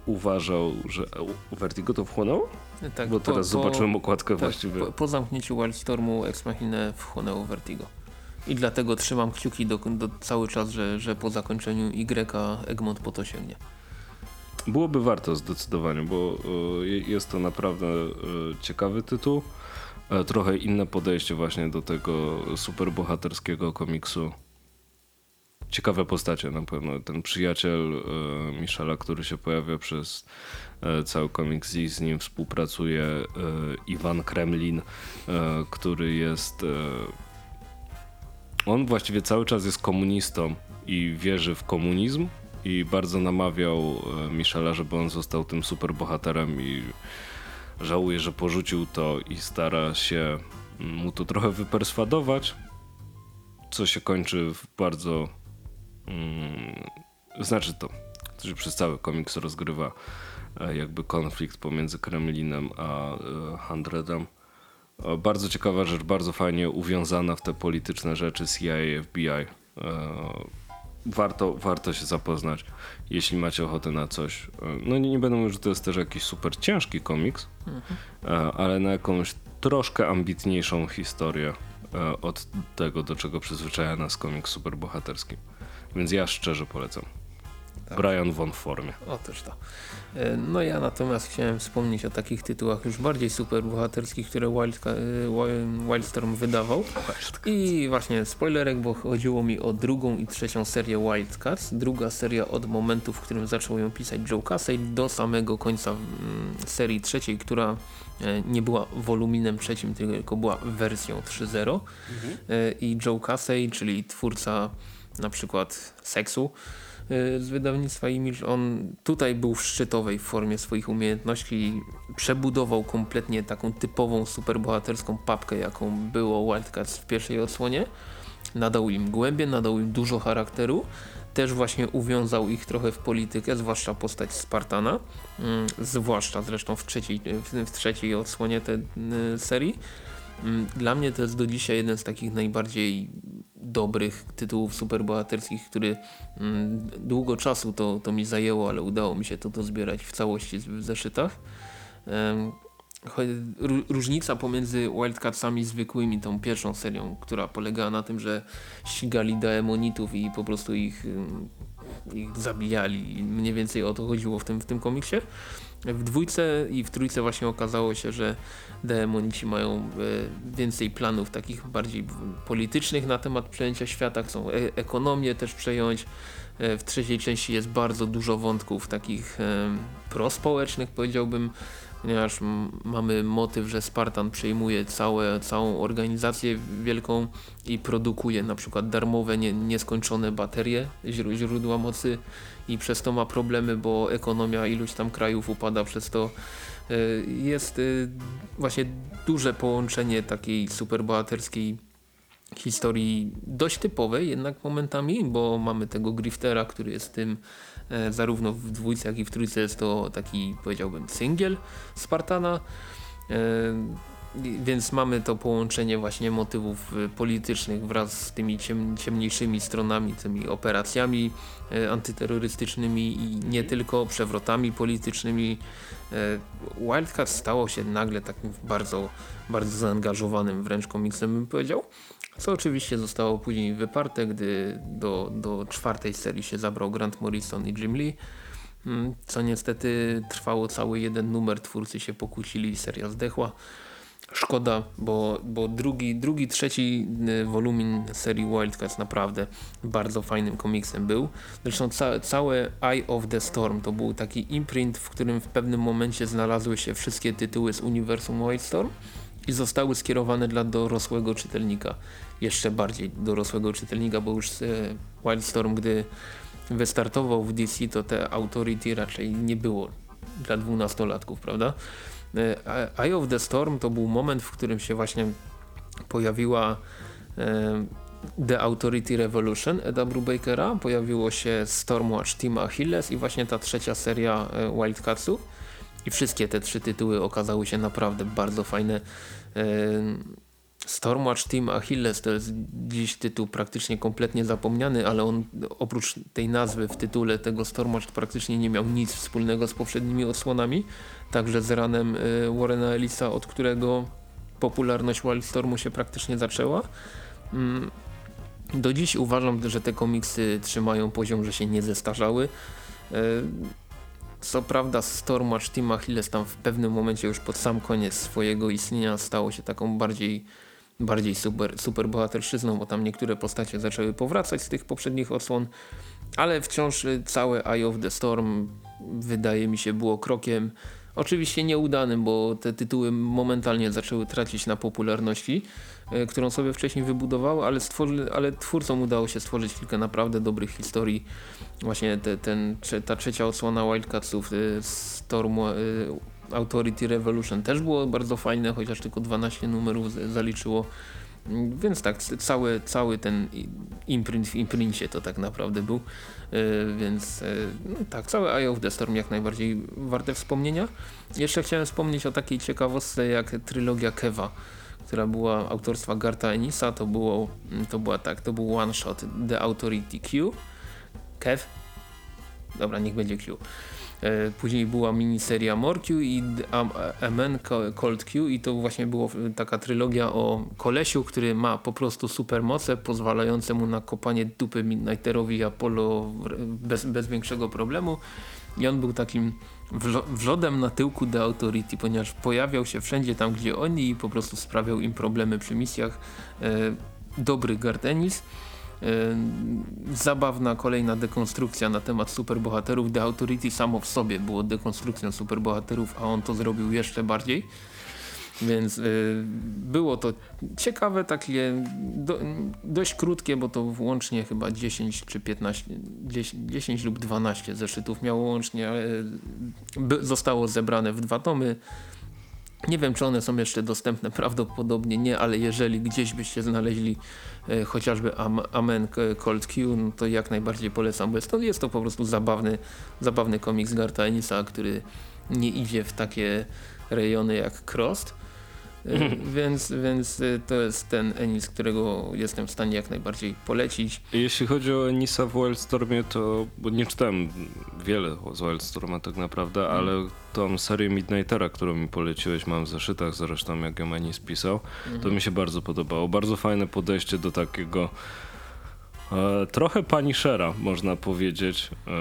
Speaker 1: uważał, że u- Vertigo to wchłonęło?
Speaker 2: tak
Speaker 1: Bo teraz zobaczyłem okładkę
Speaker 2: tak,
Speaker 1: właściwie.
Speaker 2: po, po zamknięciu Wildstormu Ex Machina wchłonęło Vertigo. I dlatego trzymam kciuki do, do cały czas, że, że po zakończeniu Y Egmont po to sięgnie.
Speaker 1: Byłoby warto zdecydowanie, bo e, je- jest to naprawdę e, ciekawy tytuł. E, Trochę inne podejście właśnie do tego superbohaterskiego komiksu. Ciekawe postacie na pewno. Ten przyjaciel e, Michela, który się pojawia przez e, cały komiks i z nim współpracuje e, Iwan Kremlin, e, który jest... E, on właściwie cały czas jest komunistą i wierzy w komunizm i bardzo namawiał Michela, żeby on został tym superbohaterem i żałuje, że porzucił to i stara się mu to trochę wyperswadować, co się kończy w bardzo... Mm, znaczy to, to się przez cały komiks rozgrywa e, jakby konflikt pomiędzy Kremlinem a e, Handredem. E, Bardzo ciekawa rzecz, bardzo fajnie uwiązana w te polityczne rzeczy CIA, FBI. Warto, warto się zapoznać, jeśli macie ochotę na coś. No nie, nie będę mówił, że to jest też jakiś super ciężki komiks, e, ale na jakąś troszkę ambitniejszą historię e, od tego, do czego przyzwyczaja nas komiks superbohaterski. Więc ja szczerze polecam.
Speaker 2: Tak.
Speaker 1: Brian Von formie.
Speaker 2: Otóż to. E, No ja natomiast chciałem wspomnieć o takich tytułach już bardziej superbohaterskich, które e, Wi- Wildstorm wydawał. I właśnie spoilerek, bo chodziło mi o drugą i trzecią serię Wildcats. Druga seria od momentu, w którym zaczął ją pisać Joe Casey do samego końca mm, serii trzeciej, która e, nie była woluminem trzecim, tylko była wersją 3.0. E, I Joe Casey, czyli twórca na przykład seksu, z wydawnictwa Image. On tutaj był w szczytowej formie swoich umiejętności. Przebudował kompletnie taką typową superbohaterską papkę, jaką było Wildcats w pierwszej odsłonie. Nadał im głębię, nadał im dużo charakteru. Też właśnie uwiązał ich trochę w politykę, zwłaszcza postać Spartana. Mm, zwłaszcza zresztą w trzeciej, w trzeciej odsłonie tej y, serii. Mm, Dla mnie to jest do dzisiaj jeden z takich najbardziej dobrych tytułów superbohaterskich, który mm, długo czasu to, to mi zajęło, ale udało mi się to dozbierać w całości w zeszytach. Różnica pomiędzy Wildcatsami zwykłymi, tą pierwszą serią, która polegała na tym, że ścigali demonitów i po prostu ich, ym, ich zabijali. Mniej więcej o to chodziło w tym, w tym komiksie. W dwójce i w trójce właśnie okazało się, że demonici mają e, więcej planów takich bardziej politycznych na temat przejęcia świata, chcą e ekonomię też przejąć. E, w trzeciej części jest bardzo dużo wątków takich prospołecznych powiedziałbym, ponieważ mamy motyw, że Spartan przejmuje całe, całą organizację wielką i produkuje na przykład darmowe, nie, nieskończone baterie, źró- źródła mocy i przez to ma problemy, bo ekonomia iluś tam krajów upada przez to. E, Jest e, właśnie duże połączenie takiej superbohaterskiej historii dość typowej jednak momentami, bo mamy tego Griftera, który jest tym e, zarówno w dwójce jak i w trójce jest to taki powiedziałbym singiel Spartana. Więc mamy to połączenie właśnie motywów e, politycznych wraz z tymi ciem, ciemniejszymi stronami, tymi operacjami e, antyterrorystycznymi i nie tylko przewrotami politycznymi. E, Wildcat stało się nagle takim bardzo, bardzo zaangażowanym wręcz komiksem bym powiedział. Co oczywiście zostało później wyparte, gdy do, do czwartej serii się zabrał Grant Morrison i Jim Lee, mm, co niestety trwało cały jeden numer, twórcy się pokłócili i seria zdechła. Szkoda, bo, bo drugi, drugi, trzeci y, wolumin serii Wildcats naprawdę bardzo fajnym komiksem był. Zresztą ca całe Eye of the Storm to był taki imprint, w którym w pewnym momencie znalazły się wszystkie tytuły z uniwersum Wildstorm i zostały skierowane dla dorosłego czytelnika. Jeszcze bardziej dorosłego czytelnika, bo już e, Wildstorm, gdy wystartował w DC, to te Authority raczej nie było dla dwunastolatków, prawda? E, Eye of the Storm to był moment, w którym się właśnie pojawiła e, The Authority Revolution Eda Brubakera, pojawiło się Stormwatch Team Achilles i właśnie ta trzecia seria Wildcatsów i wszystkie te trzy tytuły okazały się naprawdę bardzo fajne. Stormwatch Team Achilles to jest dziś tytuł praktycznie kompletnie zapomniany, ale on oprócz tej nazwy w tytule tego Stormwatch praktycznie nie miał nic wspólnego z poprzednimi odsłonami. Także z ranem y, Warrena Ellisa, od którego popularność Wildstormu się praktycznie zaczęła. Mm, do dziś uważam, że te komiksy trzymają poziom, że się nie zestarzały. Y, co prawda Stormwatch Team Achilles tam w pewnym momencie już pod sam koniec swojego istnienia stało się taką bardziej bardziej super, super bo tam niektóre postacie zaczęły powracać z tych poprzednich odsłon, ale wciąż całe Eye of the Storm wydaje mi się było krokiem oczywiście nieudanym, bo te tytuły momentalnie zaczęły tracić na popularności, e, którą sobie wcześniej wybudowały, ale, ale twórcom udało się stworzyć kilka naprawdę dobrych historii. Właśnie te, ten, ta trzecia odsłona Wildcatsów, e, Storm, Authority Revolution też było bardzo fajne, chociaż tylko 12 numerów zaliczyło. Więc tak, cały, cały ten imprint w imprincie to tak naprawdę był. Yy, więc yy, no tak, cały Eye of the Storm jak najbardziej warte wspomnienia. Jeszcze chciałem wspomnieć o takiej ciekawostce jak trylogia Keva która była autorstwa Garta Enisa, to, było, to była tak, to był one shot The Authority Q, Kev, dobra niech będzie Q, E, później była miniseria Morkiu i MN Cold Q i to właśnie była taka trylogia o kolesiu, który ma po prostu supermoce pozwalające mu na kopanie dupy Midnighterowi Apollo bez, bez większego problemu. I on był takim wrzodem na tyłku The Authority, ponieważ pojawiał się wszędzie tam, gdzie oni i po prostu sprawiał im problemy przy misjach. E, dobry Gardenis. Zabawna kolejna dekonstrukcja na temat superbohaterów. The Authority samo w sobie było dekonstrukcją superbohaterów, a on to zrobił jeszcze bardziej. Więc y, było to ciekawe, takie do, dość krótkie, bo to łącznie chyba 10 czy 15, 10, 10 lub 12 zeszytów miało łącznie, y, zostało zebrane w dwa tomy. Nie wiem, czy one są jeszcze dostępne, prawdopodobnie nie, ale jeżeli gdzieś byście znaleźli e, chociażby Am Amen Cold Q, no to jak najbardziej polecam, bo jest to, jest to po prostu zabawny, zabawny komiks Garta Enisa, który nie idzie w takie rejony jak Crost, więc, więc e, to jest ten Enis, którego jestem w stanie jak najbardziej polecić.
Speaker 1: Jeśli chodzi o Enisa w Wildstormie, to bo nie czytałem wiele z Wildstorma tak naprawdę, hmm. ale tą serię Midnightera, którą mi poleciłeś, mam w zeszytach zresztą, jak ją Enis pisał, to mi się bardzo podobało. Bardzo fajne podejście do takiego e, trochę Punishera, można powiedzieć. E,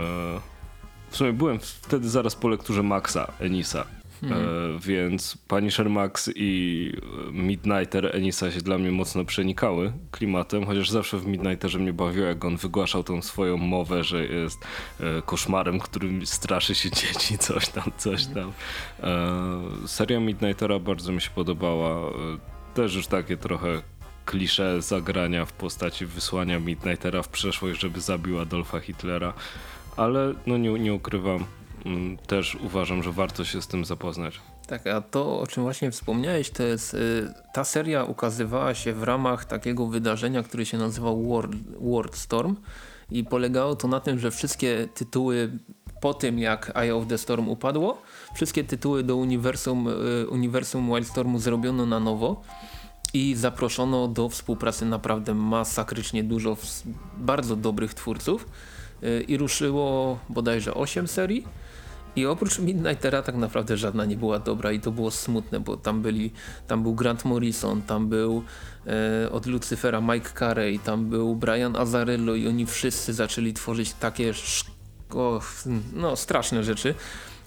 Speaker 1: w sumie byłem wtedy zaraz po lekturze Maxa Enisa Mhm. więc Punisher Max i Midnighter Enisa się dla mnie mocno przenikały klimatem, chociaż zawsze w Midnighterze mnie bawiło, jak on wygłaszał tą swoją mowę, że jest e, koszmarem, którym straszy się dzieci, coś tam, coś tam. E, seria Midnightera bardzo mi się podobała. Też już takie trochę klisze zagrania w postaci wysłania Midnightera w przeszłość, żeby zabił Adolfa Hitlera, ale no nie, nie ukrywam, też uważam, że warto się z tym zapoznać.
Speaker 2: Tak, a to o czym właśnie wspomniałeś, to jest y, ta seria ukazywała się w ramach takiego wydarzenia, które się nazywał World, World Storm i polegało to na tym, że wszystkie tytuły po tym jak Eye of the Storm upadło, wszystkie tytuły do uniwersum, y, uniwersum Wildstormu zrobiono na nowo i zaproszono do współpracy naprawdę masakrycznie dużo bardzo dobrych twórców y, i ruszyło bodajże 8 serii I oprócz Midnightera tak naprawdę żadna nie była dobra i to było smutne, bo tam byli, tam był Grant Morrison, tam był e, od Lucyfera Mike Carey, tam był Brian Azzarello i oni wszyscy zaczęli tworzyć takie o, no, straszne rzeczy.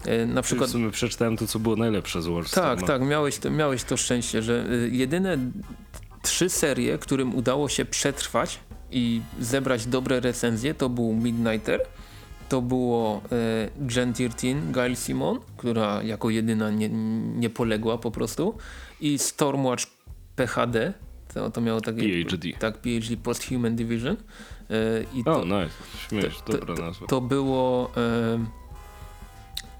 Speaker 1: E, na przykład... W sumie przeczytałem to, co było najlepsze z Wallstorma.
Speaker 2: Tak, tak, miałeś to, miałeś to szczęście, że y, jedyne trzy serie, którym udało się przetrwać i zebrać dobre recenzje, to był Midnighter, to było e, Gen 13 Gail Simon, która jako jedyna nie, nie poległa po prostu i Stormwatch PHD, to, to miało takie...
Speaker 1: PhD.
Speaker 2: Tak, PhD Post-Human Division.
Speaker 1: E, i to, o, nice. Śmiesz, to, dobra
Speaker 2: nazwa. To było... E,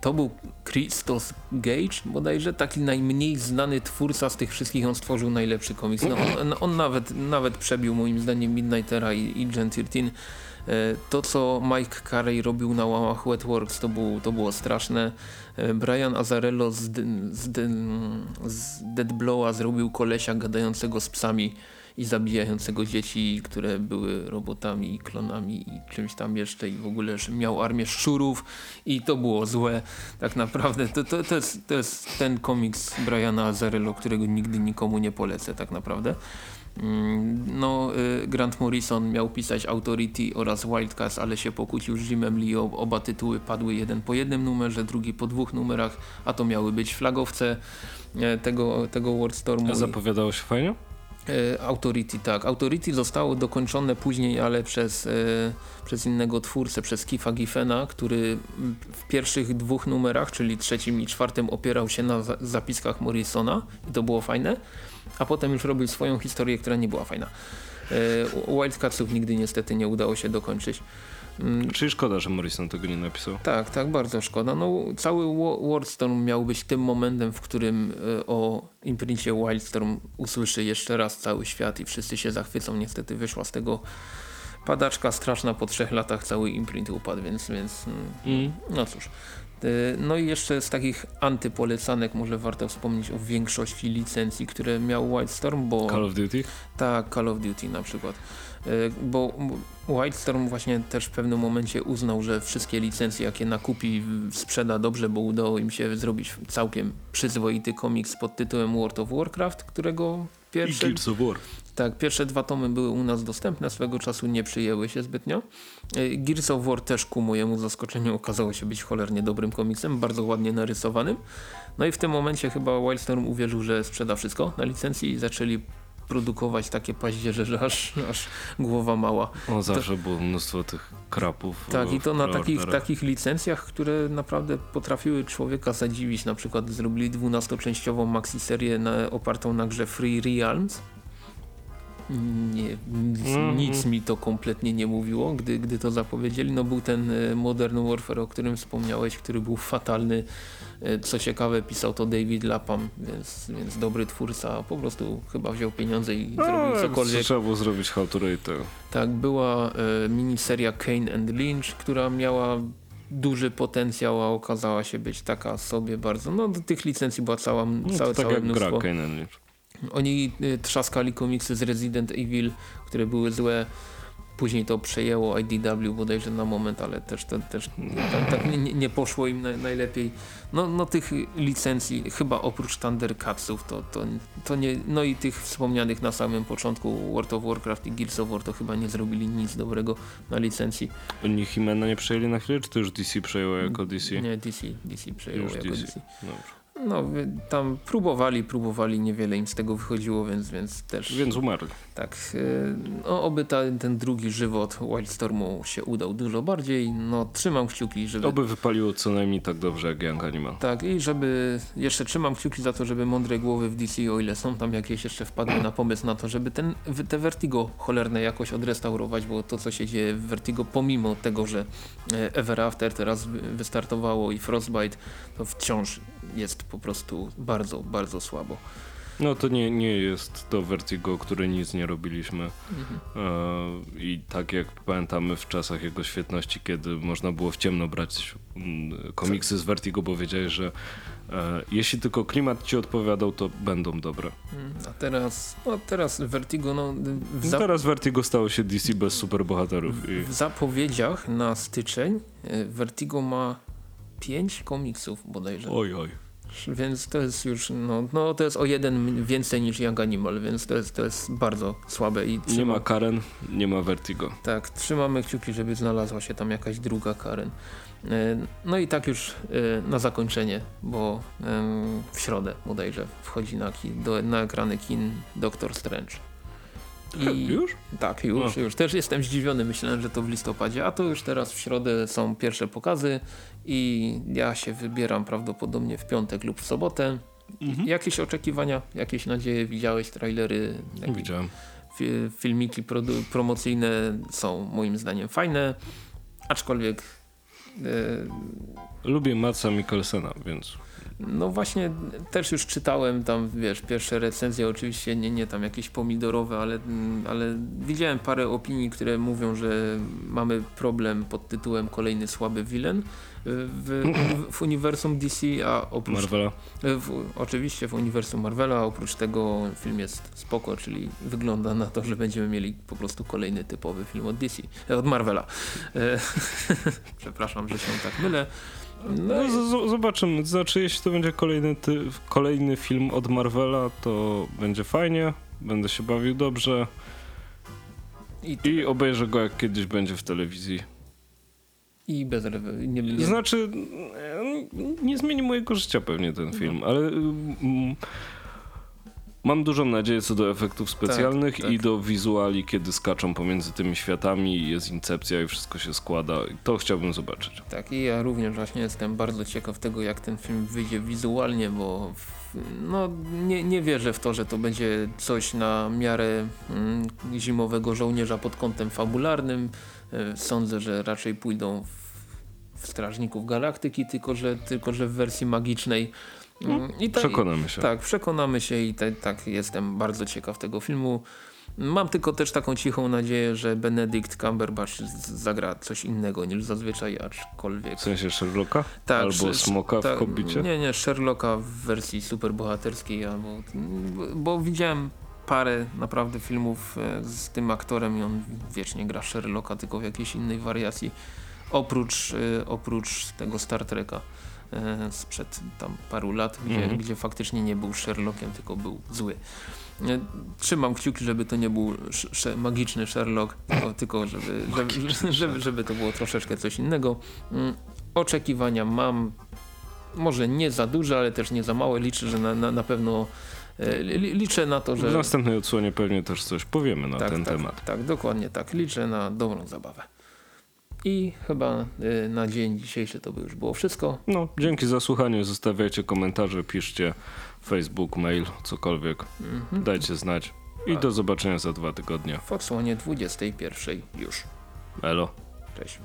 Speaker 2: to był Christos Gage bodajże, taki najmniej znany twórca z tych wszystkich, on stworzył najlepszy komiks. No, on, on, nawet, nawet przebił moim zdaniem Midnightera i, i Gen 13. E, to, co Mike Carey robił na łamach Wetworks, to, był, to było straszne. E, Brian Azarello z, z, z Dead Blowa zrobił kolesia gadającego z psami i zabijającego dzieci, które były robotami i klonami i czymś tam jeszcze i w ogóle miał armię szczurów i to było złe. Tak naprawdę to, to, to, jest, to jest ten komiks Briana Azarello, którego nigdy nikomu nie polecę tak naprawdę. Mm, no, y, Grant Morrison miał pisać Authority oraz Wildcats, ale się pokłócił z Jimem Lee. Oba tytuły padły jeden po jednym numerze, drugi po dwóch numerach, a to miały być flagowce e, tego, tego Wordstormu.
Speaker 1: A zapowiadało się fajnie?
Speaker 2: E, Authority, tak. Authority zostało dokończone później, ale przez, e, przez innego twórcę, przez Kifa Giffena, który w pierwszych dwóch numerach, czyli trzecim i czwartym opierał się na zapiskach Morrisona i to było fajne, a potem już robił swoją historię, która nie była fajna. E, Wildcatsów nigdy niestety nie udało się dokończyć.
Speaker 1: Mm. Czyli szkoda, że Morrison tego nie napisał.
Speaker 2: Tak, tak, bardzo szkoda. No, cały Wordstorm miał być tym momentem, w którym y, o imprincie Wildstorm usłyszy jeszcze raz cały świat i wszyscy się zachwycą. Niestety wyszła z tego padaczka straszna po trzech latach cały imprint upadł, więc, więc mm. mm. no cóż. Y, no i jeszcze z takich antypolecanek może warto wspomnieć o większości licencji, które miał Wildstorm, bo...
Speaker 1: Call of Duty?
Speaker 2: Tak, Call of Duty na przykład. Y, bo Wildstorm właśnie też w pewnym momencie uznał, że wszystkie licencje jakie nakupi sprzeda dobrze, bo udało im się zrobić całkiem przyzwoity komiks pod tytułem World of Warcraft, którego pierwsze...
Speaker 1: I Gears of War.
Speaker 2: Tak, pierwsze dwa tomy były u nas dostępne, swego czasu nie przyjęły się zbytnio. Y, Gears of War też ku mojemu zaskoczeniu okazało się być cholernie dobrym komiksem, bardzo ładnie narysowanym. No i w tym momencie chyba Wildstorm uwierzył, że sprzeda wszystko na licencji i zaczęli produkować takie paździerze, że aż, aż głowa mała.
Speaker 1: O, zawsze to, było mnóstwo tych krapów.
Speaker 2: Tak, i to na takich, takich licencjach, które naprawdę potrafiły człowieka zadziwić. Na przykład zrobili 12-częściową maxi-serię na, opartą na grze Free Realms. Nie, nic, mm nic, mi to kompletnie nie mówiło, gdy, gdy to zapowiedzieli. No był ten e, Modern Warfare, o którym wspomniałeś, który był fatalny E, co ciekawe, pisał to David Lapam, więc, więc dobry twórca. Po prostu chyba wziął pieniądze i no, zrobił cokolwiek.
Speaker 1: Trzeba było zrobić How to Rate.
Speaker 2: Tak, była e, miniseria Kane and Lynch, która miała duży potencjał, a okazała się być taka sobie bardzo. No do tych licencji była cała, no, całe, tak całe
Speaker 1: jak
Speaker 2: mnóstwo.
Speaker 1: Gra Kane and Lynch.
Speaker 2: Oni y, trzaskali komiksy z Resident Evil, które były złe. Później to przejęło IDW bodajże na moment, ale też, to, też tak, tak nie, nie, poszło im na, najlepiej. No, no tych licencji, chyba oprócz Thundercatsów, to, to, to nie, no i tych wspomnianych na samym początku World of Warcraft i Gears of War to chyba nie zrobili nic dobrego na licencji.
Speaker 1: Oni Himena nie przejęli na chwilę, czy to już DC przejęło jako DC?
Speaker 2: Nie, DC, DC przejęło już jako DC. DC. Dobrze no, tam próbowali, próbowali, niewiele im z tego wychodziło, więc, więc też...
Speaker 1: Więc umarli.
Speaker 2: Tak. Y, no, oby ta, ten drugi żywot Wildstormu się udał dużo bardziej. No, trzymam kciuki, żeby...
Speaker 1: Oby wypaliło co najmniej tak dobrze jak Young Animal.
Speaker 2: Tak, i żeby... Jeszcze trzymam kciuki za to, żeby mądre głowy w DC, o ile są tam jakieś jeszcze wpadły na pomysł na to, żeby ten, te Vertigo cholerne jakoś odrestaurować, bo to, co się dzieje w Vertigo, pomimo tego, że e, Ever After teraz wystartowało i Frostbite, to wciąż jest po prostu bardzo, bardzo słabo.
Speaker 1: No to nie, nie jest to Vertigo, które nic nie robiliśmy. Mhm. E, I tak jak pamiętamy w czasach jego świetności, kiedy można było w ciemno brać mm, komiksy z Vertigo, bo wiedziałeś, że e, jeśli tylko klimat ci odpowiadał, to będą dobre.
Speaker 2: Mhm. A teraz, no teraz Vertigo, no...
Speaker 1: no teraz Vertigo stało się DC bez superbohaterów.
Speaker 2: W, i... w zapowiedziach na styczeń e, Vertigo ma pięć komiksów bodajże.
Speaker 1: Oj, oj.
Speaker 2: Więc to jest już, no, no to jest o jeden więcej niż Young Animal, więc to jest, to jest bardzo słabe i
Speaker 1: Nie
Speaker 2: trzymam,
Speaker 1: ma Karen, nie ma Vertigo.
Speaker 2: tak, trzymamy kciuki, żeby znalazła się tam jakaś druga Karen. E, No i tak już e, na zakończenie, bo w środę bodajże wchodzi na, do, na ekrany kin Doctor Strange.
Speaker 1: Już?
Speaker 2: Tak, już,
Speaker 1: No.
Speaker 2: już. Też jestem zdziwiony, myślałem, że to w listopadzie, a to już teraz w środę są pierwsze pokazy i ja się wybieram prawdopodobnie w piątek lub w sobotę.
Speaker 1: Mhm.
Speaker 2: Jakieś oczekiwania, jakieś nadzieje, widziałeś trailery, jakieś
Speaker 1: Widziałem.
Speaker 2: fi- filmiki promocyjne są moim zdaniem fajne, aczkolwiek e,
Speaker 1: Lubię Matsa Mikkelsena, więc
Speaker 2: No właśnie też już czytałem tam, wiesz, pierwsze recenzje, oczywiście nie, nie tam jakieś pomidorowe, ale, mm, ale widziałem parę opinii, które mówią, że mamy problem pod tytułem kolejny słaby villain w, w, uniwersum DC, a oprócz
Speaker 1: Marvela.
Speaker 2: w, oczywiście w uniwersum Marvela, a oprócz tego film jest spoko, czyli wygląda na to, że będziemy mieli po prostu kolejny typowy film od DC, e, od Marvela. E, Przepraszam, że się tak mylę.
Speaker 1: No, z- z- zobaczymy. Znaczy, jeśli to będzie kolejny, ty, kolejny film od Marvela, to będzie fajnie, będę się bawił dobrze
Speaker 2: I,
Speaker 1: i obejrzę go jak kiedyś będzie w telewizji.
Speaker 2: i bez rewe- nie, nie,
Speaker 1: Znaczy, nie zmieni mojego życia pewnie ten film, ale mm, mam dużą nadzieję co do efektów specjalnych
Speaker 2: tak.
Speaker 1: i do wizuali, kiedy skaczą pomiędzy tymi światami, jest incepcja i wszystko się składa. To chciałbym zobaczyć.
Speaker 2: Tak, i ja również właśnie jestem bardzo ciekaw tego, jak ten film wyjdzie wizualnie, bo no, nie, nie wierzę w to, że to będzie coś na miarę mm, zimowego żołnierza pod kątem fabularnym. E, Sądzę, że raczej pójdą w, w Strażników Galaktyki, tylko że, tylko że w wersji magicznej. Mm, I ta-
Speaker 1: Przekonamy się.
Speaker 2: tak, przekonamy się i te, tak jestem bardzo ciekaw tego filmu. Mam tylko też taką cichą nadzieję, że Benedict Cumberbatch zagra coś innego niż zazwyczaj, aczkolwiek...
Speaker 1: W sensie Sherlocka?
Speaker 2: Tak,
Speaker 1: Albo Smoka
Speaker 2: tak,
Speaker 1: w Hobbicie?
Speaker 2: Nie, nie, Sherlocka w wersji superbohaterskiej, albo, bo widziałem parę naprawdę filmów e, z tym aktorem i on wiecznie gra Sherlocka, tylko w jakiejś innej wariacji. Oprócz, e, oprócz tego Star Treka sprzed tam paru lat, gdzie,
Speaker 1: Mhm.
Speaker 2: gdzie faktycznie nie był Sherlockiem, tylko był zły. E, Trzymam kciuki, żeby to nie był sz, magiczny Sherlock, tylko, tylko żeby, żeby, żeby, żeby to było troszeczkę coś innego. Mm, Oczekiwania mam może nie za duże, ale też nie za małe. Liczę, że na, na, na pewno e, li, liczę na to, że
Speaker 1: W następnej odsłonie pewnie też coś powiemy na
Speaker 2: tak,
Speaker 1: ten
Speaker 2: tak,
Speaker 1: temat.
Speaker 2: Tak, dokładnie tak. Liczę na dobrą zabawę. I chyba e, na dzień dzisiejszy to by już było wszystko.
Speaker 1: No, dzięki za słuchanie. Zostawiajcie komentarze, piszcie Facebook, mail, cokolwiek.
Speaker 2: Mhm.
Speaker 1: Dajcie znać. I do zobaczenia za dwa tygodnie.
Speaker 2: W odsłonie 21 już.
Speaker 1: Elo.
Speaker 2: Cześć.